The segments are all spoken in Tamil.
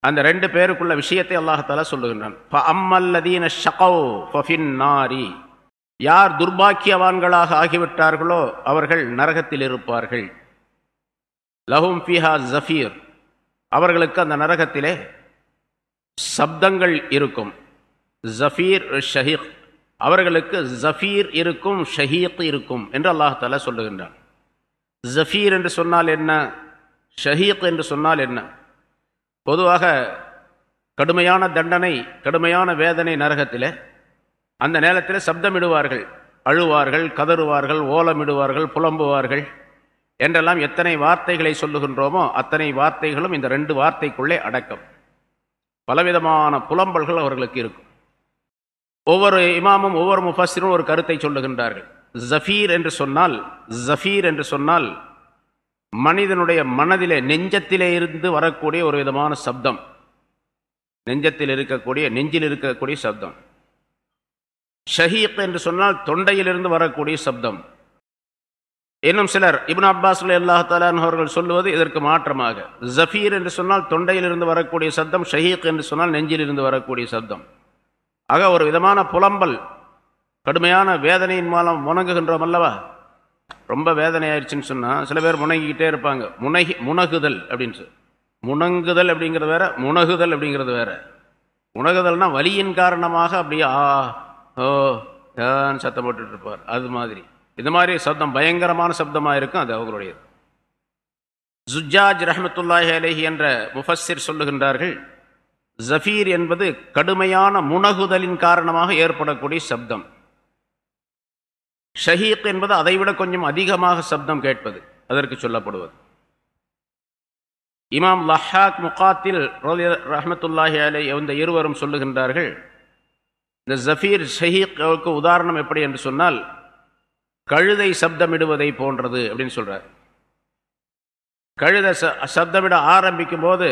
அந்த ரெண்டு பேருக்குள்ள விஷயத்தை அல்லாஹால சொல்லுகின்றான். நாரி யார் துர்பாக்கியவான்களாக ஆகிவிட்டார்களோ அவர்கள் நரகத்தில் இருப்பார்கள். லஹும் ஃபிஹா ஜஃபீர். அவர்களுக்கு அந்த நரகத்திலே சப்தங்கள் இருக்கும். ஜஃபீர் ஷஹீக். அவர்களுக்கு ஜஃபீர் இருக்கும் ஷஹீக் இருக்கும் என்று அல்லாஹால சொல்லுகின்றான். ஜஃபீர் என்று சொன்னால் என்ன? ஷஹீக் என்று சொன்னால் என்ன? பொதுவாக கடுமையான தண்டனை கடுமையான வேதனை நரகத்தில் அந்த நேரத்தில் சப்தமிடுவார்கள். அழுவார்கள் கதறுவார்கள் ஓலமிடுவார்கள் புலம்புவார்கள் என்றெல்லாம் எத்தனை வார்த்தைகளை சொல்லுகின்றோமோ அத்தனை வார்த்தைகளும் இந்த ரெண்டு வார்த்தைக்குள்ளே அடக்கம். பலவிதமான புலம்பல்கள் அவர்களுக்கு இருக்கும். ஒவ்வொரு இமாமும் ஒவ்வொரு முஃபஸிரும் ஒரு கருத்தை சொல்லுகின்றார்கள். ஜஃபீர் என்று சொன்னால் ஜஃபீர் என்று சொன்னால் மனிதனுடைய மனதிலே நெஞ்சத்திலே இருந்து வரக்கூடிய ஒரு விதமான சப்தம். நெஞ்சத்தில் இருக்கக்கூடிய நெஞ்சில் இருக்கக்கூடிய சப்தம். ஷஹீக் என்று சொன்னால் தொண்டையிலிருந்து வரக்கூடிய சப்தம். இன்னும் சிலர் இப்னு அப்பாஸ் அல்லா அவர்கள் சொல்லுவது இதற்கு மாற்றமாக. ஜஃபீர் என்று சொன்னால் தொண்டையிலிருந்து வரக்கூடிய சப்தம் ஷஹீக் என்று சொன்னால் நெஞ்சிலிருந்து வரக்கூடிய சப்தம். ஆக ஒரு விதமான புலம்பல் கடுமையான வேதனையின் மூலம் முணங்குகின்றோம் அல்லவா? ரொம்ப வேதனை ஆயிடுச்சுன்னு சொன்னால் சில பேர் முணங்கிக்கிட்டே இருப்பாங்க. முனகி முனகுதல் அப்படின்னு சொல்லி முணங்குதல் அப்படிங்கிறது வேற முனகுதல் அப்படிங்கிறது வேற. முனகுதல்னா வலியின் காரணமாக அப்படியே ஆ ஓ ஏன்னு சத்தம் போட்டுட்டு இருப்பார். அது மாதிரி. இது மாதிரி சப்தம் பயங்கரமான சப்தமாக இருக்கும் அது அவர்களுடையது ஜுஜாஜ் ரஹமத்துல்லாஹி அலேஹி என்ற முஃபஸிர் சொல்லுகின்றார்கள் ஜஃபீர் என்பது கடுமையான முனகுதலின் காரணமாக ஏற்படக்கூடிய சப்தம். ஷஹீக் என்பது அதைவிட கொஞ்சம் அதிகமாக சப்தம் கேட்பது அதற்கு சொல்லப்படுவது. இமாம் லஹாக் முகாத்தில் ரஹமத்துல்லாஹி அலை இந்த இருவரும் சொல்லுகின்றார்கள் இந்த ஜஃபீர் ஷஹீக்கு உதாரணம் எப்படி என்று சொன்னால் கழுதை சப்தமிடுவதை போன்றது அப்படின்னு சொல்கிறார் கழுதை சப்தமிட ஆரம்பிக்கும் போது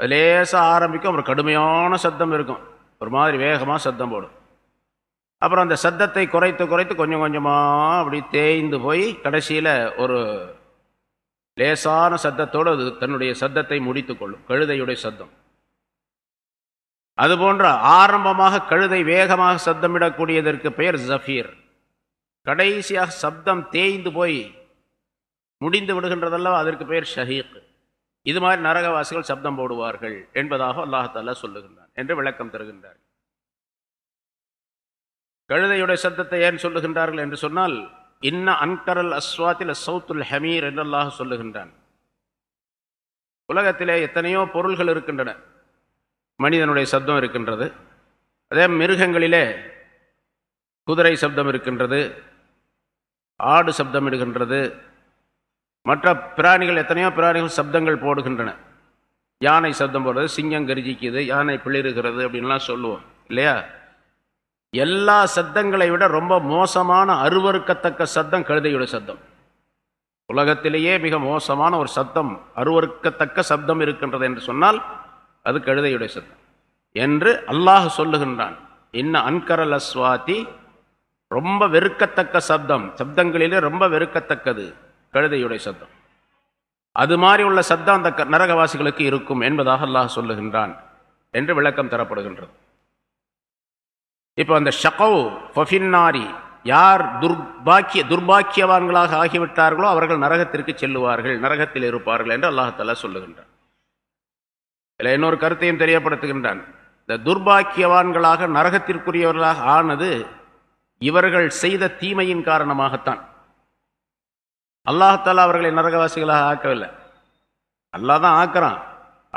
லேசாக ஆரம்பிக்கும் ஒரு கடுமையான சப்தம் இருக்கும். ஒரு மாதிரி வேகமாக சத்தம் போடும். அப்புறம் அந்த சத்தத்தை குறைத்து குறைத்து கொஞ்சம் கொஞ்சமாக அப்படி தேய்ந்து போய் கடைசியில் ஒரு லேசான சத்தத்தோடு அது தன்னுடைய சத்தத்தை முடித்து கொள்ளும். கழுதையுடைய சத்தம். அதுபோன்ற ஆரம்பமாக கழுதை வேகமாக சத்தமிடக்கூடியதற்கு பெயர் ஜஃபீர். கடைசியாக சப்தம் தேய்ந்து போய் முடிந்து விடுகின்றதெல்லாம் அதற்கு பெயர் ஷஹீக். இது மாதிரி நரகவாசிகள் சப்தம் போடுவார்கள் என்பதாக அல்லாஹால சொல்லுகின்றான் என்று விளக்கம் தருகின்றார் கழுதையுடைய சத்தத்தை ஏன் சொல்லுகின்றார்கள் என்று சொன்னால் இன்ன அன்கரல் அஸ்வாத்தில் சவுத்துல் ஹமீர் என்று அல்லாஹ் சொல்லுகின்றான். உலகத்திலே எத்தனையோ பொருள்கள் இருக்கின்றன. மனிதனுடைய சப்தம் இருக்கின்றது. அதே மிருகங்களிலே குதிரை சப்தம் இருக்கின்றது. ஆடு சப்தம் இடுகின்றது மற்ற பிராணிகள் எத்தனையோ பிராணிகள் சப்தங்கள் போடுகின்றன. யானை சப்தம் போடுறது சிங்கம் கருஜிக்குது யானை பிளிருகிறது அப்படின்லாம் சொல்லுவோம். இல்லையா? எல்லா சத்தங்களை விட ரொம்ப மோசமான அருவறுக்கத்தக்க சத்தம் கழுதையுடைய சத்தம். உலகத்திலேயே மிக மோசமான ஒரு சத்தம் அருவறுக்கத்தக்க சப்தம் இருக்கின்றது என்று சொன்னால் அது கழுதையுடைய சத்தம். என்று அல்லாஹ் சொல்லுகின்றான் இன்ன அன்கரல் அஸ்வாதி ரொம்ப வெறுக்கத்தக்க சப்தம் சப்தங்களிலே ரொம்ப வெறுக்கத்தக்கது கழுதையுடைய சத்தம். அது மாதிரி உள்ள சத்தம் அந்த நரகவாசிகளுக்கு இருக்கும் என்பதாக அல்லாஹ் சொல்லுகின்றான் என்று விளக்கம் தரப்படுகின்றது. இப்போ அந்த ஷகவ் ஃபஃபின்னாரி யார் துர்பாக்கிய துர்பாக்கியவான்களாக ஆகிவிட்டார்களோ அவர்கள் நரகத்திற்கு செல்லுவார்கள் நரகத்தில் இருப்பார்கள் என்று அல்லாஹால சொல்லுகின்றான். இதில் இன்னொரு கருத்தையும் தெரியப்படுத்துகின்றான். இந்த துர்பாக்கியவான்களாக நரகத்திற்குரியவர்களாக ஆனது இவர்கள் செய்த தீமையின் காரணமாகத்தான். அல்லாஹால அவர்களை நரகவாசிகளாக ஆக்கவில்லை. அல்லாஹ் தான் ஆக்குறான்.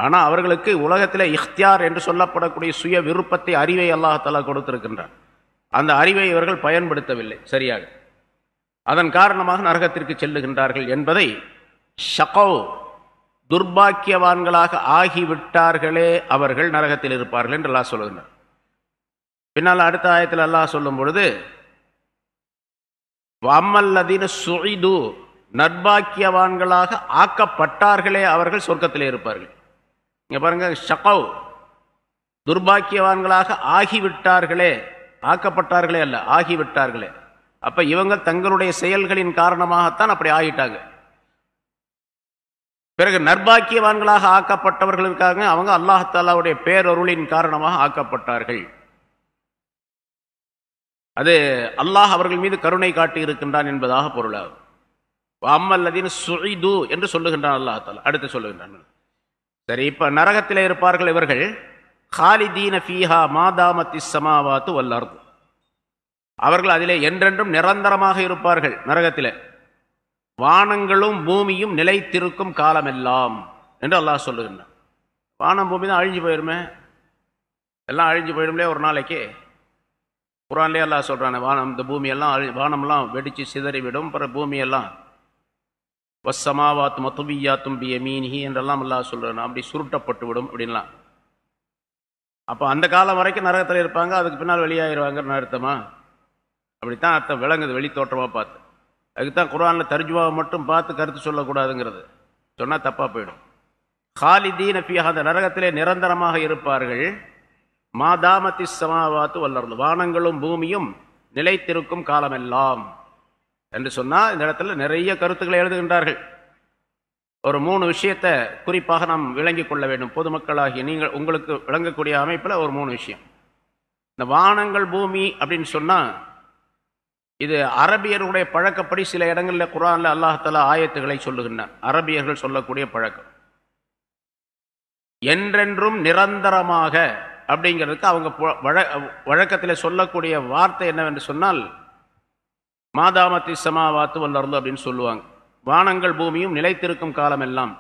ஆனால் அவர்களுக்கு உலகத்தில் இஃப்தியார் என்று சொல்லப்படக்கூடிய சுய விருப்பத்தை அறிவை அல்லாஹாலா கொடுத்திருக்கின்றார் அந்த அறிவை இவர்கள் பயன்படுத்தவில்லை சரியாக. அதன் காரணமாக நரகத்திற்கு செல்லுகின்றார்கள் என்பதை ஷகோ துர்பாக்கியவான்களாக ஆகிவிட்டார்களே அவர்கள் நரகத்தில் இருப்பார்கள் என்று அல்லாஹ் சொல்லுகின்றார் பின்னால் அடுத்த ஆயத்தில் அல்லாஹ் சொல்லும் பொழுது வம்மல்லதீன சுயிது நர்பாக்கியவான்களாக ஆக்கப்பட்டார்களே அவர்கள் சொர்க்கத்திலே இருப்பார்கள். இங்கே பாருங்க ஷகவ் துர்பாக்கியவான்களாக ஆகிவிட்டார்களே. ஆக்கப்பட்டார்களே அல்ல ஆகிவிட்டார்களே. அப்ப இவங்க தங்களுடைய செயல்களின் காரணமாகத்தான் அப்படி ஆகிட்டாங்க. பிறகு நர்பாக்கியவான்களாக ஆக்கப்பட்டவர்கள் இருக்காங்க அவங்க அல்லாஹாலாவுடைய பேரொருளின் காரணமாக ஆக்கப்பட்டார்கள். அது அல்லாஹ் அவர்கள் மீது கருணை காட்டி இருக்கின்றான் என்பதாக பொருளாகும். அம்மல்லதீன் சுழிது என்று சொல்லுகின்றான் அல்லாஹாலா அடுத்து சொல்லுகின்றான். சரி இப்போ நரகத்தில் இருப்பார்கள் இவர்கள் ஹாலிதீன ஃபீஹா மாதாமத்தி சமாவாத்து வல்லார்து அவர்கள் அதிலே என்றென்றும் நிரந்தரமாக இருப்பார்கள் நரகத்தில். வானங்களும் பூமியும் நிலைத்திருக்கும் காலமெல்லாம் என்று அல்லாஹ் சொல்லுகின்றான். வானம் பூமி தான் அழிஞ்சு போயிருமே. எல்லாம் அழிஞ்சு போயிடும்லே ஒரு நாளைக்கு. குரான்லேயே அல்லாஹ் சொல்கிறானே வானம் இந்த பூமியெல்லாம் அழி வானம்லாம் வெடித்து சிதறிவிடும் பிற பூமியெல்லாம் வசமாவாத் மத்துபியாத்தும் பி மீனிஹி என்றெல்லாம் அல்லாஹ் சொல்கிறான் அப்படி சுருட்டப்பட்டு விடும் அப்படின்லாம். அப்போ அந்த காலம் வரைக்கும் நரகத்தில் இருப்பாங்க அதுக்கு பின்னால் வெளியாகிடுவாங்கன்னு அர்த்தமா? அப்படித்தான் அர்த்தம். விளங்குது வெளி பார்த்து. அதுக்கு தான் குரானில் தர்ஜுவாவை மட்டும் பார்த்து கருத்து சொல்லக்கூடாதுங்கிறது. சொன்னால் தப்பாக போயிடும். ஹாலிதீன் ஃபியா அந்த நரகத்திலே நிரந்தரமாக இருப்பார்கள். மாதாமத்தி சமாவாத்து வல்லர்ந்து வானங்களும் பூமியும் நிலைத்திருக்கும் காலமெல்லாம். என்று சொன்னால் இந்த இடத்துல நிறைய கருத்துக்களை எழுதுகின்றார்கள். ஒரு மூணு விஷயத்தை குறிப்பாக நாம் விளங்கிக் கொள்ள வேண்டும். பொதுமக்களாகிய நீங்கள் உங்களுக்கு விளங்கக்கூடிய அமைப்பில் ஒரு மூணு விஷயம். இந்த வானங்கள் பூமி அப்படின்னு சொன்னால் இது அரபியர்களுடைய பழக்கப்படி சில இடங்களில் குரானில் அல்லாஹலா ஆயத்துகளை சொல்லுகின்றன. அரபியர்கள் சொல்லக்கூடிய பழக்கம். என்றென்றும் நிரந்தரமாக அப்படிங்கிறதுக்கு அவங்க வழக்கத்தில் சொல்லக்கூடிய வார்த்தை என்னவென்று சொன்னால் மாதாமத்தி சமாவாத்து வல்லர்ந்து அப்படின்னு சொல்லுவாங்க. வானங்கள் பூமியும் நிலைத்திருக்கும் காலம் எல்லாம்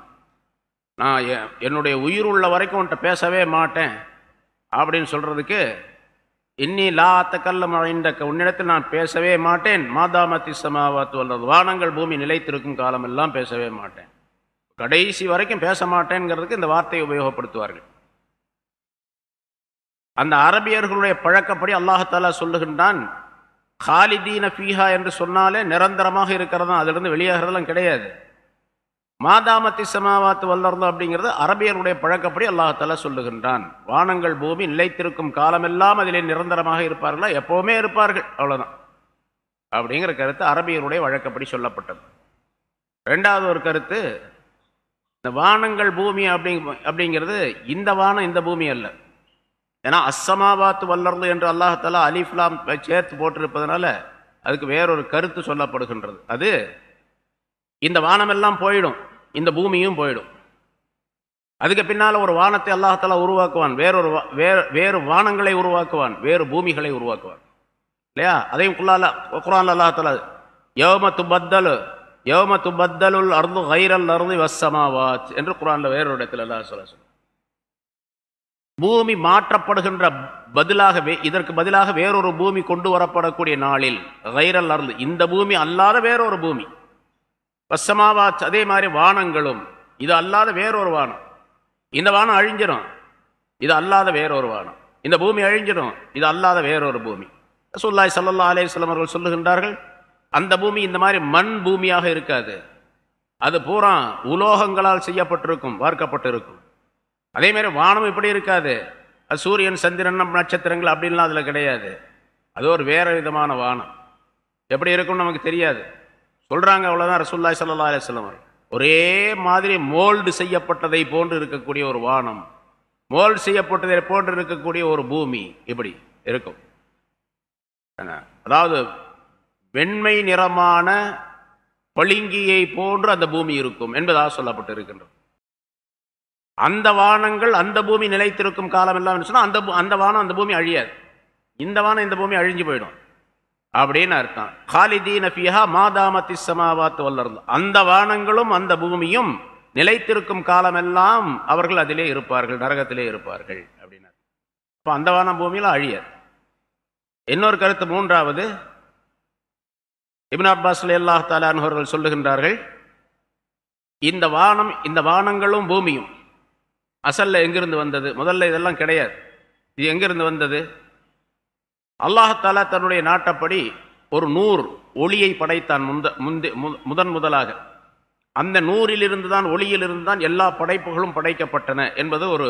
நான் என்னுடைய உயிர் உள்ள வரைக்கும் உன்ட்ட பேசவே மாட்டேன். அப்படின்னு சொல்கிறதுக்கு இன்னி லா அத்தக்கல்ல மழைந்த உன்னிடத்தில் நான் பேசவே மாட்டேன். மாதாமத்தி சமாவாத்து வல்லது வானங்கள் பூமி நிலைத்திருக்கும் காலம் எல்லாம் பேசவே மாட்டேன். கடைசி வரைக்கும் பேச மாட்டேங்கிறதுக்கு இந்த வார்த்தையை உபயோகப்படுத்துவார்கள். அந்த அரபியர்களுடைய பழக்கப்படி அல்லாஹாலா சொல்லுகின்றான் ஹாலிதீன ஃபீஹா என்று சொன்னாலே நிரந்தரமாக இருக்கிறதா அதிலிருந்து வெளியாகிறதெல்லாம் கிடையாது. மாதாமத்தி சமாவாத்து வல்லர்ந்தோம் அப்படிங்கிறது அரபியருடைய பழக்கப்படி அல்லாஹால சொல்லுகின்றான். வானங்கள் பூமி நிலைத்திருக்கும் காலமெல்லாம் அதிலே நிரந்தரமாக இருப்பார்களா? எப்போவுமே இருப்பார்கள். அவ்வளோதான் அப்படிங்கிற கருத்து அரபியருடைய வழக்கப்படி சொல்லப்பட்டது. ரெண்டாவது ஒரு கருத்து இந்த வானங்கள் பூமி அப்படிங்க அப்படிங்கிறது இந்த வானம் இந்த பூமி அல்ல. ஏன்னா அஸ்ஸமாவாத்து வல்லர்ந்து என்று அல்லாஹாலா அலிஃப்லாம் சேர்த்து போட்டிருப்பதனால அதுக்கு வேறொரு கருத்து சொல்லப்படுகின்றது. அது இந்த வானமெல்லாம் போயிடும் இந்த பூமியும் போயிடும். அதுக்கு பின்னால் ஒரு வானத்தை அல்லாஹாலா உருவாக்குவான் வேறொரு வேறு வேறு வானங்களை உருவாக்குவான் வேறு பூமிகளை உருவாக்குவான். இல்லையா? அதையும் குல்லால குரான் அல்லாஹாலா யோம துபத்தலு யோம துபத்தலுல் அருந்து ஹைரல் அருந்து வசமாவாத் என்று குரானில் வேறொரு இடத்துல அல்லாஹ் சொல்ல சொல்ல பூமி மாற்றப்படுகின்ற பதிலாகவே இதற்கு பதிலாக வேறொரு பூமி கொண்டு வரப்படக்கூடிய நாளில் கைரல் அருள் இந்த பூமி அல்லாத வேறொரு பூமி. வசமாவாத் அதே மாதிரி வானங்களும் இது அல்லாத வேறொரு வானம். இந்த வானம் அழிஞ்சிடும் இது அல்லாத வேறொரு வானம். இந்த பூமி அழிஞ்சிடும் இது அல்லாத வேறொரு பூமி. ரசூல்லாய் சல்லா அலேஸ்லம் அவர்கள் சொல்லுகின்றார்கள் அந்த பூமி இந்த மாதிரி மண் பூமியாக இருக்காது. அது பூரா உலோகங்களால் செய்யப்பட்டிருக்கும் வார்க்கப்பட்டிருக்கும் அதே மாதிரி வானம் இப்படி இருக்காது. சூரியன் சந்திரன் நட்சத்திரங்கள் அப்படின்லாம் அதில் கிடையாது. அது ஒரு வேறு விதமான வானம். எப்படி இருக்கும்னு நமக்கு தெரியாது. சொல்கிறாங்க அவ்வளோதான் ரசூல்லாய் சல்லா அலிஸ்லாம் ஒரே மாதிரி மோல்டு செய்யப்பட்டதை போன்று இருக்கக்கூடிய ஒரு வானம். மோல்டு செய்யப்பட்டதை போன்று இருக்கக்கூடிய ஒரு பூமி இப்படி இருக்கும். அதாவது வெண்மை நிறமான பளிங்கியை போன்று அந்த பூமி இருக்கும் என்பதாக சொல்லப்பட்டு இருக்கின்றது அந்த வானங்கள் அந்த பூமி நிலைத்திருக்கும் காலம் எல்லாம் சொன்னால் அந்த அந்த வானம் அந்த பூமி அழியாது. இந்த வானம் இந்த பூமி அழிஞ்சு போயிடும். அப்படின்னு அர்த்தம். காலிதீன பியா மாதாமத்தி சமாவாத்து வல்லர்ந்து அந்த வானங்களும் அந்த பூமியும் நிலைத்திருக்கும் காலமெல்லாம் அவர்கள் அதிலே இருப்பார்கள் நரகத்திலே இருப்பார்கள் அப்படின்னு இப்போ அந்த வானம் பூமியில் அழியாது. இன்னொரு கருத்து மூன்றாவது. இபின் அப்பாஸ்ல எல்லா தாலான்வர்கள் சொல்லுகின்றார்கள் இந்த வானம் இந்த வானங்களும் பூமியும் அசல்ல எங்கிருந்து வந்தது? முதல்ல இதெல்லாம் கிடையாது. இது எங்கிருந்து வந்தது? அல்லாஹாலா தன்னுடைய நாட்டப்படி ஒரு நூறு ஒளியை படைத்தான் முந்த முந்தி முதன் முதலாக. அந்த நூறிலிருந்து தான் ஒளியிலிருந்து தான் எல்லா படைப்புகளும் படைக்கப்பட்டன என்பது ஒரு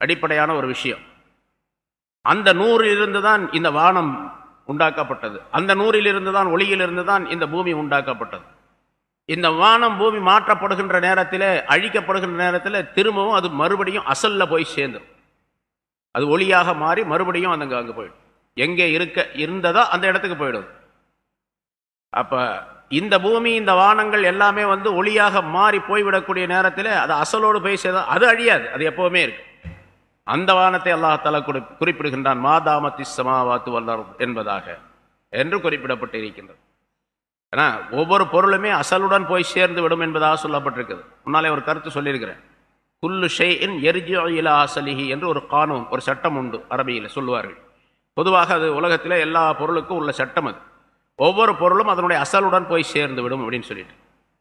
அடிப்படையான ஒரு விஷயம். அந்த நூறிலிருந்து தான் இந்த வானம் உண்டாக்கப்பட்டது. அந்த நூறிலிருந்து தான் ஒளியிலிருந்து தான் இந்த பூமி உண்டாக்கப்பட்டது. இந்த வானம் பூமி மாற்றப்படுகின்ற நேரத்தில் அழிக்கப்படுகின்ற நேரத்தில் திரும்பவும் அது மறுபடியும் அசல்ல போய் சேர்ந்துடும் அது ஒளியாக மாறி மறுபடியும் அந்த அங்கே போயிடும். எங்கே இருக்க இருந்ததோ அந்த இடத்துக்கு போயிடும். அப்போ இந்த பூமி இந்த வானங்கள் எல்லாமே வந்து ஒளியாக மாறி போய்விடக்கூடிய நேரத்தில் அது அசலோடு போய் சேர்ந்தால் அது அழியாது அது எப்போவுமே இருக்கு. அந்த வானத்தை அல்லாஹால குறிப்பிடுகின்றான் மாதாமத்தி சமாவாத்து வல்லர் என்பதாக என்று குறிப்பிடப்பட்டு இருக்கின்றது ஏன்னா ஒவ்வொரு பொருளுமே அசலுடன் போய் சேர்ந்து விடும் என்பதாக சொல்லப்பட்டிருக்குது. முன்னாலே ஒரு கருத்து சொல்லியிருக்கிறேன். குல்லு ஷெயின் எரிஜி இலா அசலிஹி என்று ஒரு கானூன் ஒரு சட்டம் உண்டு அரபியில் சொல்லுவார்கள். பொதுவாக அது உலகத்தில் எல்லா பொருளுக்கும் உள்ள சட்டம் அது. ஒவ்வொரு பொருளும் அதனுடைய அசலுடன் போய் சேர்ந்து விடும் அப்படின்னு சொல்லிட்டு.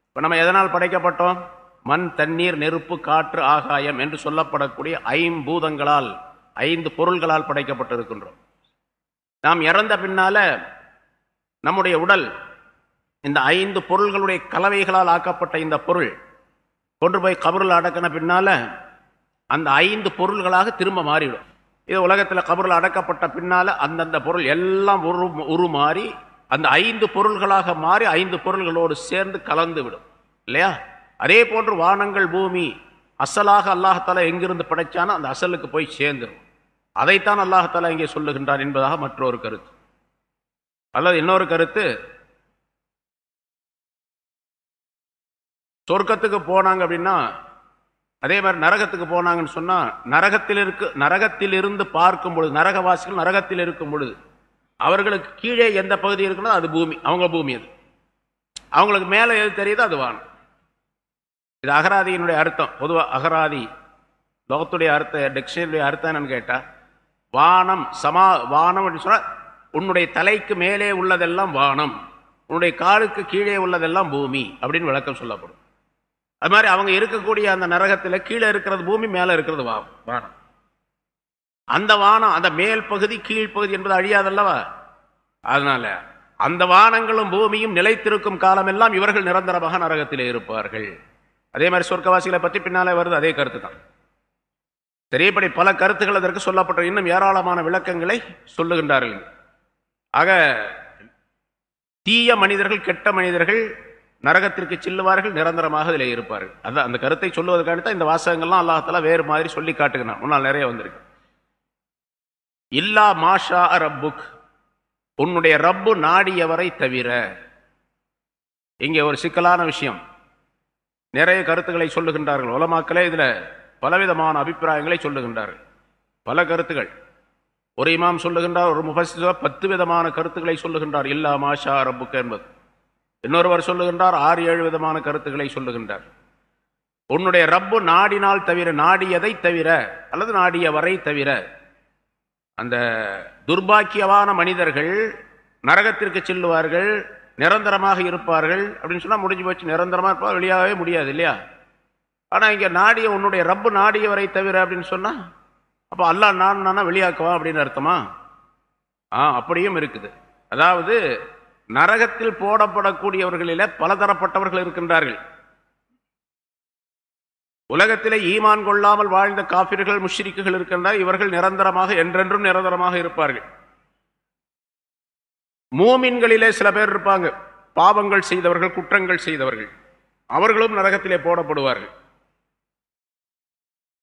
இப்போ நம்ம எதனால் படைக்கப்பட்டோம்? மண் தண்ணீர் நெருப்பு காற்று ஆகாயம் என்று சொல்லப்படக்கூடிய ஐம்பூதங்களால் ஐந்து பொருள்களால் படைக்கப்பட்டிருக்கின்றோம். நாம் இறந்த பின்னால நம்முடைய உடல் இந்த ஐந்து பொருள்களுடைய கலவைகளால் ஆக்கப்பட்ட இந்த பொருள் கொண்டு போய் கபரில் அடக்கின பின்னால அந்த ஐந்து பொருள்களாக திரும்ப மாறிவிடும். இது உலகத்தில் கபரில் அடக்கப்பட்ட பின்னால அந்தந்த பொருள் எல்லாம் உரு உருமாறி அந்த ஐந்து பொருள்களாக மாறி ஐந்து பொருள்களோடு சேர்ந்து கலந்து விடும் இல்லையா? அதே போன்று வானங்கள் பூமி அசலாக அல்லாஹால எங்கிருந்து படைச்சானோ அந்த அசலுக்கு போய் சேர்ந்துடும் அதைத்தான் அல்லாஹால இங்கே சொல்லுகின்றான் என்பதாக மற்றொரு கருத்து. அல்லது இன்னொரு கருத்து சொர்க்கத்துக்கு போனாங்க அப்படின்னா அதே மாதிரி நரகத்துக்கு போனாங்கன்னு சொன்னால் நரகத்தில் இருக்கு நரகத்தில் இருந்து பார்க்கும் பொழுது நரகவாசிகள் நரகத்தில் இருக்கும் பொழுது அவர்களுக்கு கீழே எந்த பகுதி இருக்குன்னா அது பூமி அவங்க பூமி அது. அவங்களுக்கு மேலே எது தெரியுதோ அது வானம். இது அகராதியினுடைய அர்த்தம். பொதுவாக அகராதி லோகத்துடைய அர்த்த டிக்ஷனரியுடைய அர்த்தம் என்னன்னு கேட்டால் வானம் சமா வானம் அப்படின்னு சொன்னால் உன்னுடைய தலைக்கு மேலே உள்ளதெல்லாம் வானம் உன்னுடைய காலுக்கு கீழே உள்ளதெல்லாம் பூமி அப்படின்னு விளக்கம் சொல்லப்படும். அது மாதிரி அவங்க இருக்கக்கூடிய அந்த நரகத்தில் கீழே இருக்கிறது பூமி மேலே இருக்கிறது வா வானம். அந்த வானம் அந்த மேல் பகுதி கீழ்ப்பகுதி என்பது அழியாதல்லவா அதனால அந்த வானங்களும் பூமியும் நிலைத்திருக்கும் காலமெல்லாம் இவர்கள் நிரந்தரமாக நரகத்திலே இருப்பார்கள். அதே மாதிரி சொர்க்கவாசிகளை பற்றி பின்னாலே வருது அதே கருத்து தான். தெரியப்படி பல கருத்துக்கள் அதற்கு சொல்லப்பட்ட இன்னும் ஏராளமான விளக்கங்களை சொல்லுகின்றார்கள். ஆக தீய மனிதர்கள் கெட்ட மனிதர்கள் நரகத்திற்கு செல்லுவார்கள் நிரந்தரமாக அதில் இருப்பார்கள். அதான் அந்த கருத்தை சொல்லுவதற்காக தான் இந்த வாசகங்கள்லாம் அல்லாஹால வேறு மாதிரி சொல்லி காட்டுகிறான். முன்னால் நிறைய வந்திருக்கு. இல்லா மாஷா ரப்புக். உன்னுடைய ரப்பு நாடியவரை தவிர இங்கே ஒரு சிக்கலான விஷயம். நிறைய கருத்துக்களை சொல்லுகின்றார்கள். உலமாக்களே இதில் பலவிதமான அபிப்பிராயங்களை சொல்லுகின்றார்கள். பல கருத்துகள். ஒரு இமாம் சொல்லுகின்றார் ஒரு முஃபஸ் பத்து விதமான கருத்துக்களை சொல்லுகின்றார். இல்லா மாஷா ரப்புக்கு என்பது. இன்னொருவர் சொல்லுகின்றார் ஆறு ஏழு விதமான கருத்துக்களை சொல்லுகின்றார். உன்னுடைய ரப்பு நாடினால் தவிர நாடியதை தவிர அல்லது நாடியவரை தவிர அந்த துர்பாக்கியமான மனிதர்கள் நரகத்திற்கு செல்லுவார்கள் நிரந்தரமாக இருப்பார்கள் அப்படின்னு சொன்னால் முடிஞ்சு போச்சு நிரந்தரமாக இருப்பால் வெளியாகவே முடியாது இல்லையா? ஆனால் இங்கே நாடிய உன்னுடைய ரப்பு நாடியவரை தவிர அப்படின்னு சொன்னால் அப்போ அல்லா நான் நானா வெளியாக்குவான் அப்படின்னு அர்த்தமா? ஆ அப்படியும் இருக்குது. அதாவது நரகத்தில் போடப்படக்கூடியவர்களில பலதரப்பட்டவர்கள் இருக்கின்றார்கள். உலகத்திலே ஈமான் கொள்ளாமல் வாழ்ந்த காபிர்கள் முஷ்ரிக்குகள் இருக்கின்றார் இவர்கள் நிரந்தரமாக என்றென்றும் நிரந்தரமாக இருப்பார்கள். மூமின்களிலே சில பேர் இருப்பாங்க. பாவங்கள் செய்தவர்கள் குற்றங்கள் செய்தவர்கள். அவர்களும் நரகத்திலே போடப்படுவார்கள்.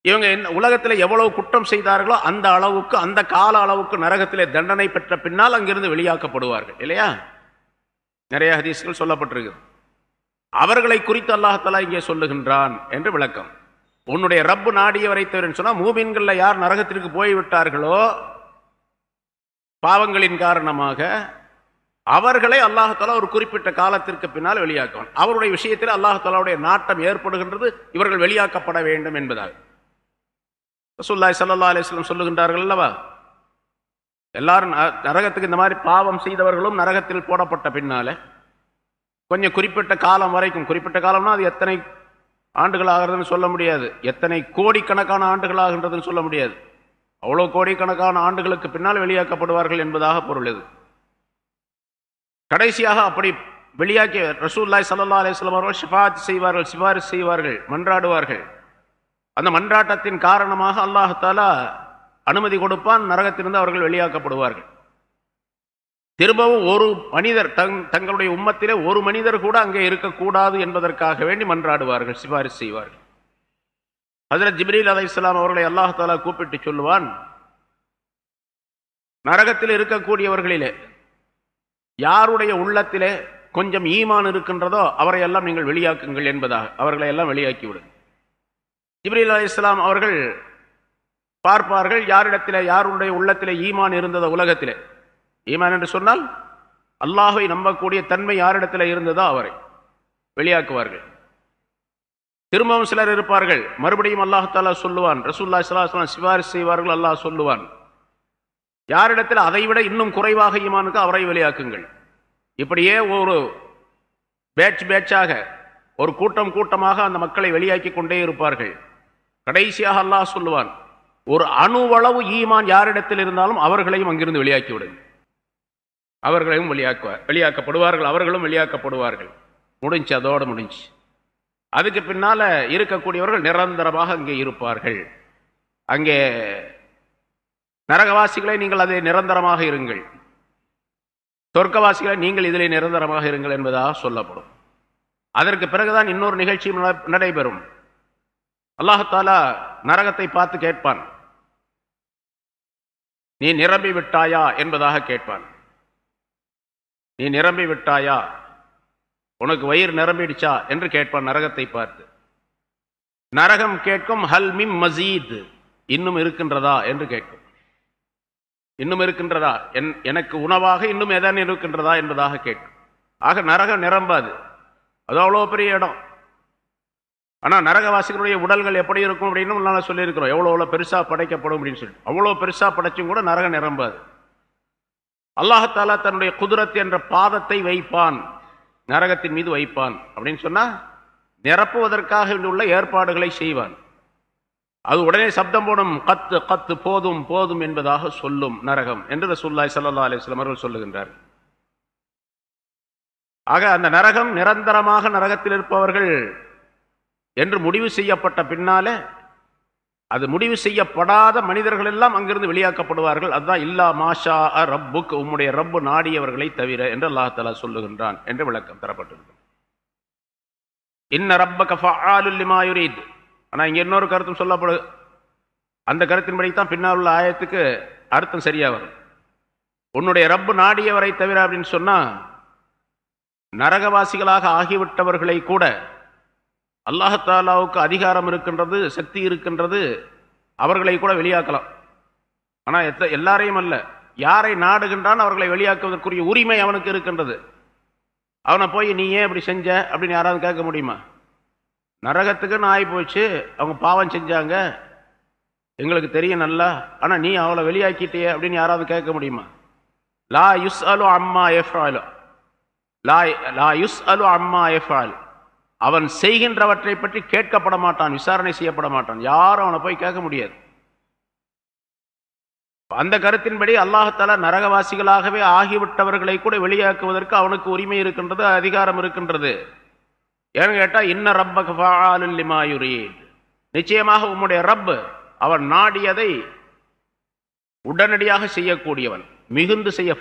இவங்க உலகத்தில் எவ்வளவு குற்றம் செய்தார்களோ அந்த அளவுக்கு அந்த கால அளவுக்கு நரகத்திலே தண்டனை பெற்ற பின்னால் அங்கிருந்து வெளியாக்கப்படுவார்கள். இல்லையா? நிறைய ஹதீஸ்கள் சொல்லப்பட்டிருக்கு அவர்களை குறித்து அல்லாஹலா இங்கே சொல்லுகின்றான் என்று விளக்கம். உன்னுடைய ரப்பு நாடியவரைத்தவர் சொன்னால் மூமின்களில் யார் நரகத்திற்கு போய்விட்டார்களோ பாவங்களின் காரணமாக அவர்களை அல்லாஹாலா ஒரு குறிப்பிட்ட காலத்திற்கு பின்னால் வெளியாக்குவான். அவருடைய விஷயத்தில் அல்லாஹாலாவுடைய நாட்டம் ஏற்படுகின்றது இவர்கள் வெளியாக்கப்பட வேண்டும் என்பதாக ரசூல்லாய் சல்லா அலிஸ்லம் சொல்லுகின்றார்கள் அல்லவா? எல்லாரும் நரகத்துக்கு இந்த மாதிரி பாவம் செய்தவர்களும் நரகத்தில் போடப்பட்ட பின்னால கொஞ்சம் குறிப்பிட்ட காலம் வரைக்கும் குறிப்பிட்ட காலம்னா அது எத்தனை ஆண்டுகள் ஆகிறதுன்னு சொல்ல முடியாது. எத்தனை கோடிக்கணக்கான ஆண்டுகள் ஆகின்றதுன்னு சொல்ல முடியாது. அவ்வளோ கோடிக்கணக்கான ஆண்டுகளுக்கு பின்னால் வெளியாக்கப்படுவார்கள் என்பதாக பொருள் இது. கடைசியாக அப்படி வெளியாக்கிய ரசூல்லாய் சல்லா அலிஸ்லாம் அவர்கள் சிபாத் செய்வார்கள் சிபாரிசு செய்வார்கள் மன்றாடுவார்கள். அந்த மன்றாட்டத்தின் காரணமாக அல்லாஹாலா அனுமதி கொடுப்பான் நரகத்திலிருந்து அவர்கள் வெளியாக்கப்படுவார்கள். திரும்பவும் ஒரு மனிதர் தங் தங்களுடைய உம்மத்திலே ஒரு மனிதர் கூட அங்கே இருக்கக்கூடாது என்பதற்காக வேண்டி மன்றாடுவார்கள் சிபாரிசு செய்வார்கள். அதில் ஜிப்ரீல் அலை இஸ்லாம் அவர்களை அல்லாஹாலா கூப்பிட்டு சொல்லுவான் நரகத்தில் இருக்கக்கூடியவர்களிலே யாருடைய உள்ளத்திலே கொஞ்சம் ஈமான் இருக்கின்றதோ அவரை எல்லாம் நீங்கள் வெளியாக்குங்கள் என்பதாக அவர்களை எல்லாம் வெளியாக்கி ஜிப்ரீல் அலி இஸ்லாம் அவர்கள் பார்ப்பார்கள் யாரிடத்திலே யாருடைய உள்ளத்திலே ஈமான் இருந்ததோ உலகத்திலே. ஈமான் என்று சொன்னால் அல்லாஹை நம்பக்கூடிய தன்மை யாரிடத்தில் இருந்ததோ அவரை வெளியாக்குவார்கள். திரும்பவும் சிலர் இருப்பார்கள். மறுபடியும் அல்லாஹாலா சொல்லுவான் ரசூல்லா சலாஹலாம் சிபாரிசு செய்வார்கள் அல்லாஹ் சொல்லுவான். யாரிடத்தில் அதைவிட இன்னும் குறைவாக ஈமானுக்கு அவரை வெளியாக்குங்கள். இப்படியே ஒரு பேட்ச் பேட்சாக ஒரு கூட்டம் கூட்டமாக அந்த மக்களை வெளியாக்கி கொண்டே இருப்பார்கள். கடைசியாக அல்லாஹ் சொல்லுவான் ஒரு அணுவளவு ஈமான் யாரிடத்தில் இருந்தாலும் அவர்களையும் அங்கிருந்து வெளியாக்கி விடுங்கள் அவர்களையும் வெளியாக்குவார் வெளியாக்கப்படுவார்கள் அவர்களும் வெளியாக்கப்படுவார்கள். முடிஞ்சு அதோடு முடிஞ்சு. அதுக்கு பின்னால இருக்கக்கூடியவர்கள் நிரந்தரமாக அங்கே இருப்பார்கள். அங்கே நரகவாசிகளை நீங்கள் அதை நிரந்தரமாக இருங்கள். சொர்க்கவாசிகளை நீங்கள் இதிலே நிரந்தரமாக இருங்கள் என்பதாக சொல்லப்படும். அதற்கு பிறகுதான் இன்னொரு நிகழ்ச்சியும் நடைபெறும். அல்லாஹாலா நரகத்தை பார்த்து கேட்பான். நீ நிரம்பி விட்டாயா? என்பதாக கேட்பான். நீ நிரம்பி விட்டாயா? உனக்கு வயிறு நிரம்பிடுச்சா? என்று கேட்பான் நரகத்தை பார்த்து. நரகம் கேட்கும் ஹல் மிம் மசீத். இன்னும் இருக்கின்றதா? என்று கேட்கும். இன்னும் இருக்கின்றதா? என் எனக்கு உணவாக இன்னும் எதன் இருக்கின்றதா? என்பதாக கேட்கும். ஆக நரகம் நிரம்பாது. அது அவ்வளோ பெரிய இடம். ஆனால் நரகவாசிகளுடைய உடல்கள் எப்படி இருக்கும் அப்படின்னு நல்லா சொல்லியிருக்கிறோம். எவ்வளோ எவ்வளோ பெருசாக படைக்கப்படும் அப்படின்னு சொல்லி அவ்வளோ பெருசாக படைச்சும் கூட நரகம் நிரம்பாது அல்லாஹாலா தன்னுடைய குதிரத் என்ற பாதத்தை வைப்பான். நரகத்தின் மீது வைப்பான். அப்படின்னு சொன்னால் நிரப்புவதற்காக உள்ள ஏற்பாடுகளை செய்வான். அது உடனே சப்தம் போடும். கத்து கத்து போதும் போதும் என்பதாக சொல்லும் நரகம் என்று ரசூல்லாய் சல்லா அலிஸ்லாம் அவர்கள் சொல்லுகின்றார் ஆக அந்த நரகம் நிரந்தரமாக நரகத்தில் இருப்பவர்கள் என்று முடிவு செய்யப்பட்ட பின்னாலே அது முடிவு செய்யப்படாத மனிதர்கள் எல்லாம் அங்கிருந்து வெளியாக்கப்படுவார்கள். அதுதான் இல்லா மாஷா அ ரப்புக்கு உம்முடைய ரப்பு நாடியவர்களை தவிர என்று அல்லாஹலா சொல்லுகின்றான் என்று விளக்கம் தரப்பட்டிருக்கும் இன்ன ரப்ப கஃபாலுல்லிமாயுரீத் ஆனால் இங்கே இன்னொரு கருத்தும் சொல்லப்படுது அந்த கருத்தின்படி தான் பின்னால் உள்ள ஆயத்துக்கு அர்த்தம் சரியாக வரும். உன்னுடைய ரப்பு நாடியவரை தவிர அப்படின்னு சொன்னால் நரகவாசிகளாக ஆகிவிட்டவர்களை கூட அல்லாஹாலாவுக்கு அதிகாரம் இருக்கின்றது சக்தி இருக்கின்றது அவர்களை கூட வெளியாக்கலாம். ஆனால் எத்த எல்லாரையும் அல்ல. யாரை நாடுகின்றான் அவர்களை வெளியாக்குவதற்குரிய உரிமை அவனுக்கு இருக்கின்றது. அவனை போய் நீ ஏன் இப்படி செஞ்ச? அப்படின்னு யாராவது கேட்க முடியுமா? நரகத்துக்குன்னு ஆகி போச்சு அவங்க பாவம் செஞ்சாங்க. எங்களுக்கு தெரியும் நல்லா ஆனால் நீ அவளை வெளியாக்கிட்டே அப்படின்னு யாராவது கேட்க முடியுமா? லா யுஸ் அலு அம்மா எஃப் லா லா யுஸ் அலு அம்மா எஃப் அவன் செய்கின்றவற்றை பற்றி கேட்கப்பட மாட்டான் விசாரணை செய்யப்பட மாட்டான் யாரும் அவனை போய் கேட்க முடியாது. அந்த கருத்தின்படி அல்லாஹால நரகவாசிகளாகவே ஆகிவிட்டவர்களை கூட வெளியாக்குவதற்கு அவனுக்கு உரிமை இருக்கின்றது அதிகாரம் இருக்கின்றது. ஏன்னு கேட்டால் இன்ன ரப்ப நிச்சயமாக உம்முடைய ரப் அவன் நாடியதை உடனடியாக செய்யக்கூடியவன். மிகுந்து செய்ய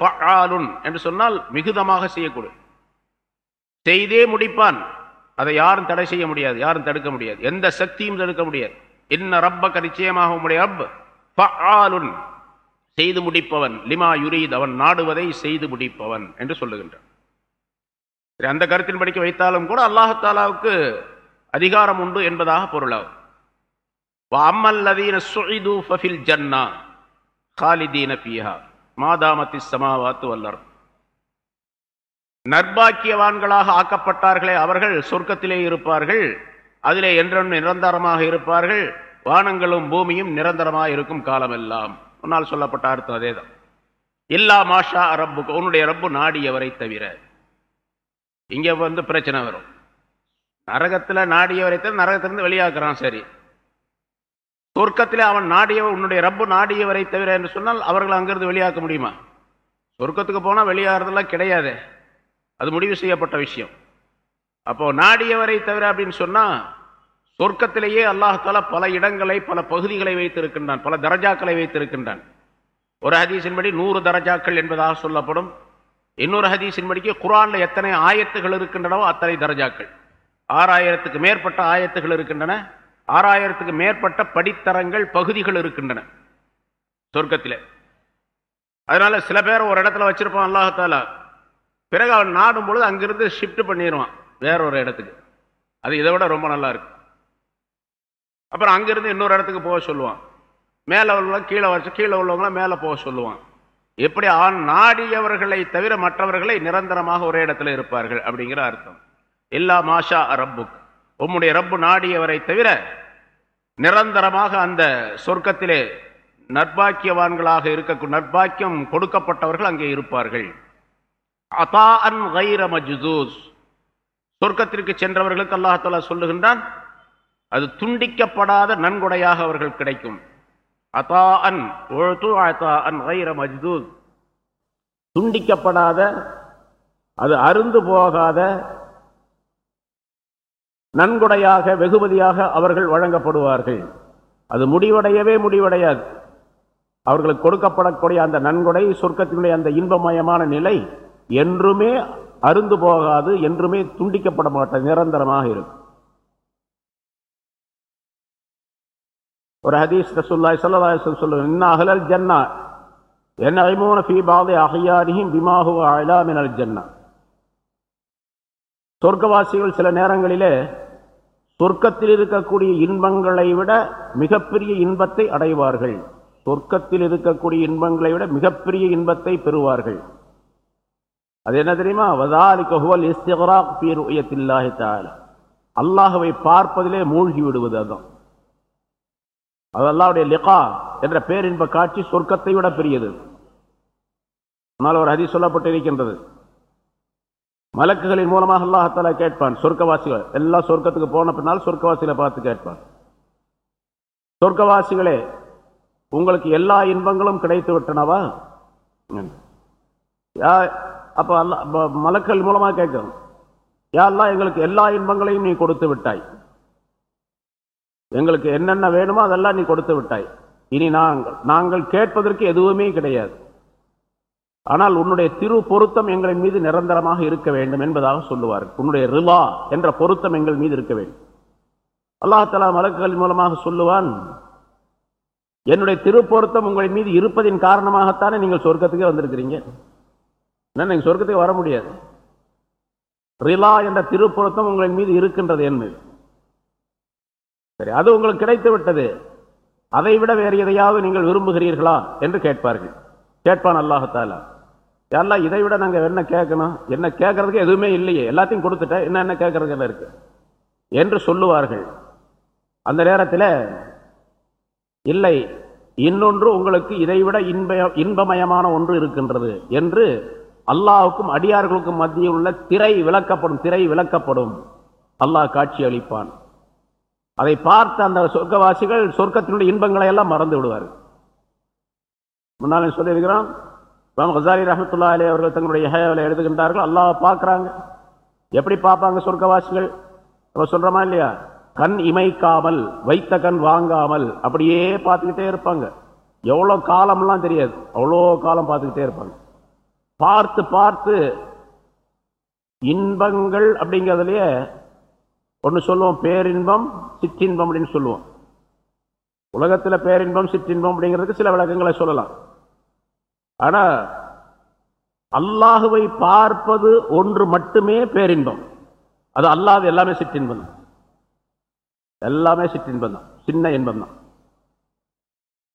என்று சொன்னால் மிகுதமாக செய்யக்கூடிய செய்தே முடிப்பான். அதை யாரும் தடை செய்ய முடியாது யாரும் தடுக்க முடியாது. எந்த சக்தியும் தடுக்க முடியாது. என்ன ரப்ப நிச்சயமாக உம்முடைய ரப் செய்து முடிப்பவன். லிமா யுரீத் அவன் நாடுவதை செய்து முடிப்பவன் என்று சொல்லுகின்றான். அந்த கருத்தின் படிக்க வைத்தாலும் கூட அல்லாஹாலாவுக்கு அதிகாரம் உண்டு என்பதாக பொருளாகும் ஜன்னா காலிதீன பியா மாதாமத்தி சமாவாத்து வல்லர் நற்பாக்கியவான்களாக ஆக்கப்பட்டார்களே அவர்கள் சொர்க்கத்திலே இருப்பார்கள் அதிலே என்றும் நிரந்தரமாக இருப்பார்கள் வானங்களும் பூமியும் நிரந்தரமாக இருக்கும் காலமெல்லாம். முன்னால் சொல்லப்பட்ட அர்த்தம் அதேதான். இல்லா மாஷா ரப்பு உன்னுடைய ரப்பு நாடியவரை தவிர. இங்கே வந்து பிரச்சனை வரும். நரகத்தில் நாடியவரை தவிர நரகத்திலிருந்து வெளியாக்குறான் சரி. சொர்க்கத்தில் அவன் நாடியவர் உன்னுடைய ரப்பு நாடியவரை தவிர என்று சொன்னால் அவர்கள் அங்கிருந்து வெளியாக்க முடியுமா? சொர்க்கத்துக்கு போனால் வெளியாகிறதுலாம் கிடையாது. அது முடிவு செய்யப்பட்ட விஷயம். அப்போ நாடியவரை தவிர அப்படின்னு சொன்னால் சொர்க்கத்திலேயே அல்லாஹால பல இடங்களை பல பகுதிகளை வைத்திருக்கின்றான் பல தரஜாக்களை வைத்திருக்கின்றான். ஒரு ஹதீஸின்படி நூறு தரஜாக்கள் என்பதாக சொல்லப்படும். இன்னொரு ஹதீஸின்படிக்கு படிக்க எத்தனை ஆயத்துகள் இருக்கின்றனவோ அத்தனை தரஜாக்கள். ஆறாயிரத்துக்கு மேற்பட்ட ஆயத்துகள் இருக்கின்றன ஆறாயிரத்துக்கு மேற்பட்ட படித்தரங்கள் பகுதிகள் இருக்கின்றன சொர்க்கத்தில். அதனால சில பேர் ஒரு இடத்துல வச்சிருப்பான் அல்லாஹாலா பிறகு அவன் நாடும் பொழுது அங்கிருந்து ஷிஃப்ட் பண்ணிடுவான் வேற ஒரு இடத்துக்கு. அது இதை விட ரொம்ப நல்லா இருக்கு அப்புறம் அங்கிருந்து இன்னொரு இடத்துக்கு போக சொல்லுவான். மேலே உள்ளவங்க கீழே வச்சு கீழே உள்ளவங்களாம் மேலே போக சொல்லுவான். எப்படி? ஆண் நாடியவர்களை தவிர மற்றவர்களை நிரந்தரமாக ஒரே இடத்துல இருப்பார்கள் அப்படிங்கிற அர்த்தம். எல்லா மாஷா ரப்புக். உம்முடைய ரப்பு நாடியவரை தவிர நிரந்தரமாக அந்த சொர்க்கத்திலே நற்பாக்கியவான்களாக இருக்க நற்பாக்கியம் கொடுக்கப்பட்டவர்கள் அங்கே இருப்பார்கள். அதா அன் கைர சொர்க்கத்திற்கு சென்றவர்களுக்கு அல்லாஹாலா சொல்லுகின்றான் அது துண்டிக்கப்படாத நன்கொடையாக அவர்கள் கிடைக்கும். அதா அன் அதா அன் கைர மஜ்தூஸ் துண்டிக்கப்படாத அது அருந்து போகாத நன்கொடையாக வெகுமதியாக அவர்கள் வழங்கப்படுவார்கள். அது முடிவடையவே முடிவடையாது. அவர்களுக்கு கொடுக்கப்படக்கூடிய அந்த நன்கொடை சொர்க்கத்தினுடைய அந்த இன்பமயமான நிலை என்றுமே அருந்து போகாது என்றுமே துண்டிக்கப்பட மாட்ட நிரந்தரமாக இருக்கும். ஒரு ஹதீஸ் ரசூல்லாய் சல்லாஹ் சொல்லுவேன் என்ன அகலல் ஜன்னா என் ஐமோன ஃபீ பாதை அகையாரியும் பிமாஹு அலா மினல் ஜன்னா. சொர்க்கவாசிகள் சில நேரங்களிலே சொர்க்கத்தில் இருக்கக்கூடிய இன்பங்களை விட மிகப்பெரிய இன்பத்தை அடைவார்கள். சொர்க்கத்தில் இருக்கக்கூடிய இன்பங்களை விட மிகப்பெரிய இன்பத்தை பெறுவார்கள். அது என்ன தெரியுமா? வதாலிகஹுவல் இஸ்திகராக் பீர் ருயத்தில்லாஹி தஆலா. அல்லாஹ்வை பார்ப்பதிலே மூழ்கி விடுவது அதுதான். அது அல்லாஹ்வுடைய லிகா என்ற பேரின்ப காட்சி சொர்க்கத்தை விட பெரியது. ஆனால் ஒரு ஹதீஸ் சொல்லப்பட்டிருக்கின்றது. மலக்குகளின் மூலமாக அல்லாஹால கேட்பான் சொர்க்கவாசிகள். எல்லா சொர்க்கத்துக்கு போன பின்னால் சொர்க்கவாசிகளை பார்த்து கேட்பான். சொர்க்கவாசிகளே உங்களுக்கு எல்லா இன்பங்களும் கிடைத்து விட்டனவா யா அப்போ அல்ல மலக்கள் மூலமாக கேட்கிறோம். யாரெல்லாம் எங்களுக்கு எல்லா இன்பங்களையும் நீ கொடுத்து விட்டாய். எங்களுக்கு என்னென்ன வேணுமோ அதெல்லாம் நீ கொடுத்து விட்டாய். இனி நாங்கள் நாங்கள் கேட்பதற்கு எதுவுமே கிடையாது. ஆனால் உன்னுடைய திரு பொருத்தம் எங்களின் மீது நிரந்தரமாக இருக்க வேண்டும் என்பதாக சொல்லுவார். உன்னுடைய ரிலா என்ற பொருத்தம் எங்கள் மீது இருக்க வேண்டும். அல்லாஹலா மலக்குகளின் மூலமாக சொல்லுவான் என்னுடைய திருப்பொருத்தம் உங்களின் மீது இருப்பதின் காரணமாகத்தானே நீங்கள் சொர்க்கத்துக்கே வந்திருக்கிறீங்க. என்ன சொர்க்கத்துக்கு வர முடியாது. ரிலா என்ற திருப்புறத்தம் உங்களின் மீது இருக்கின்றது என்பது சரி அது உங்களுக்கு கிடைத்து விட்டது. அதை விட வேறு எதையாவது நீங்கள் விரும்புகிறீர்களா என்று கேட்பார்கள். கேட்பான் அல்லாஹத்தால எல்லாம் இதை விட நாங்கள் என்ன கேட்கணும்? என்ன கேட்கறதுக்கு எதுவுமே இல்லையே. எல்லாத்தையும் கொடுத்துட்டேன் என்ன என்ன கேட்கறதுக்கு என்ன இருக்கு? என்று சொல்லுவார்கள். அந்த நேரத்தில் இல்லை இன்னொன்று உங்களுக்கு இதைவிட இன்ப இன்பமயமான ஒன்று இருக்கின்றது என்று அல்லாஹுக்கும் அடியார்களுக்கும் மத்தியில் உள்ள திரை விளக்கப்படும் திரை விளக்கப்படும். அல்லாஹ் காட்சி அளிப்பான். அதை பார்த்த அந்த சொர்க்கவாசிகள் சொர்க்கத்தினுடைய இன்பங்களை எல்லாம் மறந்து விடுவார்கள் முன்னாலே சொல்லியிருக்கிறோம் ராம் ஹசாரி ரஹமத்துல்லா அலி அவர்கள் தங்களுடைய ஹேவில் எழுதுகின்றார்கள் அல்லாஹ் பார்க்குறாங்க. எப்படி பார்ப்பாங்க சொர்க்கவாசிகள்? நம்ம சொல்கிறோமா இல்லையா? கண் இமைக்காமல் வைத்த கண் வாங்காமல் அப்படியே பார்த்துக்கிட்டே இருப்பாங்க. எவ்வளோ காலம்லாம் தெரியாது. அவ்வளோ காலம் பார்த்துக்கிட்டே இருப்பாங்க. பார்த்து பார்த்து இன்பங்கள் அப்படிங்கிறதுலையே ஒன்று சொல்லுவோம். பேரின்பம் சிற்றின்பம் அப்படின்னு சொல்லுவோம். உலகத்தில் பேரின்பம் சிற்றின்பம் அப்படிங்கிறதுக்கு சில விளக்கங்களை சொல்லலாம். ஆனால் அல்லாஹுவை பார்ப்பது ஒன்று மட்டுமே பேரின்பம். அது அல்லாது எல்லாமே சிற்றின்பம் தான். எல்லாமே சிற்றின்பம் தான். சின்ன இன்பம் தான்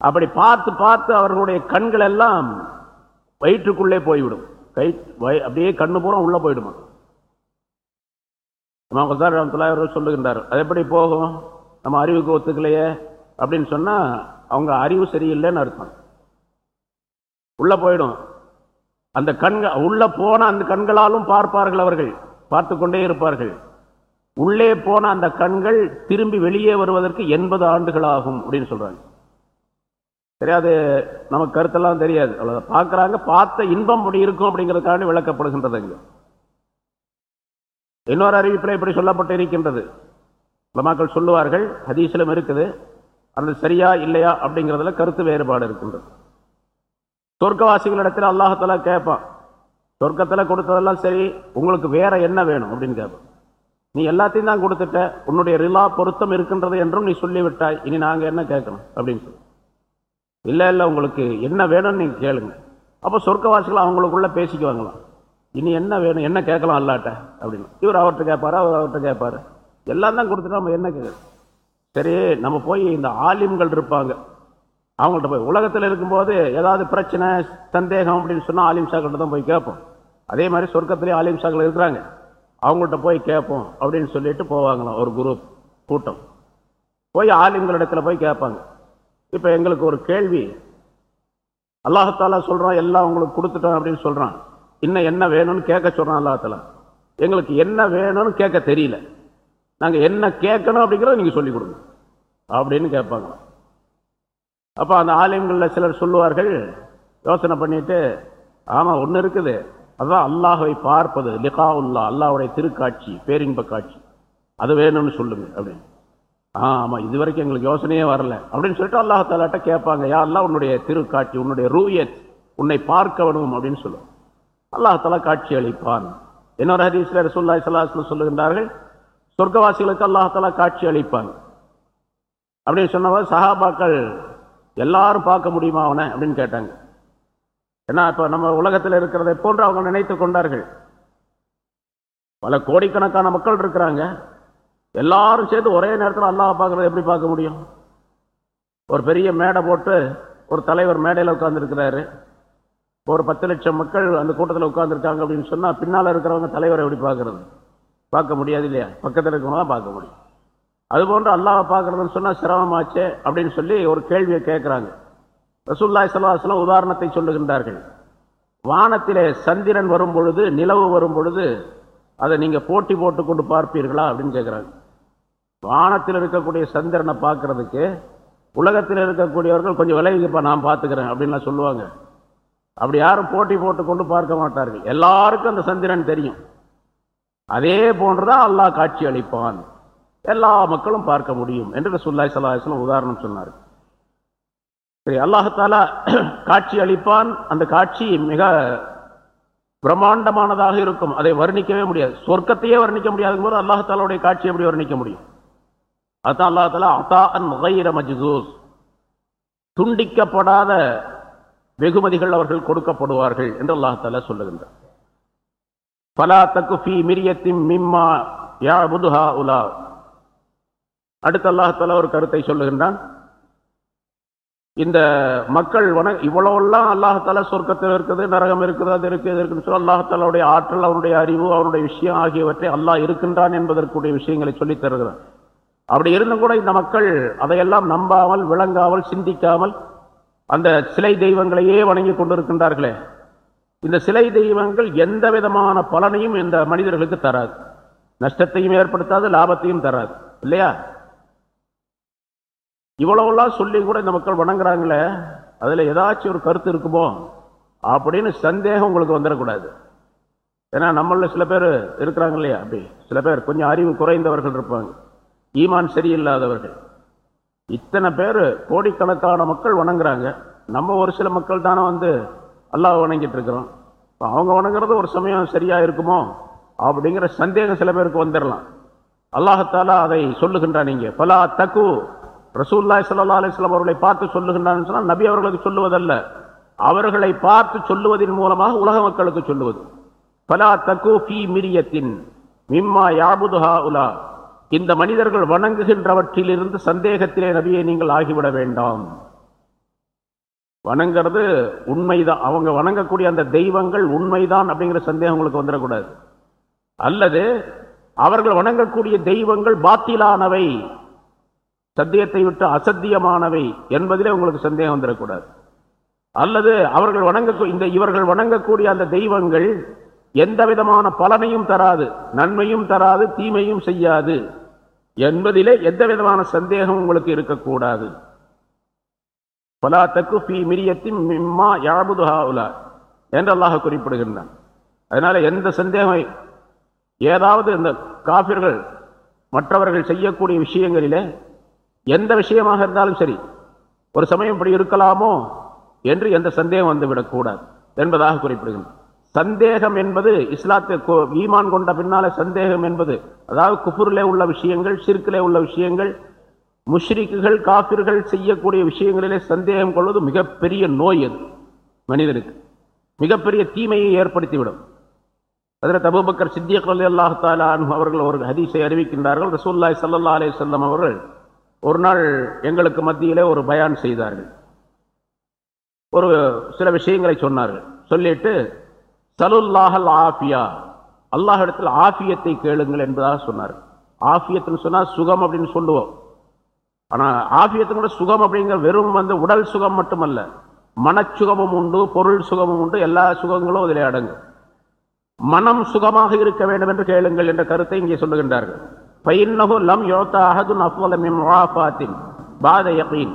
அப்படி பார்த்து பார்த்து அவர்களுடைய கண்கள் எல்லாம் வயிற்றுக்குள்ளே போய்விடும். கை அப்படியே கண்ணு பூரா உள்ளே போயிடுமா? அவர்கள் சொல்லுகின்றார் அது எப்படி போகும்? நம்ம அறிவுக்கு ஒத்துக்கலையே? அப்படின்னு சொன்னால் அவங்க அறிவு சரியில்லைன்னு அர்த்தம். உள்ளே போயிடும். அந்த கண்கள் உள்ளே போன அந்த கண்களாலும் பார்ப்பார்கள் அவர்கள் பார்த்து கொண்டே இருப்பார்கள். உள்ளே போன அந்த கண்கள் திரும்பி வெளியே வருவதற்கு எண்பது ஆண்டுகள் ஆகும் அப்படின்னு சொல்கிறாங்க தெரியாது நமக்கு கருத்தெல்லாம் தெரியாது. அவ்வளோ பார்க்குறாங்க பார்த்த இன்பம் அப்படி இருக்கும் அப்படிங்கிறதுக்காண்டி விளக்கப்படுகின்றது அங்கே இன்னொரு அறிவிப்பில் இப்படி சொல்லப்பட்டு இருக்கின்றது. மக்கள் சொல்லுவார்கள் ஹதீஸிலும் இருக்குது அது சரியா இல்லையா அப்படிங்கிறதுல கருத்து வேறுபாடு இருக்கின்றது. சொர்க்கவாசிகளிடத்தில் அல்லாஹத்தில் கேட்பான் சொர்க்கத்தில் கொடுத்ததெல்லாம் சரி உங்களுக்கு வேற என்ன வேணும் அப்படின்னு கேட்போம் நீ எல்லாத்தையும் தான் கொடுத்துட்ட உன்னுடைய ரிலா பொருத்தம் இருக்கின்றது என்றும் நீ சொல்லிவிட்டாய் இனி நாங்கள் என்ன கேட்கணும் அப்படின்னு சொல்லி. இல்லை இல்லை உங்களுக்கு என்ன வேணும்னு நீங்கள் கேளுங்க. அப்போ சொர்க்கவாசிகள் அவங்களுக்குள்ளே பேசிக்குவாங்களாம் இனி என்ன வேணும் என்ன கேட்கலாம் அல்லாட்ட? அப்படின்னு. இவர் அவர்கிட்ட கேட்பார் அவர் அவர்கிட்ட கேட்பாரு. எல்லாம் தான் கொடுத்துட்டு நம்ம என்ன கேட்க சரி நம்ம போய் இந்த ஆலிம்கள் இருப்பாங்க. அவங்கள்ட்ட போய் உலகத்தில் இருக்கும்போது ஏதாவது பிரச்சனை சந்தேகம் அப்படின்னு சொன்னால் ஆலிம் ஷாக்கிட்ட தான் போய் கேட்போம். அதே மாதிரி சொர்க்கத்திலேயே ஆலிம் ஷாக்கள் இருக்கிறாங்க. அவங்கள்ட்ட போய் கேட்போம் அப்படின்னு சொல்லிட்டு போவாங்களாம் ஒரு குரூப் கூட்டம். போய் ஆலிம்களிடத்துல போய் கேட்பாங்க. இப்போ எங்களுக்கு ஒரு கேள்வி. அல்லாஹாலா சொல்கிறான் எல்லாம் உங்களுக்கு கொடுத்துட்டோம் அப்படின்னு சொல்கிறான் இன்னும் என்ன வேணும்னு கேட்க சொல்கிறான் அல்லாஹாலா. எங்களுக்கு என்ன வேணும்னு கேட்க தெரியல. நாங்கள் என்ன கேட்கணும் அப்படிங்கிறத நீங்கள் சொல்லிக் கொடுங்க. அப்படின்னு கேட்பாங்க. அப்போ அந்த ஆலயங்களில் சிலர் சொல்லுவார்கள் யோசனை பண்ணிட்டு ஆமாம் ஒன்று இருக்குது. அதுதான் அல்லாஹை பார்ப்பது லிகா உல்லா அல்லாவுடைய திருக்காட்சி பேரின்ப காட்சி. அது வேணும்னு சொல்லுங்க அப்படின்னு. ஆமாம் இது வரைக்கும் எங்களுக்கு யோசனையே வரல. அப்படின்னு சொல்லிட்டு அல்லாஹாலாட்ட கேட்பாங்க யாரெல்லாம் உன்னுடைய திருக்காட்சி உன்னுடைய ரூயத் உன்னை பார்க்க வேணும் அப்படின்னு சொல்லுவோம் அல்லாஹாலா காட்சி அளிப்பான். இன்னொரு ஹதீஸ்ல ரசூல்லா சலாஹ் சொல்லுகின்றார்கள் சொர்க்கவாசிகளுக்கு அல்லாஹாலா காட்சி அளிப்பாங்க அப்படின்னு சொன்னவர் சஹாபாக்கள் எல்லாரும் பார்க்க முடியுமா அவனை? அப்படின்னு கேட்டாங்க. ஏன்னா இப்போ நம்ம உலகத்தில் இருக்கிறதை போன்று அவங்க நினைத்து கொண்டார்கள். பல கோடிக்கணக்கான மக்கள் இருக்கிறாங்க. எல்லாரும் சேர்ந்து ஒரே நேரத்தில் அல்லாஹ் பார்க்குறது எப்படி பார்க்க முடியும்? ஒரு பெரிய மேடை போட்டு ஒரு தலைவர் மேடையில் உட்காந்துருக்கிறாரு ஒரு பத்து லட்சம் மக்கள் அந்த கூட்டத்தில் உட்காந்துருக்காங்க அப்படின்னு சொன்னால் பின்னால் இருக்கிறவங்க தலைவரை எப்படி பார்க்கறது? பார்க்க முடியாது இல்லையா? பக்கத்தில் இருக்கிறவங்க தான் பார்க்க முடியும். அதுபோன்று அல்லாவை பார்க்கறதுன்னு சொன்னால் சிரமமாச்சே அப்படின்னு சொல்லி ஒரு கேள்வியை கேட்குறாங்க. ரசூல்லாய் சல்லாஹ்லாம் உதாரணத்தை சொல்லுகின்றார்கள். வானத்திலே சந்திரன் வரும் பொழுது நிலவு வரும் பொழுது அதை நீங்கள் போட்டி போட்டு கொண்டு பார்ப்பீர்களா அப்படின்னு கேட்குறாங்க. வானத்தில் இருக்கக்கூடிய சந்திரனை பார்க்கறதுக்கு உலகத்தில் இருக்கக்கூடியவர்கள் கொஞ்சம் விலகிப்பா நான் பார்த்துக்கிறேன் அப்படின்லாம் சொல்லுவாங்க. அப்படி யாரும் போட்டி போட்டு கொண்டு பார்க்க மாட்டார்கள். எல்லாருக்கும் அந்த சந்திரன் தெரியும். அதே போன்றுதான் அல்லாஹ் காட்சி அளிப்பான். எல்லா மக்களும் பார்க்க முடியும் என்று ரசூல்லாய் சல்லாஹ்லாம் உதாரணம் சொன்னார். சரி அல்லாஹாலா காட்சி அளிப்பான். அந்த காட்சி மிக பிரம்மாண்டமானதாக இருக்கும். அதை வர்ணிக்கவே முடியாது. சொர்க்கத்தையே வர்ணிக்க முடியாதுங்க போது அல்லாஹாலாவுடைய காட்சி எப்படி வர்ணிக்க முடியும்? அதுதான் அல்லாஹாலா அத்தா அன் முகைர மஜ்சூஸ். துண்டிக்கப்படாத வெகுமதிகள் அவர்கள் கொடுக்கப்படுவார்கள் என்று அல்லாஹால சொல்லுகின்றார் பலா தக்கு ஃபி மிரியத்தின் மிம்மா யா புதுஹா உலா அடுத்து அல்லாஹாலா ஒரு கருத்தை சொல்லுகின்றான். இந்த மக்கள் வன இவ்வளவெல்லாம் அல்லாஹால சொர்க்கத்தில் இருக்குது நரகம் இருக்குது அது இருக்குது இருக்குன்னு சொல்லி அல்லாஹாலாவுடைய ஆற்றல் அவருடைய அறிவு அவருடைய விஷயம் ஆகியவற்றை அல்லாஹ் இருக்கின்றான் என்பதற்குரிய விஷயங்களை சொல்லித் தருகிறான். அப்படி இருந்தும் கூட இந்த மக்கள் அதையெல்லாம் நம்பாமல் விளங்காமல் சிந்திக்காமல் அந்த சிலை தெய்வங்களையே வணங்கி கொண்டிருக்கின்றார்களே. இந்த சிலை தெய்வங்கள் எந்த விதமான பலனையும் இந்த மனிதர்களுக்கு தராது. நஷ்டத்தையும் ஏற்படுத்தாது லாபத்தையும் தராது. இல்லையா? இவ்வளவுலாம் சொல்லி கூட இந்த மக்கள் வணங்குறாங்களே அதில் ஏதாச்சும் ஒரு கருத்து இருக்குமோ அப்படின்னு சந்தேகம் உங்களுக்கு வந்துடக்கூடாது. ஏன்னா நம்மள சில பேர் இருக்கிறாங்க இல்லையா? அப்படி. சில பேர் கொஞ்சம் அறிவு குறைந்தவர்கள் இருப்பாங்க. ஈமான் சரியில்லாதவர்கள். இத்தனை பேர் கோடிக்கணக்கான மக்கள் வணங்குறாங்க. நம்ம ஒரு சில மக்கள் தானே வந்து அல்லாஹ் வணங்கிட்டு இருக்கிறோம். இப்போ அவங்க வணங்குறது ஒரு சமயம் சரியா இருக்குமோ? அப்படிங்கிற சந்தேகம் சில பேருக்கு வந்துடலாம் அல்லாஹத்தாலா அதை சொல்லுகின்றான் நீங்க பலா தக்கு ரசூல்லாய் சல்லா அலிஸ்லாம் அவர்களை பார்த்து சொல்லுகின்றான்னு சொன்னால் நபி அவர்களுக்கு சொல்லுவதல்ல. அவர்களை பார்த்து சொல்லுவதன் மூலமாக உலக மக்களுக்கு சொல்லுவது. பலா தக்கு ஃபி மிரியத்தின் மிம்மா யாபுதுஹா உலா இந்த மனிதர்கள் வணங்குகின்றவற்றிலிருந்து சந்தேகத்திலே நபியை நீங்கள் ஆகிவிட வேண்டாம். வணங்குறது உண்மைதான். அவங்க வணங்கக்கூடிய அந்த தெய்வங்கள் உண்மைதான் அப்படிங்கிற சந்தேகம் உங்களுக்கு வந்துடக்கூடாது. அல்லது அவர்கள் வணங்கக்கூடிய தெய்வங்கள் பாத்திலானவை சத்தியத்தை விட்டு அசத்தியமானவை என்பதிலே உங்களுக்கு சந்தேகம் வந்துடக்கூடாது. அல்லது அவர்கள் வணங்க இந்த இவர்கள் வணங்கக்கூடிய அந்த தெய்வங்கள் எந்த விதமான பலனையும் தராது நன்மையும் தராது தீமையும் செய்யாது. என்பதிலே எந்த விதமான சந்தேகம் உங்களுக்கு இருக்கக்கூடாது. பலாத்தக்கு ஃபி மிரியத்தின் மிம்மா யாபுது ஹாவுலா என்று அல்லாஹ் குறிப்பிடுகின்றான். அதனால எந்த சந்தேகம் ஏதாவது இந்த காபிர்கள் மற்றவர்கள் செய்யக்கூடிய விஷயங்களிலே எந்த விஷயமாக இருந்தாலும் சரி ஒரு சமயம் இப்படி இருக்கலாமோ என்று எந்த சந்தேகம் வந்துவிடக்கூடாது என்பதாக குறிப்பிடுகின்றன. சந்தேகம் என்பது இஸ்லாத்தை ஈமான் கொண்ட பின்னால சந்தேகம் என்பது. அதாவது குஃபுரிலே உள்ள விஷயங்கள் சிற்கிலே உள்ள விஷயங்கள் முஷ்ரிக்குகள் காபிர்கள் செய்யக்கூடிய விஷயங்களிலே சந்தேகம் கொள்வது மிகப்பெரிய நோய் அது மனிதனுக்கு. மிகப்பெரிய தீமையை ஏற்படுத்திவிடும். அதில் தபுபக்கர் சித்தியக் ரலி அல்லாஹ் அவர்கள் ஒரு ஹதீஸை அறிவிக்கின்றார்கள். ரசூல்லாய் சல்லா அலே வஸல்லம் அவர்கள் ஒரு நாள் எங்களுக்கு மத்தியிலே ஒரு பயான் செய்தார்கள். ஒரு சில விஷயங்களை சொன்னார்கள். சொல்லிட்டு தலுல்லாஹல் ஆஃபியா. அல்லாஹ் இடத்தில் ஆஃபியத்தை கேளுங்கள் என்பதாக சொன்னார். ஆஃபியத்துன்னு சொன்னால் சுகம் அப்படின்னு சொல்லுவோம். ஆனால் ஆஃபியத்து கூட சுகம் அப்படிங்கிற வெறும் வந்து உடல் சுகம் மட்டுமல்ல மனச்சுகமும் உண்டு பொருள் சுகமும் உண்டு எல்லா சுகங்களும் அதில் அடங்கும். மனம் சுகமாக இருக்க வேண்டும் என்று கேளுங்கள் என்ற கருத்தை இங்கே சொல்லுகின்றார்கள். பைன்னஹு லம் யோத்தா அஹதுன் அஃவல மின் பாத யகீன்.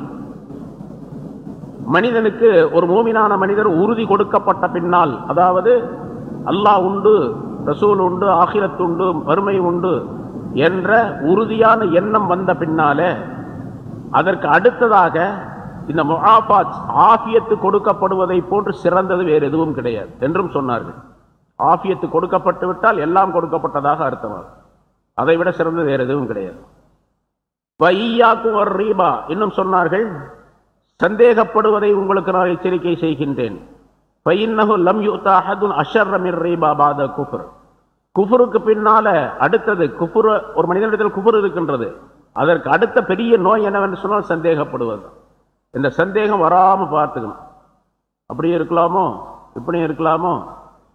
மனிதனுக்கு ஒரு மூமினான மனிதர் உறுதி கொடுக்கப்பட்ட பின்னால் அதாவது அல்லாஹ் உண்டு ரசூல் உண்டு ஆகிரத்து உண்டு வறுமை உண்டு என்ற உறுதியான எண்ணம் வந்த பின்னாலே அதற்கு அடுத்ததாக இந்த முகாபாத் ஆஃபியத்து கொடுக்கப்படுவதை போன்று சிறந்தது வேறு எதுவும் கிடையாது என்றும் சொன்னார்கள். ஆஃபியத்து கொடுக்கப்பட்டு விட்டால் எல்லாம் கொடுக்கப்பட்டதாக அர்த்தமாகும் அதை விட சிறந்தது வேறு எதுவும் கிடையாது. ரீபா இன்னும் சொன்னார்கள் சந்தேகப்படுவதை உங்களுக்கு நான் எச்சரிக்கை செய்கின்றேன். பையன்னகு லம் யூத்தா அஹதுன் அஷர்ர மிர் ரீபா பாத குஃபர் பின்னால அடுத்தது குஃபுர் ஒரு மனிதனிடத்தில் குஃபுர் இருக்கின்றது. அதற்கு அடுத்த பெரிய நோய் என்னவென்று சொன்னால் சந்தேகப்படுவது. இந்த சந்தேகம் வராமல் பார்த்துக்கணும். அப்படியும் இருக்கலாமோ? இப்படியும் இருக்கலாமோ?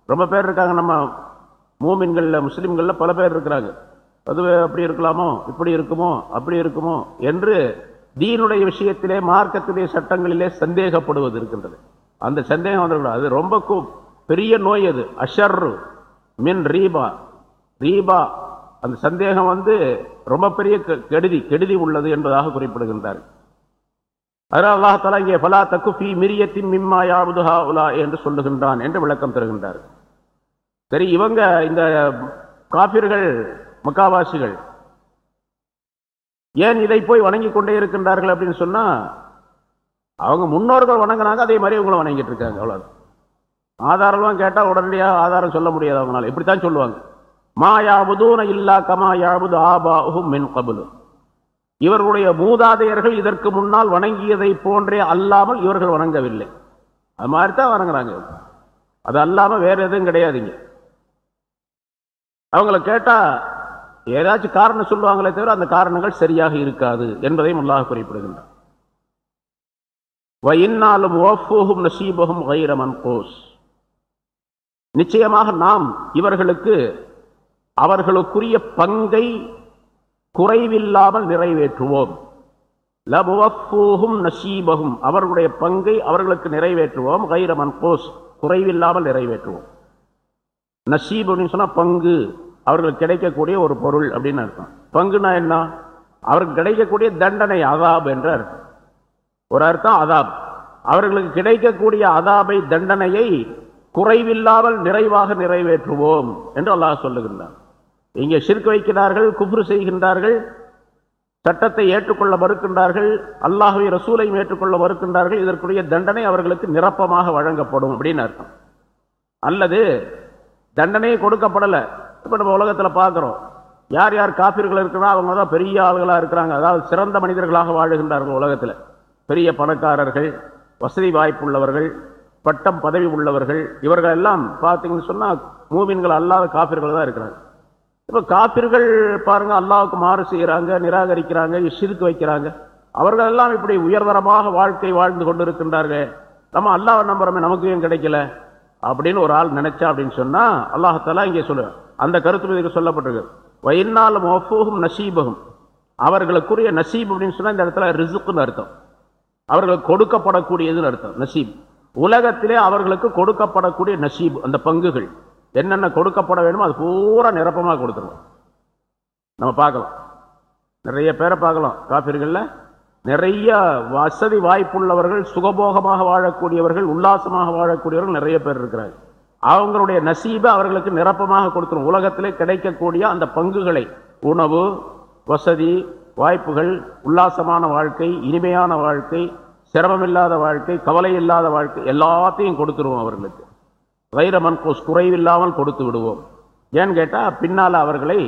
ரொம்ப பேர் இருக்காங்க நம்ம மூமின்களில் முஸ்லீம்களில் பல பேர் இருக்கிறாங்க. அதுவே அப்படி இருக்கலாமோ? இப்படி இருக்குமோ? அப்படி இருக்குமோ? என்று தீனுடைய விஷயத்திலே மார்க்கத்துடைய சட்டங்களிலே சந்தேகப்படுவது இருக்கின்றது. அந்த சந்தேகம் வந்துடக்கூடாது அது ரொம்ப பெரிய நோய் அது. அஷர்ரு மின் ரீபா. ரீபா அந்த சந்தேகம் வந்து ரொம்ப பெரிய கெ- கெடுதி கெடுதி உள்ளது என்பதாக குறிப்பிடுகின்றார். அதனால் அல்லாஹ் இங்கே பலா தக்கு ஃபி மிரியத்தின் மிம்மா யாவுதுஹா உலா என்று சொல்லுகின்றான் என்று விளக்கம் தருகின்றார். சரி இவங்க இந்த காபிர்கள் மக்காவாசிகள் ஏன் இதை போய் வணங்கி கொண்டே இருக்கின்றார்கள் அப்படின்னு சொன்னால் அவங்க முன்னோர்கள் வணங்கினாங்க அதே மாதிரி இவங்களும் வணங்கிட்டு இருக்காங்க அவ்வளோ ஆதாரம்லாம் கேட்டால் உடனடியாக ஆதாரம் சொல்ல முடியாது அவங்களால. இப்படித்தான் சொல்லுவாங்க. மா யாபுதூன இல்லா கமா யாபுது ஆபாஹும் மின் கபுலு. இவர்களுடைய மூதாதையர்கள் இதற்கு முன்னால் வணங்கியதை போன்றே அல்லாமல் இவர்கள் வணங்கவில்லை. அது மாதிரி தான் வணங்குறாங்க அது அல்லாமல் வேறு எதுவும் கிடையாதுங்க. அவங்கள கேட்டால் ஏதாச்சும் காரணம் சொல்லுவாங்களே தவிர அந்த காரணங்கள் சரியாக இருக்காது என்பதையும் அல்லாஹ் குறிப்பிடுகின்றார் வயின்னாலும் ஓஃபூஹும் நசீபகும் வைரமன் கோஸ் நிச்சயமாக நாம் இவர்களுக்கு அவர்களுக்குரிய பங்கை குறைவில்லாமல் நிறைவேற்றுவோம். லபுவஃபூஹும் நசீபகும் அவர்களுடைய பங்கை அவர்களுக்கு நிறைவேற்றுவோம். கைரமன் கோஸ் குறைவில்லாமல் நிறைவேற்றுவோம். நசீப் சொன்னால் சொன்னா பங்கு. அவர்களுக்கு கிடைக்கக்கூடிய ஒரு பொருள் அப்படின்னு அர்த்தம். பங்குனா என்ன? அவருக்கு கிடைக்கக்கூடிய தண்டனை அதாப் என்ற அர்த்தம். ஒரு அர்த்தம் அதாப் அவர்களுக்கு கிடைக்கக்கூடிய அதாபை தண்டனையை குறைவில்லாமல் நிறைவாக நிறைவேற்றுவோம் என்று அல்லாஹ் சொல்லுகின்றார் இங்கே ஷிர்க் வைக்கிறார்கள் குஃப்ரு செய்கின்றார்கள் சட்டத்தை ஏற்றுக்கொள்ள மறுக்கின்றார்கள் அல்லாஹுவை ரசூலையும் ஏற்றுக்கொள்ள மறுக்கின்றார்கள் இதற்குரிய தண்டனை அவர்களுக்கு நிரப்பமாக வழங்கப்படும் அப்படின்னு அர்த்தம். அல்லது தண்டனையே கொடுக்கப்படலை. இப்போ நம்ம உலகத்தில் பார்க்குறோம் யார் யார் காப்பீர்கள் இருக்கிறா அவங்க தான் பெரிய ஆளுகளாக இருக்கிறாங்க. அதாவது சிறந்த மனிதர்களாக வாழுகின்றார்கள் உலகத்தில். பெரிய பணக்காரர்கள் வசதி வாய்ப்புள்ளவர்கள் பட்டம் பதவி உள்ளவர்கள் இவர்கள் எல்லாம் பார்த்தீங்கன்னு சொன்னால் மூவின்கள் அல்லாத காப்பீர்கள் தான் இருக்கிறாங்க. இப்போ காப்பீர்கள் பாருங்க அல்லாவுக்கு மாறு செய்கிறாங்க நிராகரிக்கிறாங்க சிறுக்கு வைக்கிறாங்க. அவர்கள் எல்லாம் இப்படி உயர்தரமாக வாழ்க்கை வாழ்ந்து கொண்டு இருக்கின்றார்கள் நம்ம அல்லாஹ் நம்புறமே நமக்கு ஏன் கிடைக்கல? அப்படின்னு ஒரு ஆள் நினைச்சா அப்படின்னு சொன்னா அல்லாஹத்தெல்லாம் இங்கே சொல்லுவேன். அந்த கருத்து இதுக்கு சொல்லப்பட்டிருக்கு. வயின்னாலும் ஒஃபூகும் நசீபகும் அவர்களுக்குரிய நசீப் அப்படின்னு சொன்னால் இந்த இடத்துல ரிசுக்குன்னு அர்த்தம். அவர்களுக்கு கொடுக்கப்படக்கூடியதுன்னு அர்த்தம் நசீப். உலகத்திலே அவர்களுக்கு கொடுக்கப்படக்கூடிய நசீப் அந்த பங்குகள். என்னென்ன கொடுக்கப்பட வேணுமோ அது பூரா நிரப்பமாக கொடுத்துருவோம். நம்ம பார்க்கலாம். நிறைய பேரை பார்க்கலாம். காப்பீர்களில் நிறைய வசதி வாய்ப்புள்ளவர்கள் சுகபோகமாக வாழக்கூடியவர்கள் உல்லாசமாக வாழக்கூடியவர்கள் நிறைய பேர் இருக்கிறாங்க. அவங்களுடைய நசீபை அவர்களுக்கு நிரப்பமாக கொடுத்துரும். உலகத்திலே கிடைக்கக்கூடிய அந்த பங்குகளை உணவு வசதி வாய்ப்புகள் உல்லாசமான வாழ்க்கை இனிமையான வாழ்க்கை சிரமமில்லாத வாழ்க்கை கவலை இல்லாத வாழ்க்கை எல்லாத்தையும் கொடுத்துருவோம் அவர்களுக்கு. வைரமன் மன்கோஸ் குறைவில்லாமல் கொடுத்து விடுவோம். ஏன்னு கேட்டால் பின்னால் அவர்களை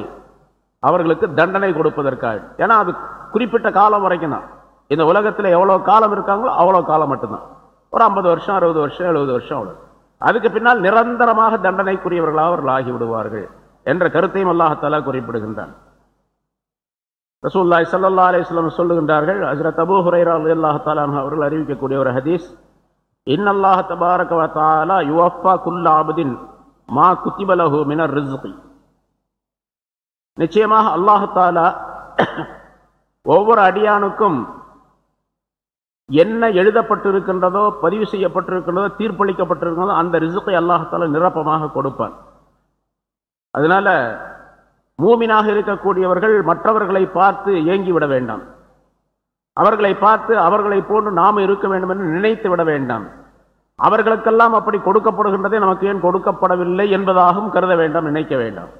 அவர்களுக்கு தண்டனை கொடுப்பதற்காக. ஏன்னா அது குறிப்பிட்ட காலம் வரைக்கும் தான். இந்த உலகத்தில் எவ்வளோ காலம் இருக்காங்களோ அவ்வளோ காலம் மட்டும்தான். ஒரு ஐம்பது வருஷம் அறுபது வருஷம் எழுபது வருஷம் அவ்வளோ அதுக்கு பின்னால் நிரந்தரமாக தண்டனைக்குரியவர்களாக அவர்கள் ஆகி விடுவார்கள் என்ற கருத்தையும் அல்லாஹாலா குறிப்பிடுகின்றான். ரசூல்லாய் சல்லா அலிஸ்லாம் சொல்லுகின்றார்கள் ஹசரத் அபு ஹுரைரா அல்லாஹாலா அவர்கள் அறிவிக்கக்கூடிய ஒரு ஹதீஸ் இன்னல்லாஹ தபாரக தாலா யுவஃபா குல்லாபுதீன் மா குத்திபலஹு மினர் ரிசுகி நிச்சயமாக அல்லாஹாலா ஒவ்வொரு அடியானுக்கும் என்ன எழுதப்பட்டிருக்கின்றதோ பதிவு செய்யப்பட்டிருக்கின்றதோ தீர்ப்பளிக்கப்பட்டிருக்கிறதோ அந்த ரிசுக்கை அல்லாஹால நிரப்பமாக கொடுப்பான் அதனால மூமினாக இருக்கக்கூடியவர்கள் மற்றவர்களை பார்த்து ஏங்கி விட வேண்டாம். அவர்களை பார்த்து அவர்களை போன்று நாம் இருக்க வேண்டும் என்று நினைத்து விட வேண்டாம். அவர்களுக்கெல்லாம் அப்படி கொடுக்கப்படுகின்றதே நமக்கு ஏன் கொடுக்கப்படவில்லை என்பதாகவும் கருத வேண்டாம் நினைக்க வேண்டாம்.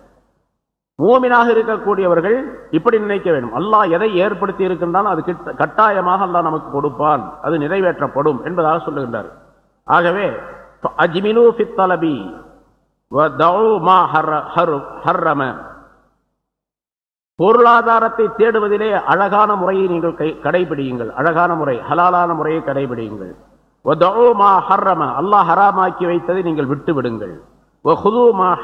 மூமினாக இருக்கக்கூடியவர்கள் இப்படி நினைக்க வேண்டும். அல்லாஹ் எதை ஏற்படுத்தி இருக்கின்றான் அது கட்டாயமாக அல்லாஹ் நமக்கு கொடுப்பான். அது நிறைவேற்றப்படும் என்பதாக சொல்லுகின்றார். ஆகவே அஜ்மினு ஃபித்தலபி பொருளாதாரத்தை தேடுவதிலே அழகான முறையை நீங்கள் கடைபிடியுங்கள். அழகான முறை ஹலாலான முறையை கடைபிடியுங்கள். அல்லாஹ் ஹராமாக்கி வைத்ததை நீங்கள் விட்டு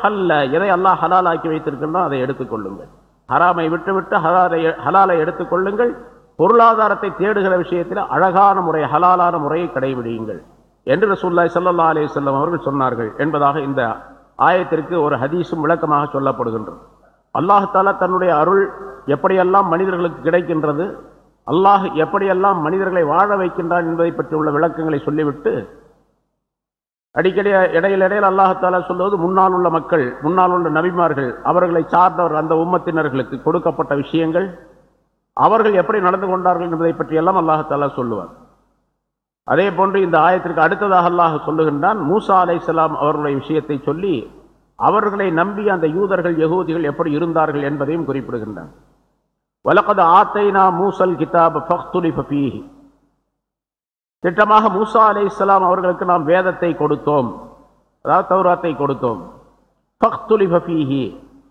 ஹல்ல எதை அல்லாஹ் ஹலாலாக்கி வைத்திருக்கின்றோ அதை எடுத்துக்கொள்ளுங்கள். ஹராமை விட்டுவிட்டு ஹலாலை ஹலாலை எடுத்துக்கொள்ளுங்கள். பொருளாதாரத்தை தேடுகிற விஷயத்தில் அழகான முறை ஹலாலான முறையை கடைபிடியுங்கள். என்று ரசூல்லாய் சல்லா அலி சொல்லம் அவர்கள் சொன்னார்கள். என்பதாக இந்த ஆயத்திற்கு ஒரு ஹதீஸும் விளக்கமாக சொல்லப்படுகின்றது. அல்லாஹாலா தன்னுடைய அருள் எப்படியெல்லாம் மனிதர்களுக்கு கிடைக்கின்றது அல்லாஹ் எப்படியெல்லாம் மனிதர்களை வாழ வைக்கின்றான் என்பதை பற்றி உள்ள விளக்கங்களை சொல்லிவிட்டு அடிக்கடி இடையில் இடையில் அல்லாஹால சொல்வது முன்னால் உள்ள மக்கள் முன்னால் உள்ள நபிமார்கள் அவர்களை சார்ந்தவர் அந்த உம்மத்தினர்களுக்கு கொடுக்கப்பட்ட விஷயங்கள் அவர்கள் எப்படி நடந்து கொண்டார்கள் என்பதை பற்றி எல்லாம் சொல்லுவார். அதே போன்று இந்த ஆயத்திற்கு அடுத்ததாக அல்லாஹ் சொல்லுகின்றான் மூசா அலை அவர்களுடைய விஷயத்தை சொல்லி அவர்களை நம்பி அந்த யூதர்கள் யகூதிகள் எப்படி இருந்தார்கள் என்பதையும் குறிப்பிடுகின்றான். வலக்கது ஆத்தைனா மூசல் கிதாப் திட்டமாக மூசா அலே இஸ்லாம் அவர்களுக்கு நாம் வேதத்தை கொடுத்தோம். அதாவது தௌராத்தை கொடுத்தோம்.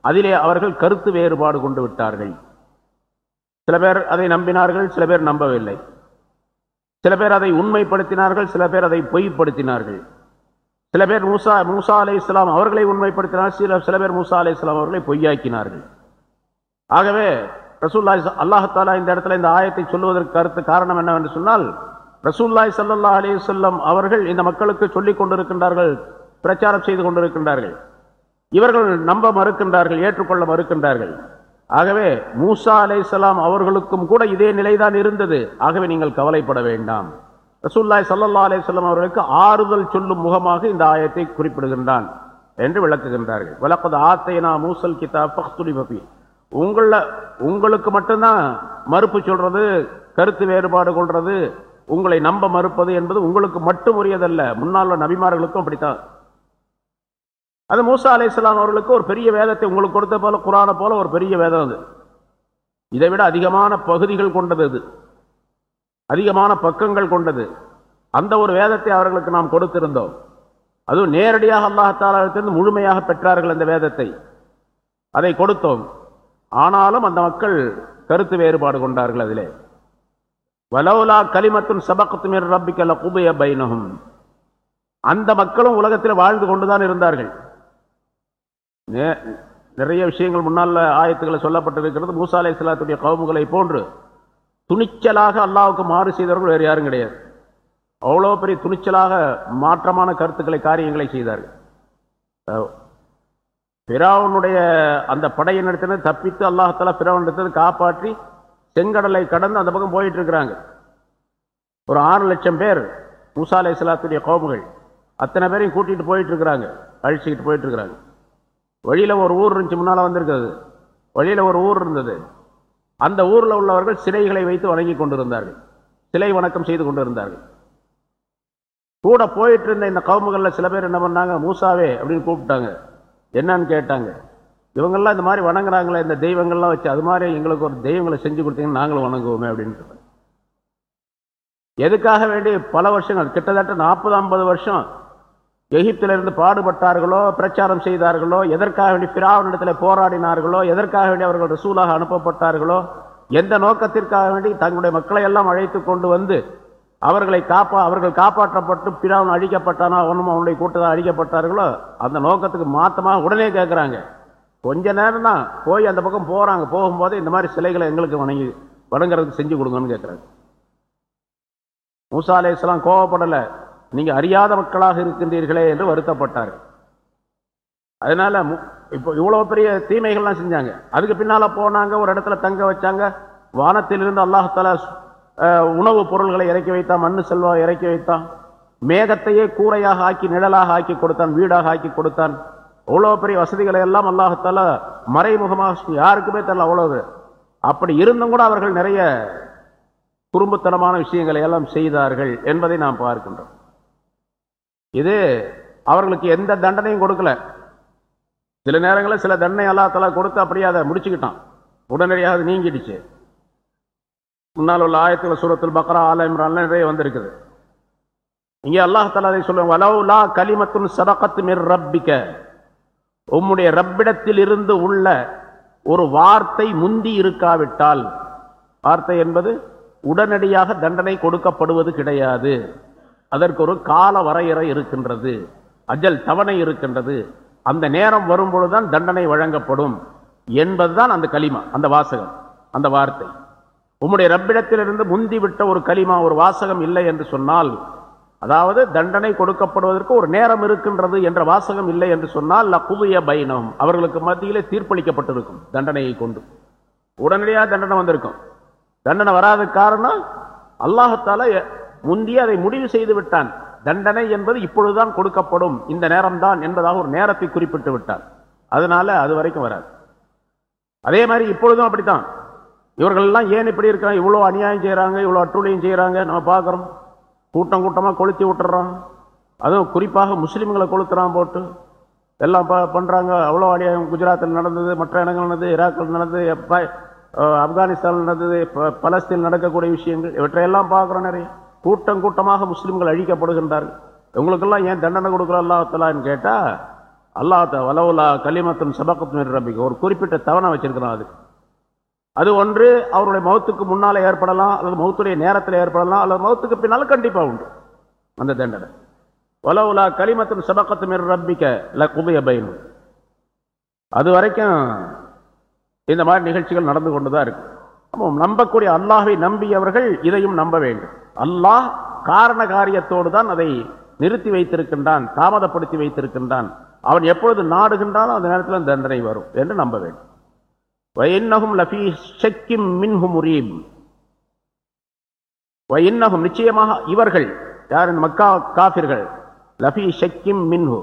அதிலே அவர்கள் கருத்து வேறுபாடு கொண்டு விட்டார்கள். சில பேர் அதை நம்பினார்கள் சில பேர் நம்பவில்லை. சில பேர் அதை உண்மைப்படுத்தினார்கள் சில பேர் அதை பொய்ப்படுத்தினார்கள். சில பேர் மூசா மூசா அலே இஸ்லாம் அவர்களை உண்மைப்படுத்தினார் சில சில பேர் மூசா அலை இஸ்லாம் அவர்களை பொய்யாக்கினார்கள். ஆகவே ரசூல்லா அல்லாஹாலா இந்த இடத்துல இந்த ஆயத்தை சொல்லுவதற்கு கருத்து காரணம் என்னவென்று சொன்னால் ரசூல்லாய் சல்லா அலே சொல்லம் அவர்கள் இந்த மக்களுக்கு சொல்லிக் கொண்டிருக்கின்றார்கள் பிரச்சாரம் செய்து கொண்டிருக்கின்றார்கள். இவர்கள் நம்ப மறுக்கின்றார்கள் ஏற்றுக்கொள்ள மறுக்கின்றார்கள். ஆகவே மூசா அலை அவர்களுக்கும் கூட இதே நிலைதான் இருந்தது. ஆகவே நீங்கள் கவலைப்பட வேண்டாம். ரசூல்லாய் சல்லா அலே சொல்லம் அவர்களுக்கு ஆறுதல் சொல்லும் முகமாக இந்த ஆயத்தை குறிப்பிடுகின்றான் என்று விளக்குகின்றார்கள். விளக்கது ஆத்தைனா மூசல் கிதா பக்துலி பபி உங்கள உங்களுக்கு மட்டும்தான் மறுப்பு சொல்றது கருத்து வேறுபாடு கொள்வது உங்களை நம்ப மறுப்பது என்பது உங்களுக்கு மட்டும் உரியதல்ல முன்னாள் நபிமார்களுக்கும் அப்படித்தான். அது மூசா அலை அவர்களுக்கு ஒரு பெரிய வேதத்தை உங்களுக்கு கொடுத்த போல குரான போல ஒரு பெரிய வேதம் அது. இதை விட அதிகமான பகுதிகள் கொண்டது அது. அதிகமான பக்கங்கள் கொண்டது. அந்த ஒரு வேதத்தை அவர்களுக்கு நாம் கொடுத்திருந்தோம். அதுவும் நேரடியாக அல்லாஹாலிருந்து முழுமையாக பெற்றார்கள் அந்த வேதத்தை. அதை கொடுத்தோம். ஆனாலும் அந்த மக்கள் கருத்து வேறுபாடு கொண்டார்கள் அதிலே. வலவுலா கலிமத்துன் சபக்கத்துமீர் ரப்பிக்கல குபைய பைனகும் அந்த மக்களும் உலகத்தில் வாழ்ந்து கொண்டுதான் இருந்தார்கள். நிறைய விஷயங்கள் முன்னால் ஆயத்துக்களை சொல்லப்பட்டிருக்கிறது. மூசா அலை சலாத்துடைய கவுமுகளை போன்று துணிச்சலாக அல்லாவுக்கு மாறு செய்தவர்கள் வேறு யாரும் கிடையாது. அவ்வளோ பெரிய துணிச்சலாக மாற்றமான கருத்துக்களை காரியங்களை செய்தார்கள். பிராவனுடைய அந்த படையை தப்பித்து அல்லாஹால பிராவன் காப்பாற்றி செங்கடலை கடந்து அந்த பக்கம் போயிட்டு இருக்கிறாங்க ஒரு ஆறு லட்சம் பேர் மூசா அலை இஸ்லாத்துடைய கோபுகள் அத்தனை பேரையும் கூட்டிகிட்டு போயிட்டு இருக்கிறாங்க அழிச்சிக்கிட்டு போயிட்டு இருக்கிறாங்க வழியில் ஒரு ஊர் இருந்துச்சு முன்னால் வந்திருக்கிறது. வழியில் ஒரு ஊர் இருந்தது. அந்த ஊரில் உள்ளவர்கள் சிலைகளை வைத்து வணங்கி கொண்டிருந்தார்கள். சிலை வணக்கம் செய்து கொண்டிருந்தார்கள். கூட போயிட்டு இருந்த இந்த கவுமுகளில் சில பேர் என்ன பண்ணாங்க மூசாவே அப்படின்னு கூப்பிட்டாங்க. என்னன்னு கேட்டாங்க. இவங்கெல்லாம் இந்த மாதிரி வணங்குறாங்களே இந்த தெய்வங்கள்லாம் வச்சு அது மாதிரி எங்களுக்கு ஒரு தெய்வங்களை செஞ்சு கொடுத்தீங்கன்னா நாங்களும் வணங்குவோமே அப்படின்ட்டு. எதுக்காக வேண்டி பல வருஷங்கள் கிட்டத்தட்ட நாற்பது ஐம்பது வருஷம் எகிப்திலிருந்து பாடுபட்டார்களோ பிரச்சாரம் செய்தார்களோ எதற்காக வேண்டி பிராவனிடத்தில் போராடினார்களோ எதற்காக வேண்டி அவர்கள் ரசூலாக அனுப்பப்பட்டார்களோ எந்த நோக்கத்திற்காக வேண்டி தங்களுடைய மக்களை எல்லாம் அழைத்து கொண்டு வந்து அவர்களை காப்பா அவர்கள் காப்பாற்றப்பட்டு பிராவன் அழிக்கப்பட்டானா ஒன்றும் அவனுடைய கூட்டத்தில் அழிக்கப்பட்டார்களோ அந்த நோக்கத்துக்கு மாத்தமாக உடனே கேட்குறாங்க கொஞ்ச நேரம் தான் போய் அந்த பக்கம் போகிறாங்க போகும்போது இந்த மாதிரி சிலைகளை எங்களுக்கு வணங்கி வணங்குறதுக்கு செஞ்சு கொடுங்கன்னு கேட்குறாங்க மூசா கோவப்படலை. நீங்கள் அறியாத மக்களாக இருக்கின்றீர்களே என்று வருத்தப்பட்டார். அதனால மு- இப்போ இவ்வளோ பெரிய தீமைகள்லாம் செஞ்சாங்க. அதுக்கு பின்னால் போனாங்க ஒரு இடத்துல தங்க வச்சாங்க. வானத்திலிருந்து அல்லாஹால உணவுப் பொருள்களை இறக்கி வைத்தான் மண்ணு செல்வா இறக்கி வைத்தான். மேகத்தையே கூரையாக ஆக்கி நிழலாக ஆக்கி கொடுத்தான் வீடாக ஆக்கி கொடுத்தான். அவ்வளோ பெரிய வசதிகளை எல்லாம் அல்லாஹத்தால மறைமுகமாக யாருக்குமே தெரியல அவ்வளவு. அப்படி இருந்தும் கூட அவர்கள் நிறைய குறும்புத்தனமான விஷயங்களை எல்லாம் செய்தார்கள் என்பதை நாம் பார்க்கின்றோம். இது அவர்களுக்கு எந்த தண்டனையும் கொடுக்கல. சில நேரங்களில் சில தண்டனை அல்லாத்தால கொடுத்து அப்படியே அதை முடிச்சுக்கிட்டான். உடனடியாக அது நீங்கிடுச்சு. முன்னால் உள்ள ஆயத்தில் சூரத்தில் பக்ரா ஆல இம்ரான்லாம் நிறைய வந்திருக்குது. இங்கே அல்லாஹ் அதை சொல்லுவாங்க வலவுலா கலிமத்துன் சதக்கத்து மிர் ரப்பிக்க. உம்முடைய ரப்பிடத்தில் இருந்து உள்ள ஒரு வார்த்தை முந்தி இருக்காவிட்டால் வார்த்தை என்பது உடனடியாக தண்டனை கொடுக்கப்படுவது கிடையாது. அதற்கு ஒரு கால வரையறை இருக்கின்றது அஜல் தவணை இருக்கின்றது. அந்த நேரம் வரும்பொழுதுதான் தண்டனை வழங்கப்படும் என்பதுதான் அந்த களிமா அந்த வாசகம் அந்த வார்த்தை. உம்முடைய ரப்பிடத்திலிருந்து முந்திவிட்ட ஒரு களிமா ஒரு வாசகம் இல்லை என்று சொன்னால் அதாவது தண்டனை கொடுக்கப்படுவதற்கு ஒரு நேரம் இருக்கின்றது என்ற வாசகம் இல்லை என்று சொன்னால் புதிய பைனம் அவர்களுக்கு மத்தியிலே தீர்ப்பளிக்கப்பட்டிருக்கும் தண்டனையை கொண்டு. உடனடியாக தண்டனை வந்திருக்கும். தண்டனை வராத காரணம் அல்லாஹத்தால முந்தி அதை முடிவு செய்து விட்டான். தண்டனை என்பது இப்பொழுதுதான் கொடுக்கப்படும். இந்த நேரம்தான் என்பதாக ஒரு நேரத்தை குறிப்பிட்டு விட்டார். அதனால அது வரைக்கும் வராது. அதே மாதிரி இப்பொழுதும் அப்படித்தான். இவர்கள் எல்லாம் ஏன் இப்படி இருக்கிறாங்க? இவ்வளோ அநியாயம் செய்கிறாங்க இவ்வளோ அட்டுழியம் செய்கிறாங்க நம்ம பார்க்குறோம். கூட்டம் கூட்டமாக கொளுத்தி விட்டுறான் அதுவும் குறிப்பாக முஸ்லீம்களை கொளுத்துறான் போட்டு. எல்லாம் ப பண்ணுறாங்க அவ்வளோ அடியாக குஜராத்தில் நடந்தது மற்ற இடங்கள் நடந்தது ஈராக்கில் நடந்தது எப்ப ஆப்கானிஸ்தான் நடந்தது பலஸ்தீன் நடக்கக்கூடிய விஷயங்கள் இவற்றையெல்லாம் பார்க்குறோம் நிறைய. கூட்டம் கூட்டமாக முஸ்லீம்கள் அழிக்கப்படுகின்றார்கள். இவங்களுக்கெல்லாம் ஏன் தண்டனை கொடுக்குற அல்லாஹலான்னு கேட்டால் அல்லாஹ் வலவுலா கலிமத்தின் சபக்கத்தின் ரபிக்கு ஒரு குறிப்பிட்ட தவணை வச்சிருக்கிறான் அது அது ஒன்று அவருடைய மௌத்துக்கு முன்னால் ஏற்படலாம் அல்லது மௌத்துடைய நேரத்தில் ஏற்படலாம் அல்லது மௌத்துக்கு பின்னால் கண்டிப்பாக உண்டு. அந்த தண்டனை. வலவுலா கலிமத்தின் சபக்கத்து மேல் ரப்பிக்க இல்லை குபிய பயணம் அது வரைக்கும் இந்த மாதிரி நிகழ்ச்சிகள் நடந்து கொண்டு தான் இருக்கு நம்பக்கூடிய அல்லாஹை நம்பியவர்கள் இதையும் நம்ப வேண்டும். அல்லாஹ் காரண காரியத்தோடு தான் அதை நிறுத்தி வைத்திருக்கின்றான் தாமதப்படுத்தி வைத்திருக்கின்றான். அவன் எப்பொழுது நாடுகின்றாலும் அந்த நேரத்தில் தண்டனை வரும் என்று நம்ப வேண்டும். வயன்னகும் லஃபி ஷக்கிம் மின்ஹு முரீம் வயின்னகும் நிச்சயமாக இவர்கள் யார் மக்கா காஃபிர்கள் லஃபி ஷக்கிம் மின்ஹு.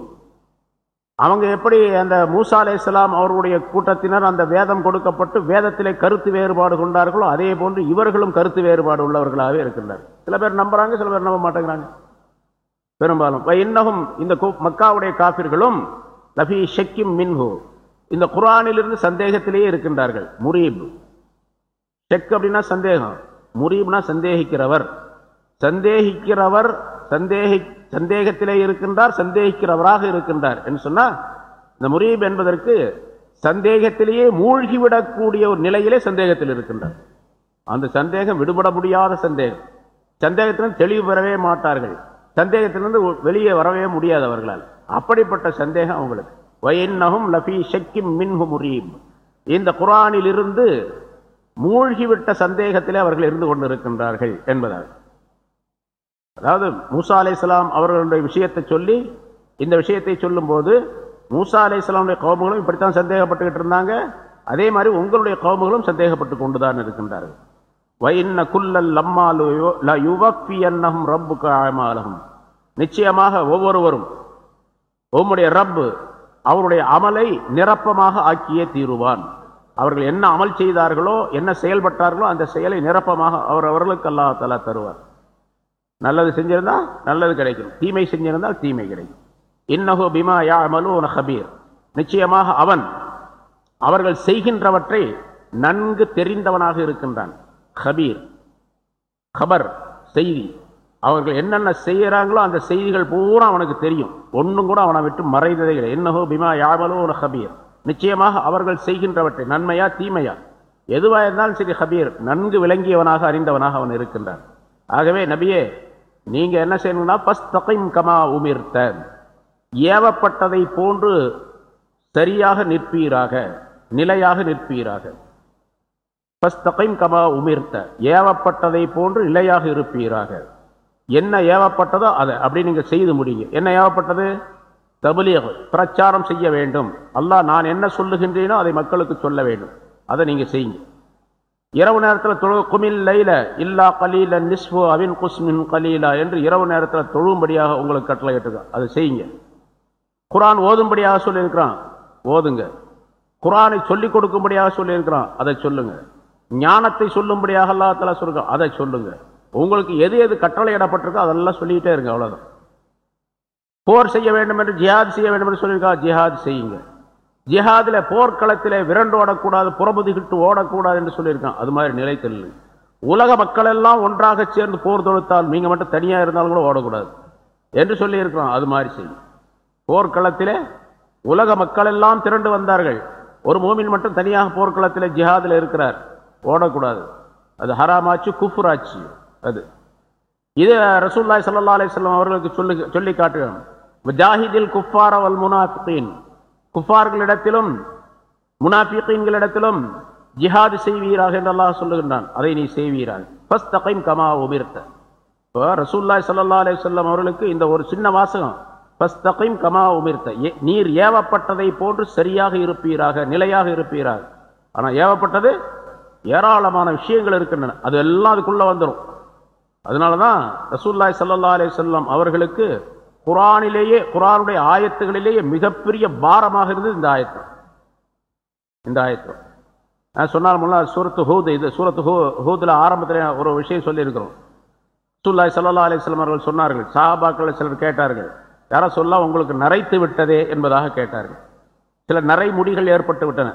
அவங்க எப்படி அந்த மூசா அலைஹிஸ்ஸலாம் அவர்களுடைய கூட்டத்தினர் அந்த வேதம் கொடுக்கப்பட்டு வேதத்திலே கருத்து வேறுபாடு கொண்டார்களோ அதே போன்று இவர்களும் கருத்து வேறுபாடு உள்ளவர்களாகவே இருக்கின்றனர். சில பேர் நம்புறாங்க சில பேர் நம்ப மாட்டேங்கிறாங்க. பெரும்பாலும். இன்னகும் இந்த மக்காவுடைய காபிர்களும் லஃபி ஷக்கிம் மின்ஹு. இந்த குரானிலிருந்து சந்தேகத்திலேயே இருக்கின்றார்கள். முரீப். செக் அப்படின்னா சந்தேகம். முரீப்னா சந்தேகிக்கிறவர். சந்தேகிக்கிறவர் சந்தேகி சந்தேகத்திலே இருக்கின்றார் சந்தேகிக்கிறவராக இருக்கின்றார் என்று சொன்னால் இந்த முரீப் என்பதற்கு சந்தேகத்திலேயே மூழ்கிவிடக்கூடிய ஒரு நிலையிலே சந்தேகத்தில் இருக்கின்றார். அந்த சந்தேகம் விடுபட முடியாத சந்தேகம். சந்தேகத்திலிருந்து தெளிவு பெறவே மாட்டார்கள். சந்தேகத்திலிருந்து வெளியே வரவே முடியாது அவர்களால். அப்படிப்பட்ட சந்தேகம் அவங்களுக்கு. வயன்னகும் லஃபி ஷக்கிம் மின்ஹு முரீப் இந்த குரானிலிருந்து இருந்து மூழ்கிவிட்ட சந்தேகத்திலே அவர்கள் இருந்து கொண்டிருக்கின்றார்கள் என்பதாக அதாவது மூசா இஸ்லாம் அவர்களுடைய விஷயத்தை சொல்லி இந்த விஷயத்தை சொல்லும்போது மூசா இஸ்லாமுடைய கௌமுகளும் இப்படித்தான் சந்தேகப்பட்டுக்கிட்டு இருந்தாங்க. அதே மாதிரி உங்களுடைய கௌமுகளும் சந்தேகப்பட்டு கொண்டுதான் இருக்கின்றார்கள். வைன்ன குல்லல் லம்மாலு ல யுவஃபியன்னஹும் ரப்புக அமாலஹும் நிச்சயமாக ஒவ்வொருவரும் உம்முடைய ரப்பு அவருடைய அமலை நிரப்பமாக ஆக்கியே தீருவான். அவர்கள் என்ன அமல் செய்தார்களோ என்ன செயல்பட்டார்களோ அந்த செயலை நிரப்பமாக அவர் அவர்களுக்கு அல்லாஹ் தலா தருவார். நல்லது செஞ்சிருந்தால் நல்லது கிடைக்கும். தீமை செஞ்சிருந்தால் தீமை கிடைக்கும். இன்னஹு பிமா யா அமலு ஹபீர் நிச்சயமாக அவன் அவர்கள் செய்கின்றவற்றை நன்கு தெரிந்தவனாக இருக்கின்றான். ஹபீர் ஹபர் செய்தி. அவர்கள் என்னென்ன செய்யறாங்களோ அந்த செய்திகள் பூரா அவனுக்கு தெரியும். ஒன்றும் கூட அவனை விட்டு மறைந்ததே இல்லை. என்னஹோ பிமா யாவலோ ஒரு ஹபீர் நிச்சயமாக அவர்கள் செய்கின்றவற்றை நன்மையா தீமையா? எதுவாக இருந்தாலும் சரி ஹபீர் நன்கு விளங்கியவனாக அறிந்தவனாக அவன் இருக்கின்றான். ஆகவே நபியே நீங்க என்ன செய்யணும்னா பஸ்தகைம் கமா உமிர்த்த. ஏவப்பட்டதை போன்று சரியாக நிற்பீராக நிலையாக நிற்பீராக. பஸ்தகைம் கமா உமிர்த்த. ஏவப்பட்டதை போன்று நிலையாக இருப்பீராக. என்ன ஏவப்பட்டதோ அதை அப்படி நீங்கள் செய்து முடியுங்க என்ன ஏவப்பட்டது? தபுலியக பிரச்சாரம் செய்ய வேண்டும். அல்லாஹ் நான் என்ன சொல்லுகின்றேனோ அதை மக்களுக்கு சொல்ல வேண்டும். அதை நீங்கள் செய்யுங்க. இரவு நேரத்தில் தொழு குமில் லைல இல்லா கலீல நிஸ்பு அவின் குஸ்மின் கலீலா என்று இரவு நேரத்தில் தொழும்படியாக உங்களுக்கு கட்டளை இட்டுதான் அதை செய்யுங்க. குரான் ஓதும்படியாக சொல்லியிருக்கிறான். ஓதுங்க. குரானை சொல்லிக் கொடுக்கும்படியாக சொல்லியிருக்கிறான். அதை சொல்லுங்கள் ஞானத்தை சொல்லும்படியாக அல்லா தலா அதை சொல்லுங்கள் உங்களுக்கு எது எது கட்டளை இடப்பட்டிருக்கோ அதெல்லாம் சொல்லிக்கிட்டே இருங்க அவ்வளவுதான். போர் செய்ய வேண்டும் என்று ஜிஹாத் செய்ய வேண்டும் என்று சொல்லியிருக்கா ஜிஹாத் செய்யுங்க. ஜிஹாதில் போர்க்களத்தில் விரண்டு ஓடக்கூடாது புறமுதுகிட்டு ஓடக்கூடாது என்று சொல்லியிருக்கான். அது மாதிரி நிலைத்தல் உலக மக்கள் எல்லாம் ஒன்றாக சேர்ந்து போர் தொடுத்தால் நீங்க மட்டும் தனியாக இருந்தாலும் கூட ஓடக்கூடாது என்று சொல்லியிருக்கிறோம் அது மாதிரி செய்யும் போர்க்களத்திலே உலக மக்கள் எல்லாம் திரண்டு வந்தார்கள். ஒரு மூமின் மட்டும் தனியாக போர்க்களத்தில் ஜிஹாதில் இருக்கிறார். ஓடக்கூடாது. அது ஹராமாச்சு குஃபுராச்சு. அது. இது ரசூல்லாய் சல்லா அலிஸ்லாம் அவர்களுக்கு சொல்லி சொல்லி காட்டுகிறோம் ஜாஹிதில் குஃபார வல் முனாஃபிகீன். குஃபார்களிடத்திலும் முனாஃபிகீன்களிடத்திலும் ஜிஹாது செய்வீராக என்று அல்லாஹ் சொல்லுகின்றான். அதை நீ செய்வீராக. ஃபஸ்ட் தகைம் கமா உமிர்த்த. இப்போ ரசூல்லாய் சல்லா அலிஸ்லாம் அவர்களுக்கு இந்த ஒரு சின்ன வாசகம். ஃபஸ்ட் தகைம் கமா உமிர்த்த. ஏ- நீர் ஏவப்பட்டதை போன்று சரியாக இருப்பீராக நிலையாக இருப்பீராக. ஆனால் ஏவப்பட்டது ஏராளமான விஷயங்கள் இருக்கின்றன. அது எல்லாம் அதுக்குள்ள வந்துடும் அதனால தான் ரசூல்லாய் சல்லா அலே செல்லம் அவர்களுக்கு குரானிலேயே குரானுடைய ஆயத்துகளிலேயே மிகப்பெரிய பாரமாக இருந்தது இந்த ஆயத்தம் இந்த ஆயத்தம் நான் சொன்னால் முன்னா சூரத்து ஹூத் இது சூரத்து ஹூ ஹூதில் ஆரம்பத்தில் ஒரு விஷயம் சொல்லியிருக்கிறோம். ரசூல்லாய் சல்லா அலைஹி அவர்கள் சொன்னார்கள் சாபாக்களை சிலர் கேட்டார்கள் யாரோ சொல்ல உங்களுக்கு நரைத்து விட்டதே என்பதாக கேட்டார்கள். சில நரை முடிகள் ஏற்பட்டு விட்டன.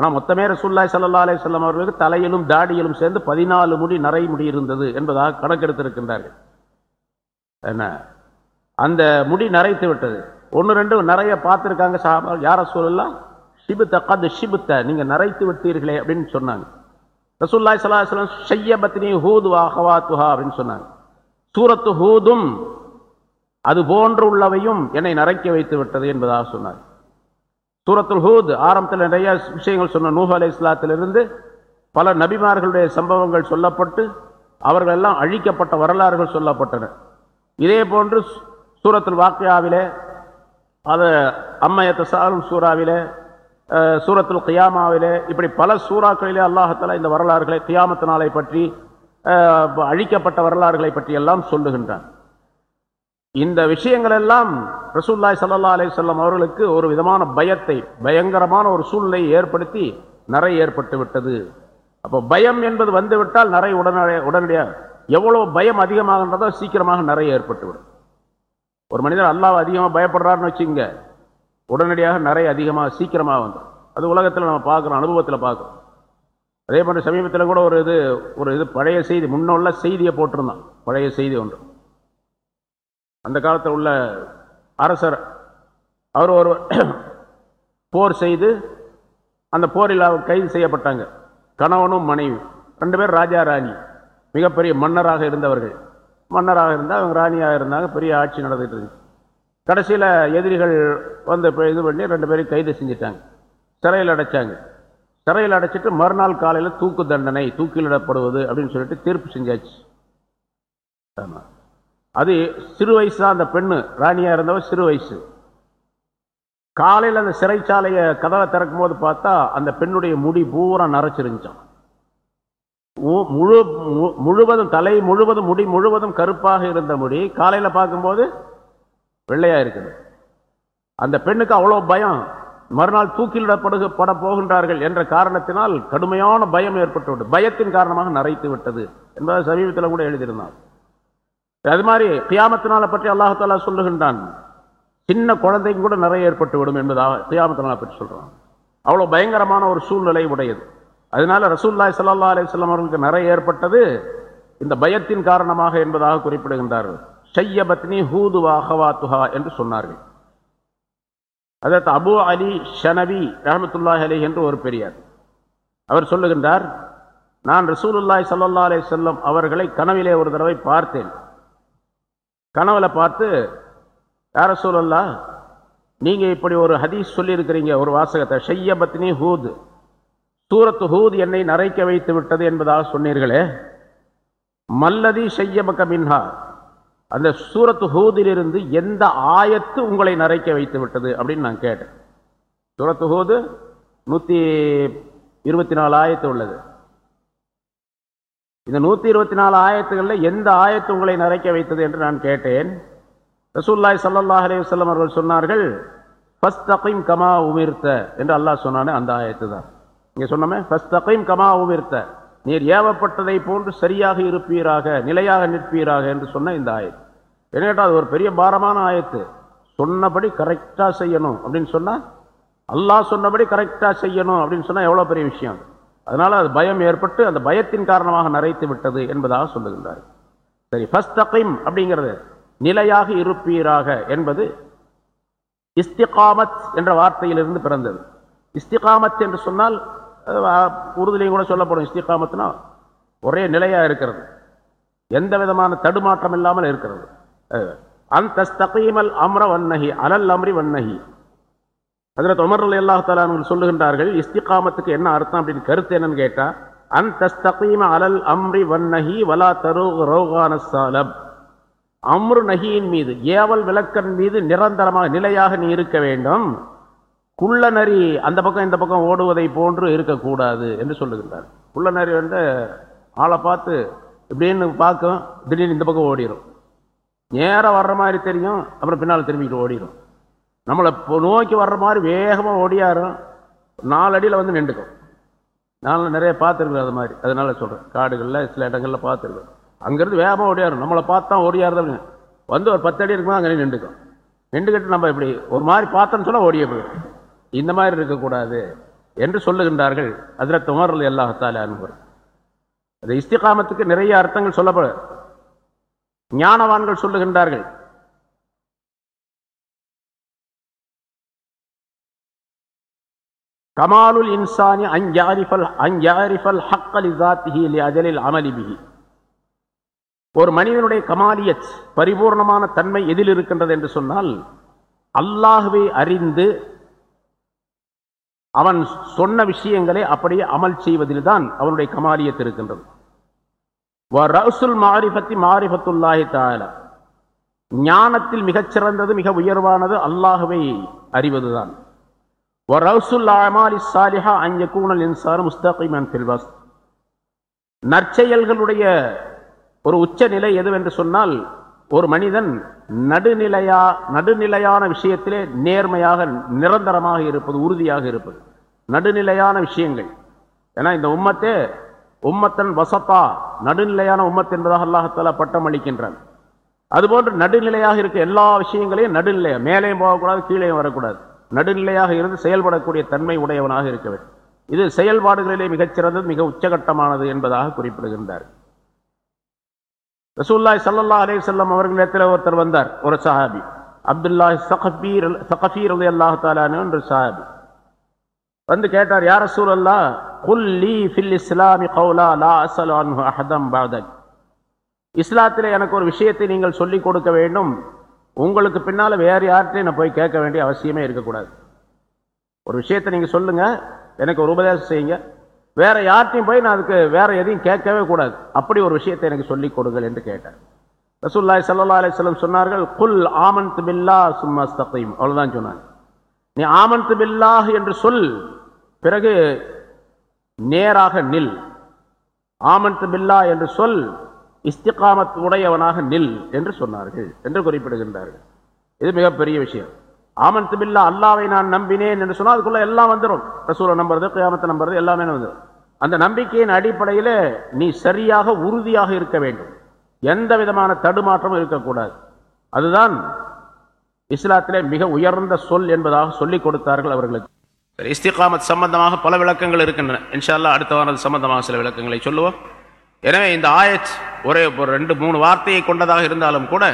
ஆனால் மொத்தமே ரசூல்லாய் சல்லா அலைஹி சொல்லம் அவர்களுக்கு தலையிலும் தாடியிலும் சேர்ந்து பதினாலு முடி நரை முடி இருந்தது என்பதாக கணக்கெடுத்திருக்கின்றார்கள். என்ன? அந்த முடி நரைத்து விட்டது. ஒன்று ரெண்டு நிறைய பார்த்துருக்காங்க சாபா யார சொல்லலாம் ஷிபுத்த கது ஷிபுத்த நீங்கள் நரைத்து விட்டீர்களே அப்படின்னு சொன்னாங்க. ரசூல்லாய் சல்லா சொல்லம் ஷையபத்னி ஹூது வாஹவாத்துஹா அப்படின்னு சொன்னாங்க. சூரத்து ஹூதும் அது போன்று உள்ளவையும் என்னை நரைக்க வைத்து விட்டது என்பதாக சொன்னார் சூரத்துல் ஹூத் ஆரம்பத்தில் நிறைய விஷயங்கள் சொன்ன நூஹ் அலை இஸ்லாத்திலிருந்து பல நபிமார்களுடைய சம்பவங்கள் சொல்லப்பட்டு அவர்கள் எல்லாம் அழிக்கப்பட்ட வரலாறுகள் சொல்லப்பட்டன. இதே போன்று சூ- சூரத்துல் வாக்கியாவிலே அது அம்மையத்த சாலும் சூறாவிலே சூரத்துல் கியாமாவிலே இப்படி பல சூறாக்களிலே அல்லாஹத்தாலா இந்த வரலாறுகளை கியாமத்து நாளை பற்றி அழிக்கப்பட்ட வரலாறுகளை பற்றி எல்லாம் சொல்லுகின்றான். இந்த விஷயங்கள் எல்லாம் ரசூல்லாய் சல்லா அலைஹிஸ்ஸலாம் அவர்களுக்கு ஒரு விதமான பயத்தை பயங்கரமான ஒரு சூழ்நிலையை ஏற்படுத்தி நிறை ஏற்பட்டு விட்டது. அப்போ பயம் என்பது வந்துவிட்டால் நிறை உடனடிய உடனடியாக எவ்வளோ பயம் அதிகமாகன்றதோ சீக்கிரமாக நிறைய ஏற்பட்டுவிடும் ஒரு மனிதர் அல்லாஹ் அதிகமாக பயப்படுறாருன்னு வச்சுங்க உடனடியாக நிறைய அதிகமாக சீக்கிரமாக வந்துடும் அது உலகத்தில் நம்ம பார்க்குறோம் அனுபவத்தில் பார்க்குறோம். அதே மாதிரி சமீபத்தில் கூட ஒரு இது ஒரு இது பழைய செய்தி முன்னுள்ள செய்தியை போட்டிருந்தான். பழைய செய்தி ஒன்று. அந்த காலத்தில் உள்ள அரசர் அவர் ஒரு போர் செய்து அந்த போரில் அவர் கைது செய்யப்பட்டாங்க. கணவனும் மனைவி ரெண்டு பேர் ராஜா ராணி. மிகப்பெரிய மன்னராக இருந்தவர்கள். மன்னராக இருந்தால் அவங்க ராணியாக இருந்தாங்க பெரிய ஆட்சி நடந்துகிட்டு இருந்துச்சு. கடைசியில் எதிரிகள் வந்து இப்போ இது பண்ணி ரெண்டு பேரும் கைது செஞ்சிட்டாங்க. சிறையில் அடைச்சாங்க. சிறையில் அடைச்சிட்டு மறுநாள் காலையில் தூக்கு தண்டனை தூக்கிலிடப்படுவது அப்படின்னு சொல்லிட்டு தீர்ப்பு செஞ்சாச்சு. ஆமாம் அது சிறு வயசு தான் அந்த பெண்ணு. ராணியா இருந்தவ சிறு வயசு. காலையில் அந்த சிறைச்சாலையை கதவை திறக்கும் போது பார்த்தா அந்த பெண்ணுடைய முடி பூரா நரைச்சிருந்துச்சான் மு- முழு மு- முழுவதும் தலை முழுவதும் முடி முழுவதும் கருப்பாக இருந்த முடி காலையில் பார்க்கும்போது வெள்ளையா இருக்குது. அந்த பெண்ணுக்கு அவ்வளோ பயம். மறுநாள் தூக்கிலிடப்படுக பட போகின்றார்கள் என்ற காரணத்தினால் கடுமையான பயம் ஏற்பட்டு பயத்தின் காரணமாக நரைத்து விட்டது என்பதை சமீபத்தில் கூட எழுதியிருந்தார் அது மாதிரி கியாமத்தினால பற்றி அல்லாஹாலா சொல்லுகின்றான். சின்ன குழந்தைங்க கூட நிறைய ஏற்பட்டு விடும் என்பதாக கியாமத்தினால பற்றி சொல்றான். அவ்வளோ பயங்கரமான ஒரு சூழ்நிலை உடையது. அதனால ரசூல்லாய் சல்லா அலிஸ்லாம் அவர்களுக்கு நிறைய ஏற்பட்டது. இந்த பயத்தின் காரணமாக என்பதாக குறிப்பிடுகின்றார்கள் ஷையபத்னி ஹூது துஹா என்று சொன்னார்கள். அதாவது அபு அலி ஷனவி ரஹமத்துல்லாஹ் அலி என்று ஒரு பெரியார். அவர் சொல்லுகின்றார் நான் ரசூலுல்லாய் சல்லா அலே செல்லம் அவர்களை கனவிலே ஒரு தடவை பார்த்தேன். கனவுல பார்த்து யார சூழல்லா நீங்க இப்படி ஒரு ஹதீஸ் சொல்லியிருக்கிறீங்க ஒரு வாசகத்தை. ஷையபத்னி ஹூத் சூரத்து ஹூத் என்னை நரைக்க வைத்து விட்டது என்பதாக சொன்னீர்களே. மல்லதி ஷையபக மின்ஹா அந்த சூரத்து ஹூதிலிருந்து எந்த ஆயத்து உங்களை நரைக்க வைத்து விட்டது? அப்படின்னு நான் கேட்டேன். சூரத்து ஹூது நூற்றி இருபத்தி நாலு ஆயத்து உள்ளது. இந்த நூற்றி இருபத்தி நாலு ஆயத்துகளில் எந்த ஆயத்து உங்களை நரைக்க வைத்தது என்று நான் கேட்டேன். ரசூல்லாய் சல்லாஹ் அலையுசல்லம் அவர்கள் சொன்னார்கள் ஃபஸ்தகைம் கமா உமிர்த்த என்று அல்லாஹ் சொன்னானே அந்த ஆயத்து தான். இங்கே சொன்னோமே ஃபஸ்தகைம் கமா உமிர்த்த நீர் ஏவப்பட்டதை போன்று சரியாக இருப்பீராக நிலையாக நிற்பீராக என்று சொன்ன இந்த ஆயத்து. என்ன கேட்டால் அது ஒரு பெரிய பாரமான ஆயத்து. சொன்னபடி கரெக்டாக செய்யணும் அப்படின்னு சொன்னால் அல்லாஹ் சொன்னபடி கரெக்டாக செய்யணும் அப்படின்னு சொன்னால் எவ்வளோ பெரிய விஷயம்? அதனால் அது பயம் ஏற்பட்டு அந்த பயத்தின் காரணமாக நரைத்து விட்டது என்பதாக சொல்லுகின்றார் சரி ஃபஸ்தகைம் அப்படிங்கிறது நிலையாக இருப்பீராக என்பது இஸ்திகாமத் என்ற வார்த்தையிலிருந்து பிறந்தது. இஸ்திகாமத் என்று சொன்னால் உறுதிலையும் கூட சொல்லப்படும் இஸ்திகாமத்னா ஒரே நிலையாக இருக்கிறது. எந்த விதமான தடுமாற்றம் இல்லாமல் இருக்கிறது. அந்த தகீமல் அம்ர வன்னஹி அலல் அம்ரி வன்னஹி. அதில் தொமர்ல அல்லா தலான்னு சொல்லுகின்றார்கள் இஸ்திகாமத்துக்கு என்ன அர்த்தம்? அப்படின்னு கருத்து என்னன்னு கேட்டா அன் தஸ்தகீம அலல் அம்ரி வன்னஹி வலா தரு ரோகான சாலப். அம்ரு நகியின் மீது ஏவல் விளக்கன் மீது நிரந்தரமாக நிலையாக நீ இருக்க வேண்டும். குள்ள நரி அந்த பக்கம் இந்த பக்கம் ஓடுவதை போன்று இருக்கக்கூடாது என்று சொல்லுகின்றார். குள்ள நரி வந்து ஆளை பார்த்து இப்படின்னு பார்க்கும் திடீர்னு இந்த பக்கம் ஓடிடும் நேராக வர்ற மாதிரி தெரியும் அப்புறம் பின்னால் திரும்பிட்டு ஓடிடும் நம்மளை நோக்கி வர்ற மாதிரி வேகமாக ஓடியாரும் நாலு அடியில் வந்து நின்றுக்கும் நான் நிறைய பார்த்துருக்குறேன் அது மாதிரி. அதனால சொல்கிறேன் காடுகளில் சில இடங்களில் பார்த்துருக்கேன் அங்கேருந்து வேகமாக ஓடியாரும் நம்மளை பார்த்தா ஓடியாருது அப்படின்னு வந்து ஒரு பத்து அடி இருக்குமா அங்கே நின்றுக்கும் நின்றுக்கிட்டு நம்ம இப்படி ஒரு மாதிரி பார்த்தோன்னு சொல்ல ஓடிய போயிடும். இந்த மாதிரி இருக்கக்கூடாது என்று சொல்லுகின்றார்கள் அதில் துமரல் எல்லாத்தால அன்பர் அது இஸ்திகாமத்துக்கு நிறைய அர்த்தங்கள் சொல்லப்படும் ஞானவான்கள் சொல்லுகின்றார்கள். கமாலுல் இன்சானி அஞ்சாரிஃபல் அஞ்சாரிஃபல் ஹக்கலி ஜாத்திஹி லி அஜலில் அமலிபிஹி ஒரு மனிதனுடைய கமாலியத் பரிபூர்ணமான தன்மை எதில் இருக்கின்றது என்று சொன்னால் அல்லாஹுவை அறிந்து அவன் சொன்ன விஷயங்களை அப்படியே அமல் செய்வதில் தான் அவனுடைய கமாலியத் இருக்கின்றது. ரவுசுல் மாரிபத்தி மாரிபத்துல்லாஹி தால ஞானத்தில் மிகச்சிறந்தது மிக உயர்வானது அல்லாஹுவை அறிவதுதான். நற்செயல்களுடைய ஒரு உச்ச நிலை எதுவென்று சொன்னால் ஒரு மனிதன் நடுநிலையா நடுநிலையான விஷயத்திலே நேர்மையாக நிரந்தரமாக இருப்பது உறுதியாக இருப்பது. நடுநிலையான விஷயங்கள். ஏன்னா இந்த உம்மத்தே உம்மத்தன் வசத்தா நடுநிலையான உம்மத் என்பதாக அல்லாஹத்தாலா பட்டம் அளிக்கின்றான். அதுபோன்று நடுநிலையாக இருக்க எல்லா விஷயங்களையும் நடுநிலையா மேலேயும் போகக்கூடாது கீழேயும் வரக்கூடாது. நடுநிலையாக இருந்து செயல்படக்கூடிய தன்மை உடையவனாக இருக்க வேண்டும். இது செயல்பாடுகளிலே மிகச்சிறந்தது மிக உச்சகட்டமானது என்பதாக குறிப்பிடுகின்றார். ரசூல்லாய் சல்லா அலே செல்லம் அவர்களிடத்தில் ஒருத்தர் வந்தார் ஒரு சஹாபி. அப்துல்லாஹ் சகபீர் சகபீர் அலி அல்லாஹ் தாலானு என்று சஹாபி. வந்து கேட்டார் யார் ரசூல் அல்லா குல்லி ஃபில் இஸ்லாமி கௌலா லா அசல் அன்ஹு அஹதம் பாதக் இஸ்லாத்தில் எனக்கு ஒரு விஷயத்தை நீங்கள் சொல்லிக் கொடுக்க வேண்டும். உங்களுக்கு பின்னால் வேறு யார்கிட்டையும் நான் போய் கேட்க வேண்டிய அவசியமே இருக்கக்கூடாது. ஒரு விஷயத்தை நீங்கள் சொல்லுங்கள் எனக்கு ஒரு உபதேசம் செய்யுங்க. வேறு யார்ட்டையும் போய் நான் அதுக்கு வேறு எதையும் கேட்கவே கூடாது. அப்படி ஒரு விஷயத்தை எனக்கு சொல்லிக் கொடுங்கள் என்று கேட்டேன் ரசூல்லாய் சல்லா அலிஸ்லம் சொன்னார்கள் குல் ஆமந்த் பில்லா சும்மா ஸ்தகையும் அவ்வளோதான் சொன்னாங்க. நீ ஆமந்த் பில்லாஹ் என்று சொல் பிறகு நேராக நில். ஆமந்த் பில்லா என்று சொல் இஸ்திகாமத் உடையவனாக நில் என்று சொன்னார்கள் என்று குறிப்பிடுகின்றார்கள். இது மிகப்பெரிய விஷயம். ஆமன் திபில்லா அல்லாவை நான் நம்பினேன் என்று சொன்னால் அதுக்குள்ள எல்லாம் வந்துடும் ரசூலை நம்புறது கியாமத்தை நம்புறது எல்லாமே வந்துடும் அந்த நம்பிக்கையின் அடிப்படையில் நீ சரியாக உறுதியாக இருக்க வேண்டும். எந்த விதமான தடுமாற்றமும் இருக்கக்கூடாது. அதுதான் இஸ்லாத்திலே மிக உயர்ந்த சொல் என்பதாக சொல்லிக் கொடுத்தார்கள் அவர்களுக்கு. இஸ்திகாமத் சம்பந்தமாக பல விளக்கங்கள் இருக்கின்றன. இன்ஷால்லா அடுத்த வாரம் சம்பந்தமாக சில விளக்கங்களை சொல்லுவோம். எனவே இந்த ஆயத் ஒரே ஒரு ரெண்டு மூணு வார்த்தையை கொண்டதாக இருந்தாலும் கூட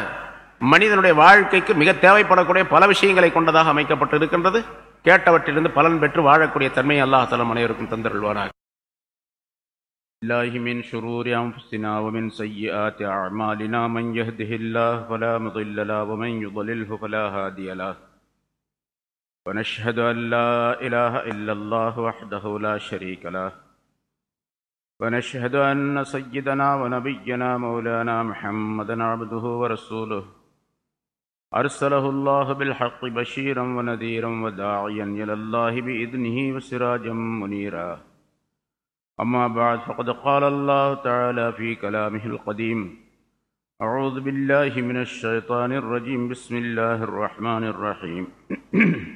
மனிதனுடைய வாழ்க்கைக்கு மிக தேவைப்படக்கூடிய பல விஷயங்களை கொண்டதாக அமைக்கப்பட்டு இருக்கின்றது. கேட்டவற்றிலிருந்து பலன் பெற்று வாழக்கூடிய தன்மை அல்லாஹலம் அனைவருக்கும் தந்தருள்வானாக. الله من شرور أنفسنا ومن سيئات أعمالنا من يهده الله فلا مضل له ومن يضلله فلا هادي له ونشهد أن لا إله إلا الله وحده لا شريك له ونشهد أن سيدنا ونبينا مولانا محمدا عبده ورسوله. أرسله الله بالحق بشيرا ونذيرا وداعيا إلى الله بإذنه وسراجا منيرا. أما بعد فقد قال الله تعالى في كلامه القديم أعوذ بالله من الشيطان الرجيم. بسم الله الرحمن الرحيم.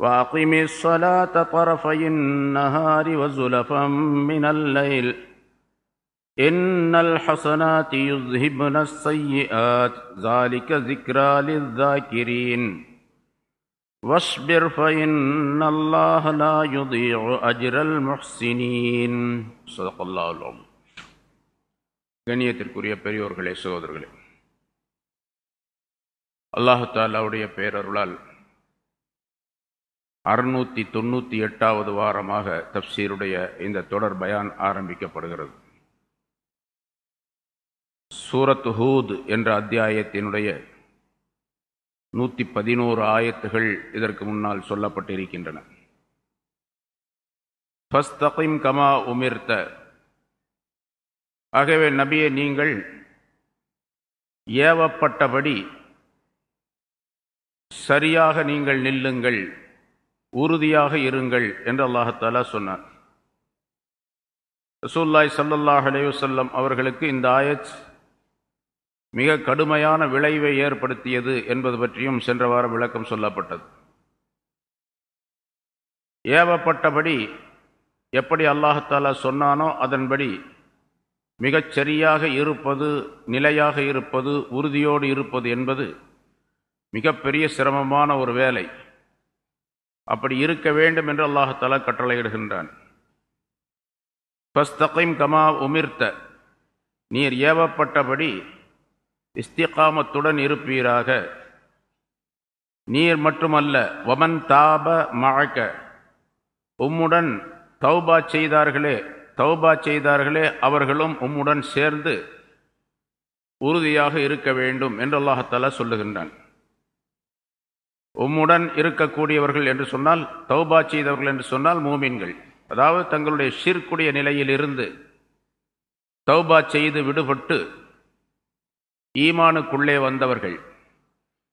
وأقم الصلاة طرفي النهار وزلفا من الليل إن الحسنات يذهبن السيئات ذلك ذكرى للذاكرين واصبر فإن الله لا يضيع أجر المحسنين صدق الله العظيم கண்ணியத்திற்குரிய பெரியோர்களே சகோதரர்களே அல்லாஹு தாலாவுடைய பேரருளால் அறுநூத்தி தொண்ணூற்றி எட்டாவது வாரமாக தப்சீருடைய இந்த தொடர் பயான் ஆரம்பிக்கப்படுகிறது. சூரத் ஹூத் என்ற அத்தியாயத்தினுடைய நூற்றி பதினோரு ஆயத்துகள் இதற்கு முன்னால் சொல்லப்பட்டிருக்கின்றன. ஃபஸ்தகிம் கமா உமிர்த்த. ஆகவே நபியை நீங்கள் ஏவப்பட்டபடி சரியாக நீங்கள் நில்லுங்கள். உறுதியாக இருங்கள் என்று அல்லாஹாலா சொன்னார். ரசூல்லாய் சல்லல்லாஹ் அலையுசல்லம் அவர்களுக்கு இந்த ஆயத் மிக கடுமையான விளைவை ஏற்படுத்தியது என்பது பற்றியும் சென்ற வாரம் விளக்கம் சொல்லப்பட்டது. ஏவப்பட்டபடி எப்படி அல்லாஹாலா சொன்னானோ அதன்படி மிகச் சரியாக இருப்பது நிலையாக இருப்பது உறுதியோடு இருப்பது என்பது மிகப்பெரிய சிரமமான ஒரு வேலை. அப்படி இருக்க வேண்டும் என்று அல்லாஹால கட்டளையிடுகின்றான். பஸ்தகைம் கமா உமிர்த்த. நீர் ஏவப்பட்டபடி இஸ்திகாமத்துடன் இருப்பீராக. நீர் மட்டுமல்ல வமன் தாப மழக்க உம்முடன் தௌபா செய்தார்களே தௌபா செய்தார்களே அவர்களும் உம்முடன் சேர்ந்து உறுதியாக இருக்க வேண்டும் என்று அல்லாஹாலா சொல்லுகின்றான். உம்முடன் இருக்கக்கூடியவர்கள் என்று சொன்னால் தௌபா செய்தவர்கள் என்று சொன்னால் மூமின்கள். அதாவது தங்களுடைய ஷிர்க்குடைய நிலையில் இருந்து தௌபா செய்து விடுபட்டு ஈமானுக்குள்ளே வந்தவர்கள்.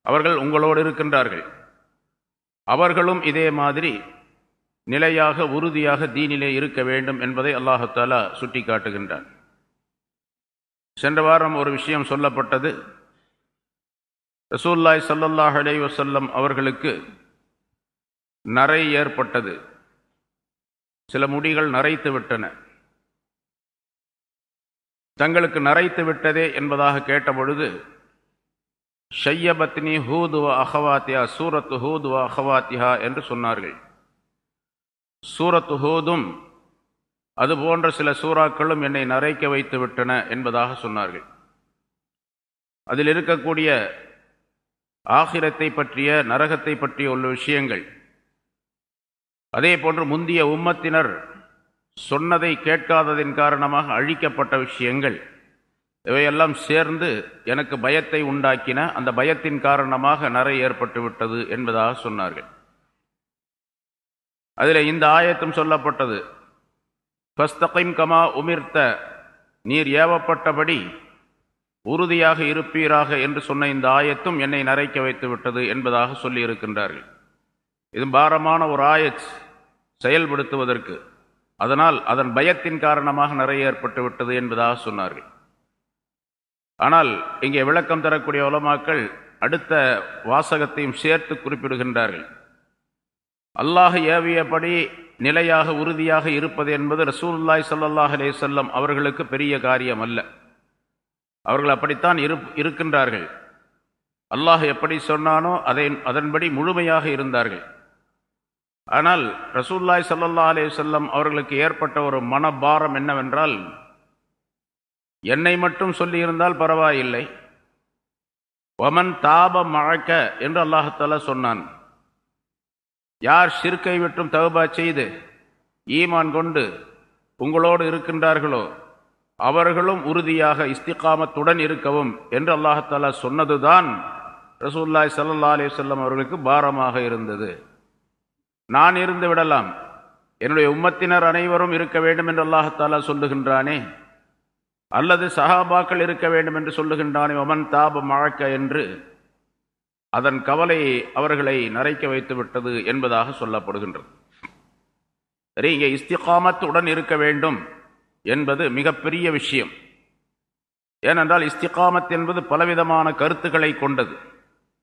அவர்கள் உங்களோடு இருக்கின்றார்கள். அவர்களும் இதே மாதிரி நிலையாக உறுதியாக தீனிலே இருக்க வேண்டும் என்பதை அல்லாஹாலா சுட்டி காட்டுகின்றான் சென்ற வாரம் ஒரு விஷயம் சொல்லப்பட்டது. ரசூல்லாய் சல்லல்லாஹ் அலை வசல்லம் அவர்களுக்கு நரை ஏற்பட்டது. சில முடிகள் நரைத்து விட்டன. தங்களுக்கு நரைத்து விட்டதே என்பதாக கேட்டபொழுது ஷையபத்னி ஹூதுவா அஹவாத்தியா சூரத்து ஹூதுவா அஹவாத்தியா என்று சொன்னார்கள். சூரத்து ஹூதும் அது போன்ற சில சூறாக்களும் என்னை நரைக்க வைத்து விட்டன என்பதாக சொன்னார்கள். அதில் இருக்கக்கூடிய ஆகிரத்தை பற்றிய நரகத்தை பற்றிய உள்ள விஷயங்கள். அதே போன்று முந்திய உம்மத்தினர் சொன்னதை கேட்காததின் காரணமாக அழிக்கப்பட்ட விஷயங்கள். இவையெல்லாம் சேர்ந்து எனக்கு பயத்தை உண்டாக்கின அந்த பயத்தின் காரணமாக நரை ஏற்பட்டு விட்டது என்பதாக சொன்னார்கள். அதில் இந்த ஆயத்தும் சொல்லப்பட்டது. பஸ்தகைம் கமா உமிர்த்த நீர் ஏவப்பட்டபடி உறுதியாக இருப்பீராக என்று சொன்ன இந்த ஆயத்தும் என்னை நரைக்க வைத்து விட்டது என்பதாக சொல்லியிருக்கின்றார்கள். இது பாரமான ஒரு ஆயத் செயல்படுத்துவதற்கு. அதனால் அதன் பயத்தின் காரணமாக நிறைய ஏற்பட்டு விட்டது என்பதாக சொன்னார்கள். ஆனால் இங்கே விளக்கம் தரக்கூடிய உலமாக்கள் அடுத்த வாசகத்தையும் சேர்த்து குறிப்பிடுகின்றார்கள். அல்லாஹ் ஏவியபடி நிலையாக உறுதியாக இருப்பது என்பது ரசூல்லாய் சல்லாஹ் அலே செல்லம் அவர்களுக்கு பெரிய காரியம் அல்ல அவர்கள் அப்படித்தான் இரு இருக்கின்றார்கள். அல்லாஹ் எப்படி சொன்னானோ அதை அதன்படி முழுமையாக இருந்தார்கள். ஆனால் ரசூல்லாய் சல்லல்லா அலே அவர்களுக்கு ஏற்பட்ட ஒரு மனபாரம் என்னவென்றால் என்னை மட்டும் சொல்லியிருந்தால் பரவாயில்லை. ஒமன் தாப மழக்க என்று அல்லாஹால சொன்னான். யார் ஷிர்கை விட்டும் தகுபா செய்து ஈமான் கொண்டு உங்களோடு இருக்கின்றார்களோ அவர்களும் உறுதியாக இஸ்திகாமத்துடன் இருக்கவும் என்று அல்லாஹாலா சொன்னதுதான் ரசூல்லாய் சல்லா அலி சொல்லம் அவர்களுக்கு பாரமாக இருந்தது. நான் இருந்து விடலாம். என்னுடைய உம்மத்தினர் அனைவரும் இருக்க வேண்டும் என்று அல்லாஹாலா சொல்லுகின்றானே. அல்லது சஹாபாக்கள் இருக்க வேண்டும் என்று சொல்லுகின்றானே அமன் தாப மழக்க என்று. அதன் கவலை அவர்களை நரைக்க வைத்து விட்டது என்பதாக சொல்லப்படுகின்றது. சரி இங்கே இஸ்திகாமத்துடன் இருக்க வேண்டும். என்பது மிகப்பெரிய விஷயம். ஏனென்றால் இஸ்திகாமத் என்பது பலவிதமான கருத்துக்களை கொண்டது.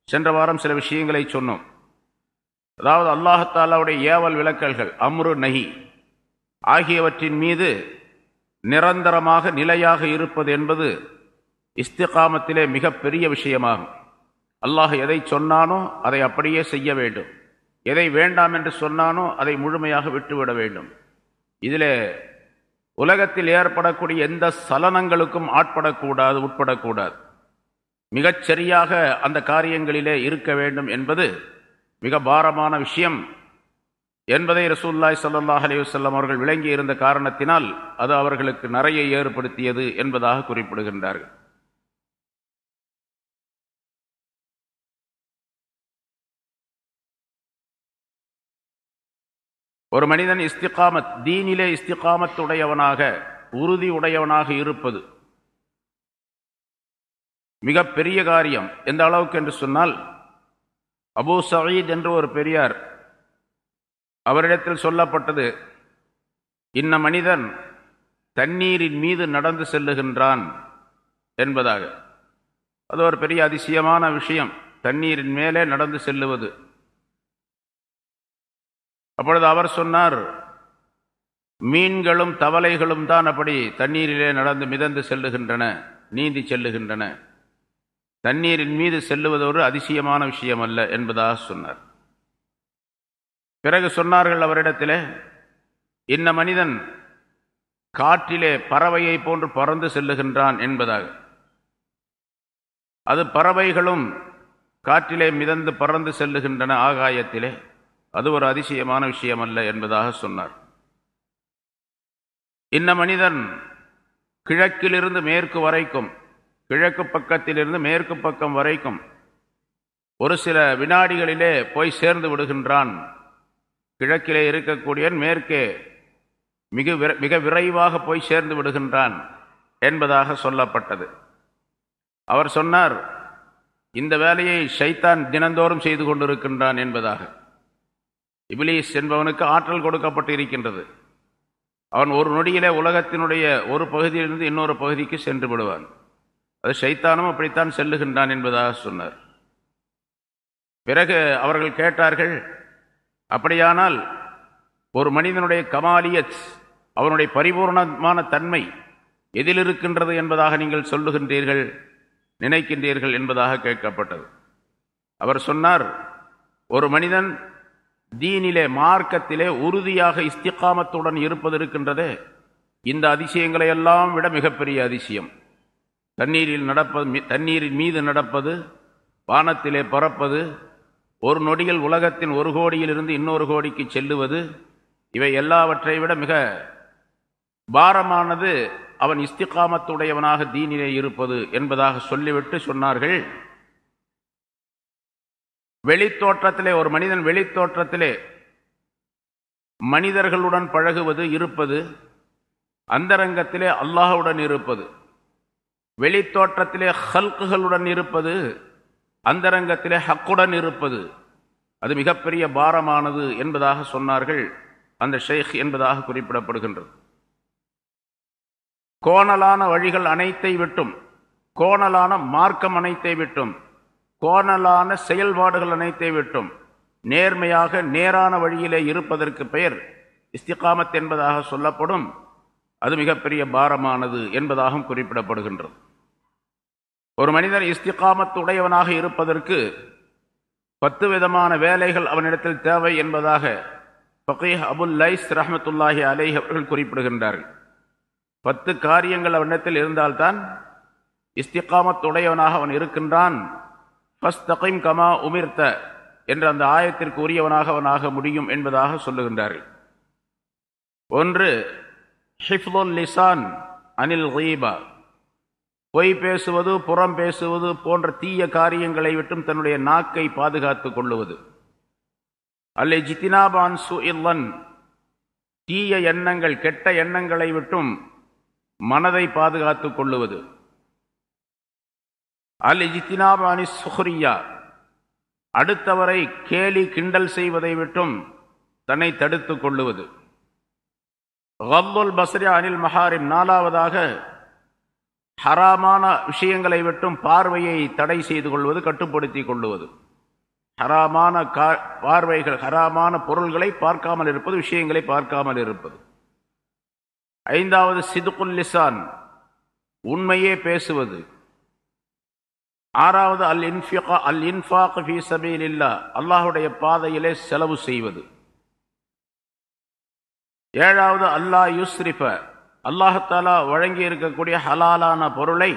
சென்ற வாரம் சில விஷயங்களை சொன்னோம். அதாவது அல்லாஹாலாவுடைய ஏவல் விளக்கல்கள் அம்ரு நஹி ஆகியவற்றின் மீது நிரந்தரமாக நிலையாக இருப்பது என்பது இஸ்திகாமத்திலே மிகப்பெரிய விஷயமாகும். அல்லாஹ் எதை சொன்னானோ அதை அப்படியே செய்ய வேண்டும். எதை வேண்டாம் என்று சொன்னானோ அதை முழுமையாக விட்டுவிட வேண்டும். இதில் உலகத்தில் ஏற்படக்கூடிய எந்த சலனங்களுக்கும் ஆட்படக்கூடாது உட்படக்கூடாது. மிகச்சரியாக அந்த காரியங்களிலே இருக்க வேண்டும் என்பது மிக பாரமான விஷயம். என்பதை ரசூல்லாய் சல்லாஹ் அலையுசல்லம் அவர்கள் விளங்கி இருந்த காரணத்தினால் அது அவர்களுக்கு நிறைய ஏற்படுத்தியது என்பதாக குறிப்பிடுகின்றார்கள். ஒரு மனிதன் இஸ்திகாமத் தீனிலே இஸ்திகாமத் உடையவனாக உறுதி உடையவனாக இருப்பது மிக பெரிய காரியம். எந்த அளவுக்கு என்று சொன்னால் அபூ சயீத் என்று ஒரு பெரியார் அவரிடத்தில் சொல்லப்பட்டது இன்ன மனிதன் தண்ணீரின் மீது நடந்து செல்லுகின்றான் என்பதாக. அது ஒரு பெரிய அதிசயமான விஷயம். தண்ணீரின் மேலே நடந்து செல்லுவது. அப்பொழுது அவர் சொன்னார் மீன்களும் தவளைகளும் தான் அப்படி தண்ணீரிலே நடந்து மிதந்து செல்லுகின்றன நீந்தி செல்லுகின்றன. தண்ணீரின் மீது செல்லுவது ஒரு அதிசயமான விஷயம் அல்ல என்பதாக சொன்னார். பிறகு சொன்னார்கள் அவரிடத்திலே இந்த மனிதன் காற்றிலே பறவையை போன்று பறந்து செல்லுகின்றான் என்பதாக. அது பறவைகளும் காற்றிலே மிதந்து பறந்து செல்லுகின்றன ஆகாயத்திலே. அது ஒரு அதிசயமான விஷயம் அல்ல என்பதாக சொன்னார். இன்ன மனிதன் கிழக்கிலிருந்து மேற்கு வரைக்கும் கிழக்கு பக்கத்திலிருந்து மேற்கு பக்கம் வரைக்கும் ஒரு சில வினாடிகளிலே போய் சேர்ந்து விடுகின்றான். கிழக்கிலே இருக்கக்கூடிய மேற்கே மிக மிக விரைவாக போய் சேர்ந்து விடுகின்றான் என்பதாக சொல்லப்பட்டது. அவர் சொன்னார் இந்த வேலையை ஷைத்தான் தினந்தோறும் செய்து கொண்டிருக்கின்றான் என்பதாக. இபிலீஸ் என்பவனுக்கு ஆற்றல் கொடுக்கப்பட்டு இருக்கின்றது அவன் ஒரு நொடியிலே உலகத்தினுடைய ஒரு பகுதியிலிருந்து இன்னொரு பகுதிக்கு சென்று விடுவான். அது ஷைத்தானும் அப்படித்தான் செல்லுகின்றான் என்பதாக சொன்னார். பிறகு அவர்கள் கேட்டார்கள் அப்படியானால் ஒரு மனிதனுடைய கமாலியத் அவனுடைய பரிபூர்ணமான தன்மை எதில் இருக்கின்றது என்பதாக நீங்கள் சொல்லுகின்றீர்கள் நினைக்கின்றீர்கள் என்பதாக கேட்கப்பட்டது. அவர் சொன்னார் ஒரு மனிதன் தீனிலே மார்க்கத்திலே உறுதியாக இஸ்திகாமத்துடன் இருப்பது இருக்கின்றதே இந்த அதிசயங்களை எல்லாம் விட மிகப்பெரிய அதிசயம். தண்ணீரில் நடப்பது தண்ணீரின் மீது நடப்பது வானத்திலே பறப்பது ஒரு நொடியில் உலகத்தின் ஒரு கோடியிலிருந்து இன்னொரு கோடிக்கு செல்லுவது இவை எல்லாவற்றை விட மிக பாரமானது அவன் இஸ்திகாமத்துடையவனாக தீனிலே இருப்பது என்பதாக சொல்லிவிட்டு சொன்னார்கள். வெளித்தோற்றத்திலே ஒரு மனிதன் வெளித்தோற்றத்திலே மனிதர்களுடன் பழகுவது இருப்பது அந்தரங்கத்திலே அல்லாஹுடன் இருப்பது வெளித்தோற்றத்திலே ஹல்குகளுடன் இருப்பது அந்தரங்கத்திலே ஹக்குடன் இருப்பது அது மிகப்பெரிய பாரமானது என்பதாக சொன்னார்கள் அந்த ஷேக் என்பதாக குறிப்பிடப்படுகின்றது. கோணலான வழிகள் அனைத்தை விட்டும் கோணலான மார்க்கம் அனைத்தை விட்டும் கோணலான செயல்பாடுகள் அனைத்தை விட்டும் நேர்மையாக நேரான வழியிலே இருப்பதற்கு பெயர் இஸ்திகாமத் என்பதாக சொல்லப்படும். அது மிகப்பெரிய பாரமானது என்பதாகவும் குறிப்பிடப்படுகின்றது. ஒரு மனிதர் இஸ்திகாமத்துடையவனாக இருப்பதற்கு பத்து விதமான வேலைகள் அவனிடத்தில் தேவை என்பதாக பகீஹ் அபுல் லைஸ் ரஹமத்துல்லாஹி அலை அவர்கள் குறிப்பிடுகின்றார்கள். பத்து காரியங்கள் அவனிடத்தில் இருந்தால்தான் இஸ்திகாமத்துடையவனாக அவன் இருக்கின்றான். ஃபஸ்தகிம் கமா உமிர்த்த என்ற அந்த ஆயத்திற்கு உரியவனாக அவனாக முடியும் என்பதாக சொல்லுகின்றார்கள். ஒன்று ஹிஃப்துல் லிசான் அனில் ஹீபா பொய் பேசுவது புறம் பேசுவது போன்ற தீய காரியங்களை விட்டும் தன்னுடைய நாக்கை பாதுகாத்துக் கொள்ளுவது. அல்லை ஜித்தினாபான் சு இல்லன் தீய எண்ணங்கள் கெட்ட எண்ணங்களை விட்டும் மனதை பாதுகாத்துக் கொள்ளுவது. அல் இஜித்தினாபானி சுஹ்ரியா. அடுத்தவரை கேலி கிண்டல் செய்வதை விட்டும் தன்னை தடுத்து கொள்ளுவது. கல்லுல் பஸ்ரியா அனில் மஹாரிம் நாலாவதாக ஹராமான விஷயங்களை விட்டும் பார்வையை தடை செய்து கொள்வது கட்டுப்படுத்தி கொள்ளுவது. ஹராமான கா பார்வைகள் ஹராமான பொருள்களை பார்க்காமல் இருப்பது விஷயங்களை பார்க்காமல் இருப்பது. ஐந்தாவது சிதுகுல் லிசான் உண்மையே பேசுவது. ஆறாவது அல் இன்ஃபிகா அல் இன்ஃபாக் ஃபி சபீல் இல்லா அல்லாஹுடைய பாதையிலே செலவு செய்வது. ஏழாவது அல்லாஹ் யுஸ்ரிஃப. அல்லாஹாலா வழங்கி இருக்கக்கூடிய ஹலாலான பொருளை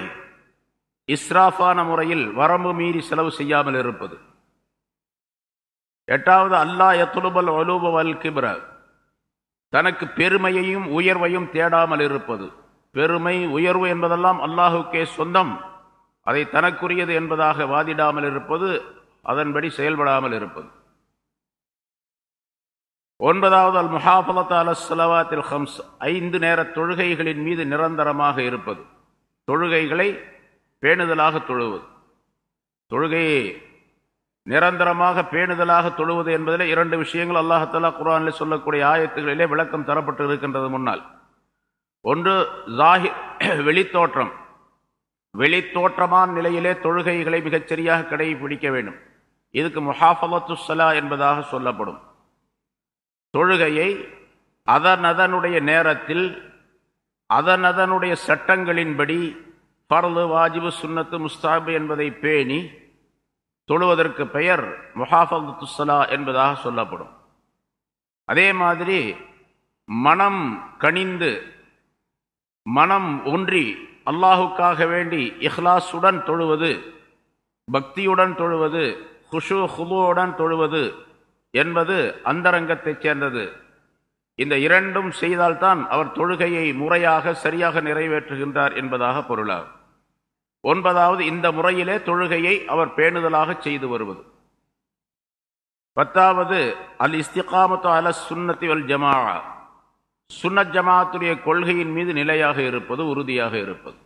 இஸ்ராஃபான முறையில் வரம்பு மீறி செலவு செய்யாமல் இருப்பது. எட்டாவது அல்லாஹ் எத்துலுபல் ஒலூப வல் கிப்ர. தனக்கு பெருமையையும் உயர்வையும் தேடாமல் இருப்பது. பெருமை உயர்வு என்பதெல்லாம் அல்லாஹுக்கே சொந்தம். அதை தனக்குரியது என்பதாக வாதிடாமல் இருப்பது அதன்படி செயல்படாமல் இருப்பது. ஒன்பதாவது அல் முஹாபலத் அல சலவாத்தில் ஹம்ஸ் ஐந்து நேர தொழுகைகளின் மீது நிரந்தரமாக இருப்பது. தொழுகைகளை பேணுதலாக தொழுவது. தொழுகையை நிரந்தரமாக பேணுதலாக தொழுவது என்பதில் இரண்டு விஷயங்கள் அல்லாஹலா குரானில் சொல்லக்கூடிய ஆயத்துகளிலே விளக்கம் தரப்பட்டு இருக்கின்றது முன்னால். ஒன்று ஜாஹி வெளித்தோற்றம். வெளித்தோற்றமான நிலையிலே தொழுகைகளை மிகச்சரியாக கடைபிடிக்க வேண்டும். இதுக்கு முஹாஃபலத்து சலா என்பதாக சொல்லப்படும். தொழுகையை அதனதனுடைய நேரத்தில் அதனதனுடைய சட்டங்களின்படி பரது வாஜிபு சுன்னத்து முஸ்தாபு என்பதை பேணி தொழுவதற்கு பெயர் முஹாஃபத்துசலா என்பதாக சொல்லப்படும். அதே மாதிரி மனம் கனிந்து மனம் ஒன்றி அல்லாஹுக்காக வேண்டி இஹ்லாசுடன் தொழுவது பக்தியுடன் தொழுவது ஹுஷு ஹுபுவுடன் தொழுவது என்பது அந்தரங்கத்தைச் சேர்ந்தது. இந்த இரண்டும் செய்தால்தான் அவர் தொழுகையை முறையாக சரியாக நிறைவேற்றுகின்றார் என்பதாக பொருளாகும். ஒன்பதாவது இந்த முறையிலே தொழுகையை அவர் பேணுதலாக செய்து வருவது. பத்தாவது அல் இஸ்திகாமத்து அல சுன்னத்தி வல் ஜமா சுன்னத் ஜமாத்துடைய கொள்கையின் மீது நிலையாக இருப்பது உறுதியாக இருப்பது.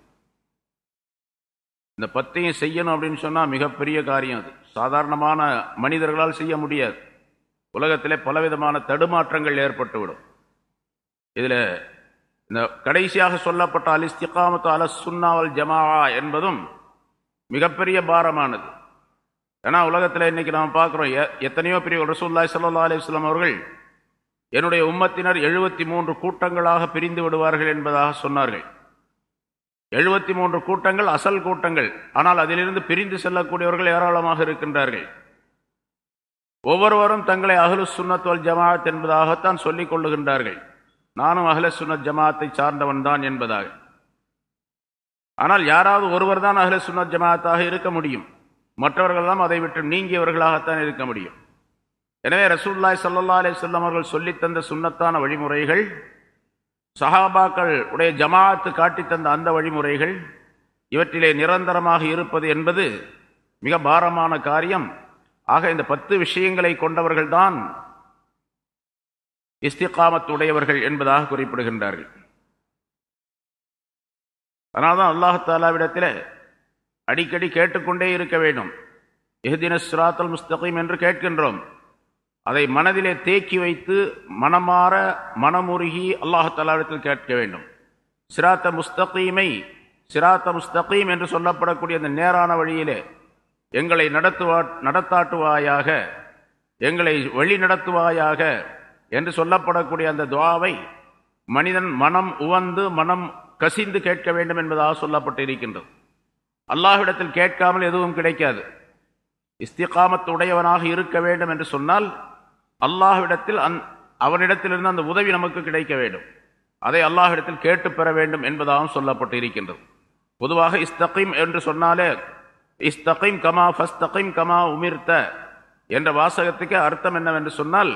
இந்த பத்தையும் செய்யணும் அப்படின்னு சொன்னால் மிகப்பெரிய காரியம் அது. சாதாரணமான மனிதர்களால் செய்ய முடியாது. உலகத்திலே பலவிதமான தடுமாற்றங்கள் ஏற்பட்டுவிடும். இதில் இந்த கடைசியாக சொல்லப்பட்ட அலிஸ்திகாமத்து அல சுன்னாவல் ஜமாவா என்பதும் மிகப்பெரிய பாரமானது. ஏன்னா உலகத்தில் இன்னைக்கு நாம் பார்க்குறோம் எத்தனையோ பெரிய ரசூல்லாய் சல்லா அலிஸ்லாம் அவர்கள் என்னுடைய உம்மத்தினர் எழுபத்தி மூன்று கூட்டங்களாக பிரிந்து விடுவார்கள் என்பதாக சொன்னார்கள். எழுபத்தி மூன்று கூட்டங்கள் அசல் கூட்டங்கள். ஆனால் அதிலிருந்து பிரிந்து செல்லக்கூடியவர்கள் ஏராளமாக இருக்கின்றார்கள். ஒவ்வொருவரும் தங்களை அகலு சுன்னத்வல் ஜமாத் என்பதாகத்தான் சொல்லிக் கொள்ளுகின்றார்கள். நானும் அகல சுன்னத் ஜமாத்தை சார்ந்தவன் தான் என்பதாக. ஆனால் யாராவது ஒருவர் தான் அகல சுன்னத் ஜமாத்தாக இருக்க முடியும். மற்றவர்களெல்லாம் அதை விட்டு நீங்கியவர்களாகத்தான் இருக்க முடியும். எனவே ரசூல்லாய் சல்லா அலே சொல்லம் அவர்கள் சொல்லித்தந்த சுண்ணத்தான வழிமுறைகள் சஹாபாக்கள் உடைய ஜமாத்து காட்டித்தந்த அந்த வழிமுறைகள் இவற்றிலே நிரந்தரமாக இருப்பது என்பது மிக பாரமான காரியம். ஆக இந்த பத்து விஷயங்களை கொண்டவர்கள்தான் இஸ்திகாமத்துடையவர்கள் என்பதாக குறிப்பிடுகின்றார்கள். அதனால்தான் அல்லாஹாலாவிடத்தில் அடிக்கடி கேட்டுக்கொண்டே இருக்க வேண்டும். எஹ்தின சிராத்தல் முஸ்தகீம் என்று கேட்கின்றோம். அதை மனதிலே தேக்கி வைத்து மனமாற மனமுருகி அல்லாஹாலாவிடத்தில் கேட்க வேண்டும். சிராத்த முஸ்தகீமை சிராத்த முஸ்தகீம் என்று சொல்லப்படக்கூடிய அந்த நேரான வழியிலே எங்களை நடத்துவா நடத்தாட்டுவாயாக எங்களை வழி நடத்துவாயாக என்று சொல்லப்படக்கூடிய அந்த துவாவை மனிதன் மனம் உவந்து மனம் கசிந்து கேட்க வேண்டும் என்பதாக சொல்லப்பட்டு இருக்கின்றது அல்லாஹ்விடத்தில் கேட்காமல் எதுவும் கிடைக்காது. இஸ்திகாமத்துடையவனாக இருக்க வேண்டும் என்று சொன்னால் அல்லாஹ்விடத்தில் அந் அவனிடத்திலிருந்து அந்த உதவி நமக்கு கிடைக்க வேண்டும். அதை அல்லாஹிடத்தில் கேட்டு பெற வேண்டும் என்பதாகவும் சொல்லப்பட்டு இருக்கின்றது பொதுவாக இஸ்தகீம் என்று சொன்னாலே இஸ்தகீம் கமா ஃபஸ்தகீம் கமா உமிர்த்த என்ற வாசகத்துக்கு அர்த்தம் என்னவென்று சொன்னால்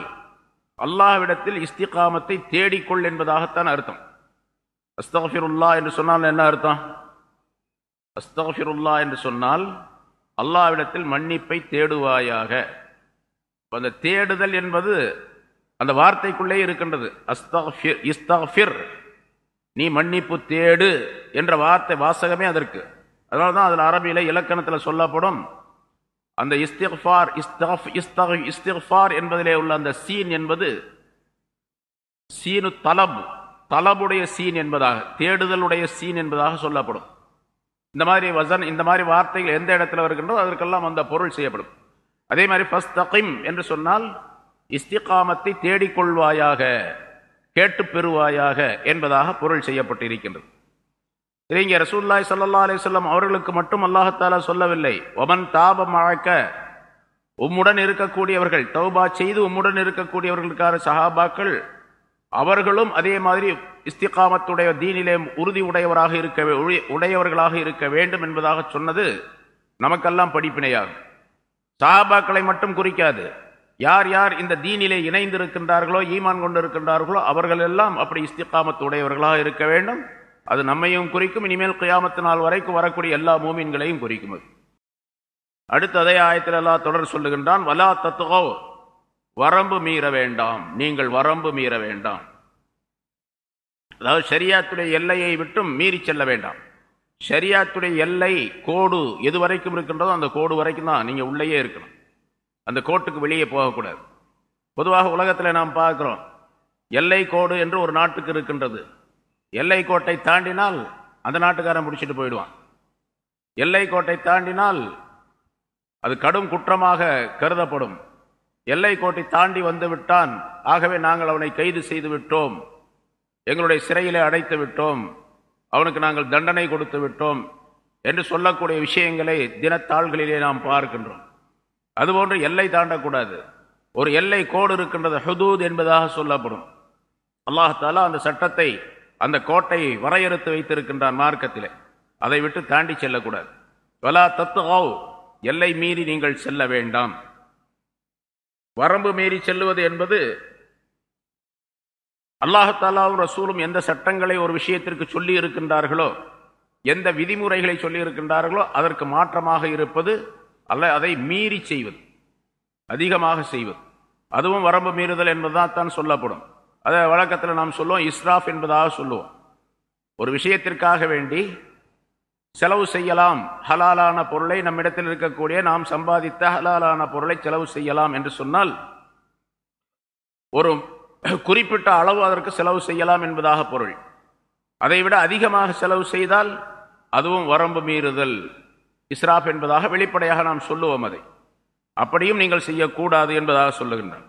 அல்லாஹ்விடத்தில் இஸ்திகாமத்தை தேடிக்கொள் என்பதாகத்தான் அர்த்தம். அஸ்தகஃபிருல்லா என்று சொன்னால் என்ன அர்த்தம்? அஸ்தகஃபிருல்லா என்று சொன்னால் அல்லாவிடத்தில் மன்னிப்பை தேடுவாயாக. அந்த தேடுதல் என்பது அந்த வார்த்தைக்குள்ளே இருக்கின்றது. அஸ்தகஃபிர் இஸ்தாஃபிர். நீ மன்னிப்பு தேடு என்ற வார்த்தை வாசகமே அதற்கு. அதனால தான் அதில் அரபியில் இலக்கணத்தில் சொல்லப்படும். அந்த இஸ்திஃபார் இஸ்தஃப் இஸ்தக இஸ்திஃபார் என்பதிலே உள்ள அந்த சீன் என்பது சீனு தலப் தலபுடைய சீன் என்பதாக தேடுதலுடைய சீன் என்பதாக சொல்லப்படும். இந்த மாதிரி வசன் இந்த மாதிரி வார்த்தைகள் எந்த இடத்துல வருகின்றோ அதற்கெல்லாம் அந்த பொருள் செய்யப்படும். அதே மாதிரி ஃபஸ்தகிம் என்று சொன்னால் இஸ்திகாமத்தை தேடிக்கொள்வாயாக கேட்டு பெறுவாயாக என்பதாக பொருள் செய்யப்பட்டிருக்கின்றது. இங்கே ரசூல்லாய் சல்லா அலிசல்லாம் அவர்களுக்கு மட்டும் அல்லாஹத்தாலா சொல்லவில்லை. ஒமன் தாபம் அழைக்க உம்முடன் இருக்கக்கூடியவர்கள் தௌபா செய்து உம்முடன் இருக்கக்கூடியவர்களுக்கான சஹாபாக்கள் அவர்களும் அதே மாதிரி இஸ்திகாமத்துடைய தீனிலே உறுதி உடையவராக இருக்க உடையவர்களாக இருக்க வேண்டும் என்பதாக சொன்னது நமக்கெல்லாம் படிப்பினையாகும். சாபாக்களை மட்டும் குறிக்காது. யார் யார் இந்த தீனிலே இணைந்திருக்கின்றார்களோ ஈமான் கொண்டிருக்கின்றார்களோ அவர்கள் எல்லாம் அப்படி இஸ்திகாமத்து உடையவர்களாக இருக்க வேண்டும். அது நம்மையும் குறிக்கும். இனிமேல் கியாமத்து நாள் வரைக்கும் வரக்கூடிய எல்லா மூமின்களையும் குறிக்கும் அது. அடுத்து அதே ஆயத்தில் எல்லாம் தொடர் சொல்லுகின்றான் வலா தத்துவோ வரம்பு மீற வேண்டாம். நீங்கள் வரம்பு மீற வேண்டாம். அதாவது சரியாத்துடைய எல்லையை விட்டும் மீறி செல்ல வேண்டாம். ஷரியாத்துடைய எல்லை கோடு எது வரைக்கும் இருக்கின்றதோ அந்த கோடு வரைக்கும் தான் நீங்கள் உள்ளேயே இருக்கணும். அந்த கோட்டுக்கு வெளியே போகக்கூடாது. பொதுவாக உலகத்தில் நாம் பார்க்குறோம் எல்லை கோடு என்று ஒரு நாட்டுக்கு இருக்கின்றது. எல்லை கோட்டை தாண்டினால் அந்த நாட்டுக்காரன் முடிச்சுட்டு போயிடுவான். எல்லை கோட்டை தாண்டினால் அது கடும் குற்றமாக கருதப்படும். எல்லை கோட்டை தாண்டி வந்து விட்டான் ஆகவே நாங்கள் அவனை கைது செய்து விட்டோம். எங்களுடைய சிறையிலே அடைத்து விட்டோம். அவனுக்கு நாங்கள் தண்டனை கொடுத்து விட்டோம் என்று சொல்லக்கூடிய விஷயங்களை தினத்தாள்களிலே நாம் பார்க்கின்றோம். அதுபோன்று எல்லை தாண்டக்கூடாது. ஒரு எல்லை கோடு இருக்கின்றது ஹுதூத் என்பதாக சொல்லப்படும். அல்லாஹாலா அந்த சட்டத்தை அந்த கோட்டையை வரையறுத்து வைத்திருக்கின்றான் மார்க்கத்திலே. அதை விட்டு தாண்டி செல்லக்கூடாது. வலா தத்துவ் எல்லை மீறி நீங்கள் செல்ல வேண்டாம். வரம்பு மீறி செல்லுவது என்பது அல்லாஹாலாவும் ரசூலும் எந்த சட்டங்களை ஒரு விஷயத்திற்கு சொல்லி இருக்கின்றார்களோ எந்த விதிமுறைகளை சொல்லி இருக்கின்றார்களோ அதற்கு மாற்றமாக இருப்பது அல்ல அதை மீறி செய்வது அதிகமாக செய்வது. அதுவும் வரம்பு மீறுதல் என்பதுதான் தான் சொல்லப்படும். அதை வழக்கத்தில் நாம் சொல்லுவோம் இஸ்ராஃப் என்பதாக சொல்லுவோம். ஒரு விஷயத்திற்காக வேண்டி செலவு செய்யலாம். ஹலாலான பொருளை நம்மிடத்தில் இருக்கக்கூடிய நாம் சம்பாதித்த ஹலாலான பொருளை செலவு செய்யலாம் என்று சொன்னால் ஒரு குறிப்பிட்ட அளவு அதற்கு செலவு செய்யலாம் என்பதாக பொருள். அதைவிட அதிகமாக செலவு செய்தால் அதுவும் வரம்பு மீறுதல் இஸ்ராப் என்பதாக வெளிப்படையாக நாம் சொல்லுவோம் அதை. அப்படியும் நீங்கள் செய்யக்கூடாது என்பதாக சொல்லுகின்றான்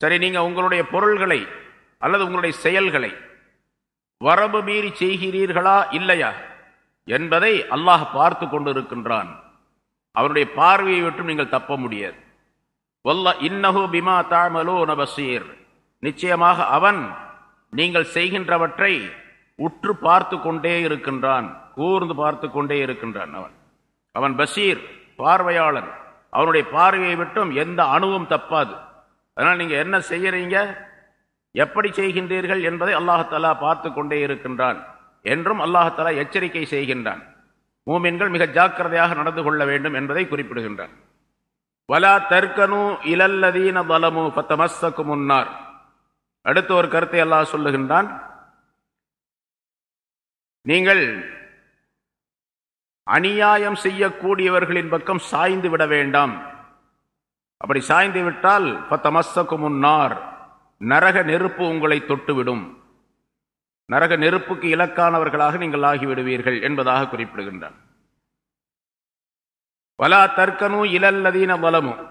சரி நீங்கள் உங்களுடைய பொருள்களை அல்லது உங்களுடைய செயல்களை வரம்பு மீறி செய்கிறீர்களா இல்லையா என்பதை அல்லாஹ் பார்த்து கொண்டிருக்கின்றான். அவருடைய பார்வையை விட்டும் நீங்கள் தப்ப முடியாது. வல்ல இன்னஹு பிமா தாமலோ நபசீர் நிச்சயமாக அவன் நீங்கள் செய்கின்றவற்றை உற்று பார்த்து கொண்டே இருக்கின்றான் கூர்ந்து பார்த்து கொண்டே இருக்கின்றான் அவன். அவன் பஷீர் பார்வையாளன். அவனுடைய பார்வையை விட்டும் எந்த அணுவும் தப்பாது. அதனால் நீங்கள் என்ன செய்கிறீங்க எப்படி செய்கின்றீர்கள் என்பதை அல்லாஹாலா பார்த்து கொண்டே இருக்கின்றான் என்றும் அல்லாஹாலா எச்சரிக்கை செய்கின்றான். மூமின்கள் மிக ஜாக்கிரதையாக நடந்து கொள்ள வேண்டும் என்பதை குறிப்பிடுகின்றான். வலா தர்க்கனு இலல்லதீன பலமு பத்தமஸ்தக்கு முன்னார் அடுத்து ஒரு கருத்தை அல்லாஹ் சொல்லுகின்றான். நீங்கள் அநியாயம் செய்யக்கூடியவர்களின் பக்கம் சாய்ந்து விட வேண்டாம். அப்படி சாய்ந்து விட்டால் பத்தமஸ்தக்கு முன்னார் நரக நெருப்பு உங்களை தொட்டுவிடும். நரக நெருப்புக்கு இலக்கானவர்களாக நீங்கள் ஆகிவிடுவீர்கள் என்பதாக குறிப்பிடுகின்றான். வலா தற்கனு இலல்லதீன வலமும்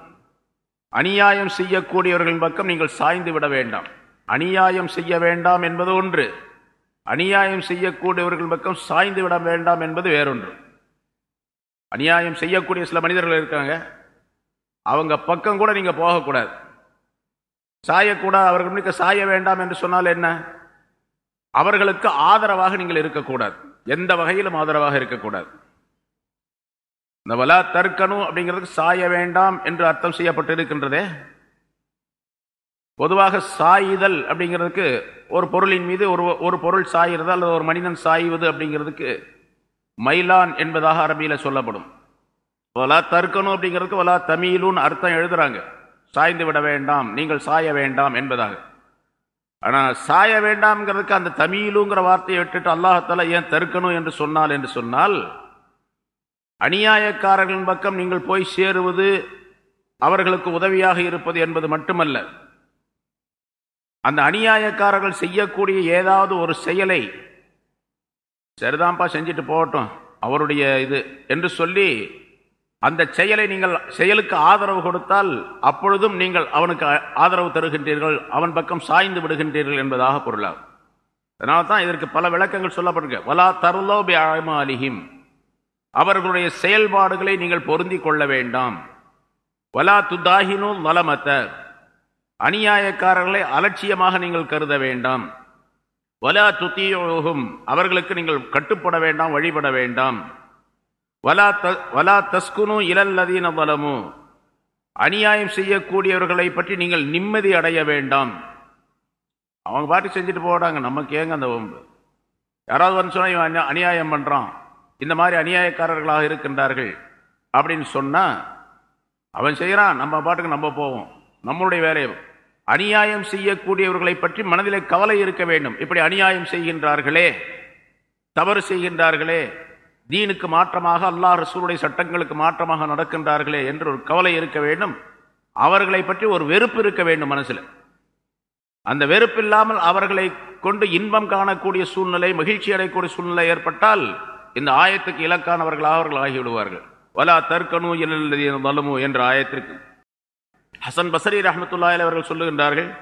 அநியாயம் செய்யக்கூடியவர்களின் பக்கம் நீங்கள் சாய்ந்து விட வேண்டாம். அநியாயம் செய்ய வேண்டாம் என்பது ஒன்று. அநியாயம் செய்யக்கூடியவர்கள் பக்கம் சாய்ந்து விட வேண்டாம் என்பது வேறொன்று. அநியாயம் செய்யக்கூடிய சில மனிதர்கள் இருக்காங்க. அவங்க பக்கம் கூட நீங்கள் போகக்கூடாது. சாயக்கூடாது அவர்களுக்கு சாய வேண்டாம் என்று சொன்னால் என்ன? அவர்களுக்கு ஆதரவாக நீங்கள் இருக்கக்கூடாது. எந்த வகையிலும் ஆதரவாக இருக்கக்கூடாது. இந்த வலா தர்க்கணும் அப்படிங்கிறதுக்கு சாய வேண்டாம் என்று அர்த்தம் செய்யப்பட்டு இருக்கின்றதே பொதுவாக சாயுதல் அப்படிங்கிறதுக்கு ஒரு பொருளின் மீது ஒரு ஒரு பொருள் சாயிறது அல்லது ஒரு மனிதன் சாய்வது அப்படிங்கிறதுக்கு மைலான் என்பதாக அரபியில் சொல்லப்படும். வலா தற்கனு அப்படிங்கிறதுக்கு வலா தமிழுன்னு அர்த்தம் எழுதுறாங்க. சாய்ந்து விட வேண்டாம் நீங்கள் சாய வேண்டாம் என்பதாக. ஆனால் சாய வேண்டாம்ங்கிறதுக்கு அந்த தமிழுங்கிற வார்த்தையை விட்டுட்டு அல்லாஹால ஏன் தருக்கணும் என்று சொன்னால் என்று சொன்னால் அநியாயக்காரர்களின் பக்கம் நீங்கள் போய் சேருவது அவர்களுக்கு உதவியாக இருப்பது என்பது மட்டுமல்ல. அந்த அநியாயக்காரர்கள் செய்யக்கூடிய ஏதாவது ஒரு செயலை சரிதான்ப்பா செஞ்சுட்டு போகட்டும் அவருடைய இது என்று சொல்லி அந்த செயலை நீங்கள் செயலுக்கு ஆதரவு கொடுத்தால் அப்பொழுதும் நீங்கள் அவனுக்கு ஆதரவு தருகின்றீர்கள் அவன் பக்கம் சாய்ந்து விடுகின்றீர்கள் என்பதாக பொருளாகும். அதனால தான் இதற்கு பல விளக்கங்கள் சொல்லப்பட்டிருக்கு. வலா தருலோ பி அலிஹிம் அவர்களுடைய செயல்பாடுகளை நீங்கள் பொருந்தி கொள்ள வேண்டாம். வலா துதாஹினு வலமத்தை அநியாயக்காரர்களை அலட்சியமாக நீங்கள் கருத வேண்டாம். வலா துத்தியோகும் அவர்களுக்கு நீங்கள் கட்டுப்பட வேண்டாம் வழிபட வேண்டாம். வலா த வலா தஸ்குனு இலல்லதீன வலமு. அநியாயம் செய்யக்கூடியவர்களை பற்றி நீங்கள் நிம்மதி அடைய வேண்டாம். அவங்க பாட்டு செஞ்சுட்டு போடாங்க நமக்கு ஏங்க அந்த ஒம்பு யாராவது வந்து சொன்னால் இவன் அநியாயம் பண்ணுறான் இந்த மாதிரி அநியாயக்காரர்களாக இருக்கின்றார்கள் அப்படின்னு சொன்னால் அவன் செய்கிறான் நம்ம பாட்டுக்கு நம்ம போவோம். நம்மளுடைய வேலையை அநியாயம் செய்யக்கூடியவர்களை பற்றி மனதிலே கவலை இருக்க வேண்டும். இப்படி அநியாயம் செய்கின்றார்களே தவறு செய்கின்றார்களே தீனுக்கு மாற்றமாக அல்லாஹ் ரசூலுடைய சட்டங்களுக்கு மாற்றமாக நடக்கின்றார்களே என்று ஒரு கவலை இருக்க வேண்டும். அவர்களை பற்றி ஒரு வெறுப்பு இருக்க வேண்டும் மனசில். அந்த வெறுப்பு இல்லாமல் அவர்களை கொண்டு இன்பம் காணக்கூடிய சூழ்நிலை மகிழ்ச்சி அடையக்கூடிய சூழ்நிலை ஏற்பட்டால் இந்த ஆயத்துக்கு இலக்கானவர்களாக அவர்கள் ஆகிவிடுவார்கள் வலா தற்கனு இல்லல்லதீன என்ற ஆயத்திற்கு ஹசன் பசரி ரஹமத்துல்லாயில் அவர்கள் சொல்லுகின்றார்கள்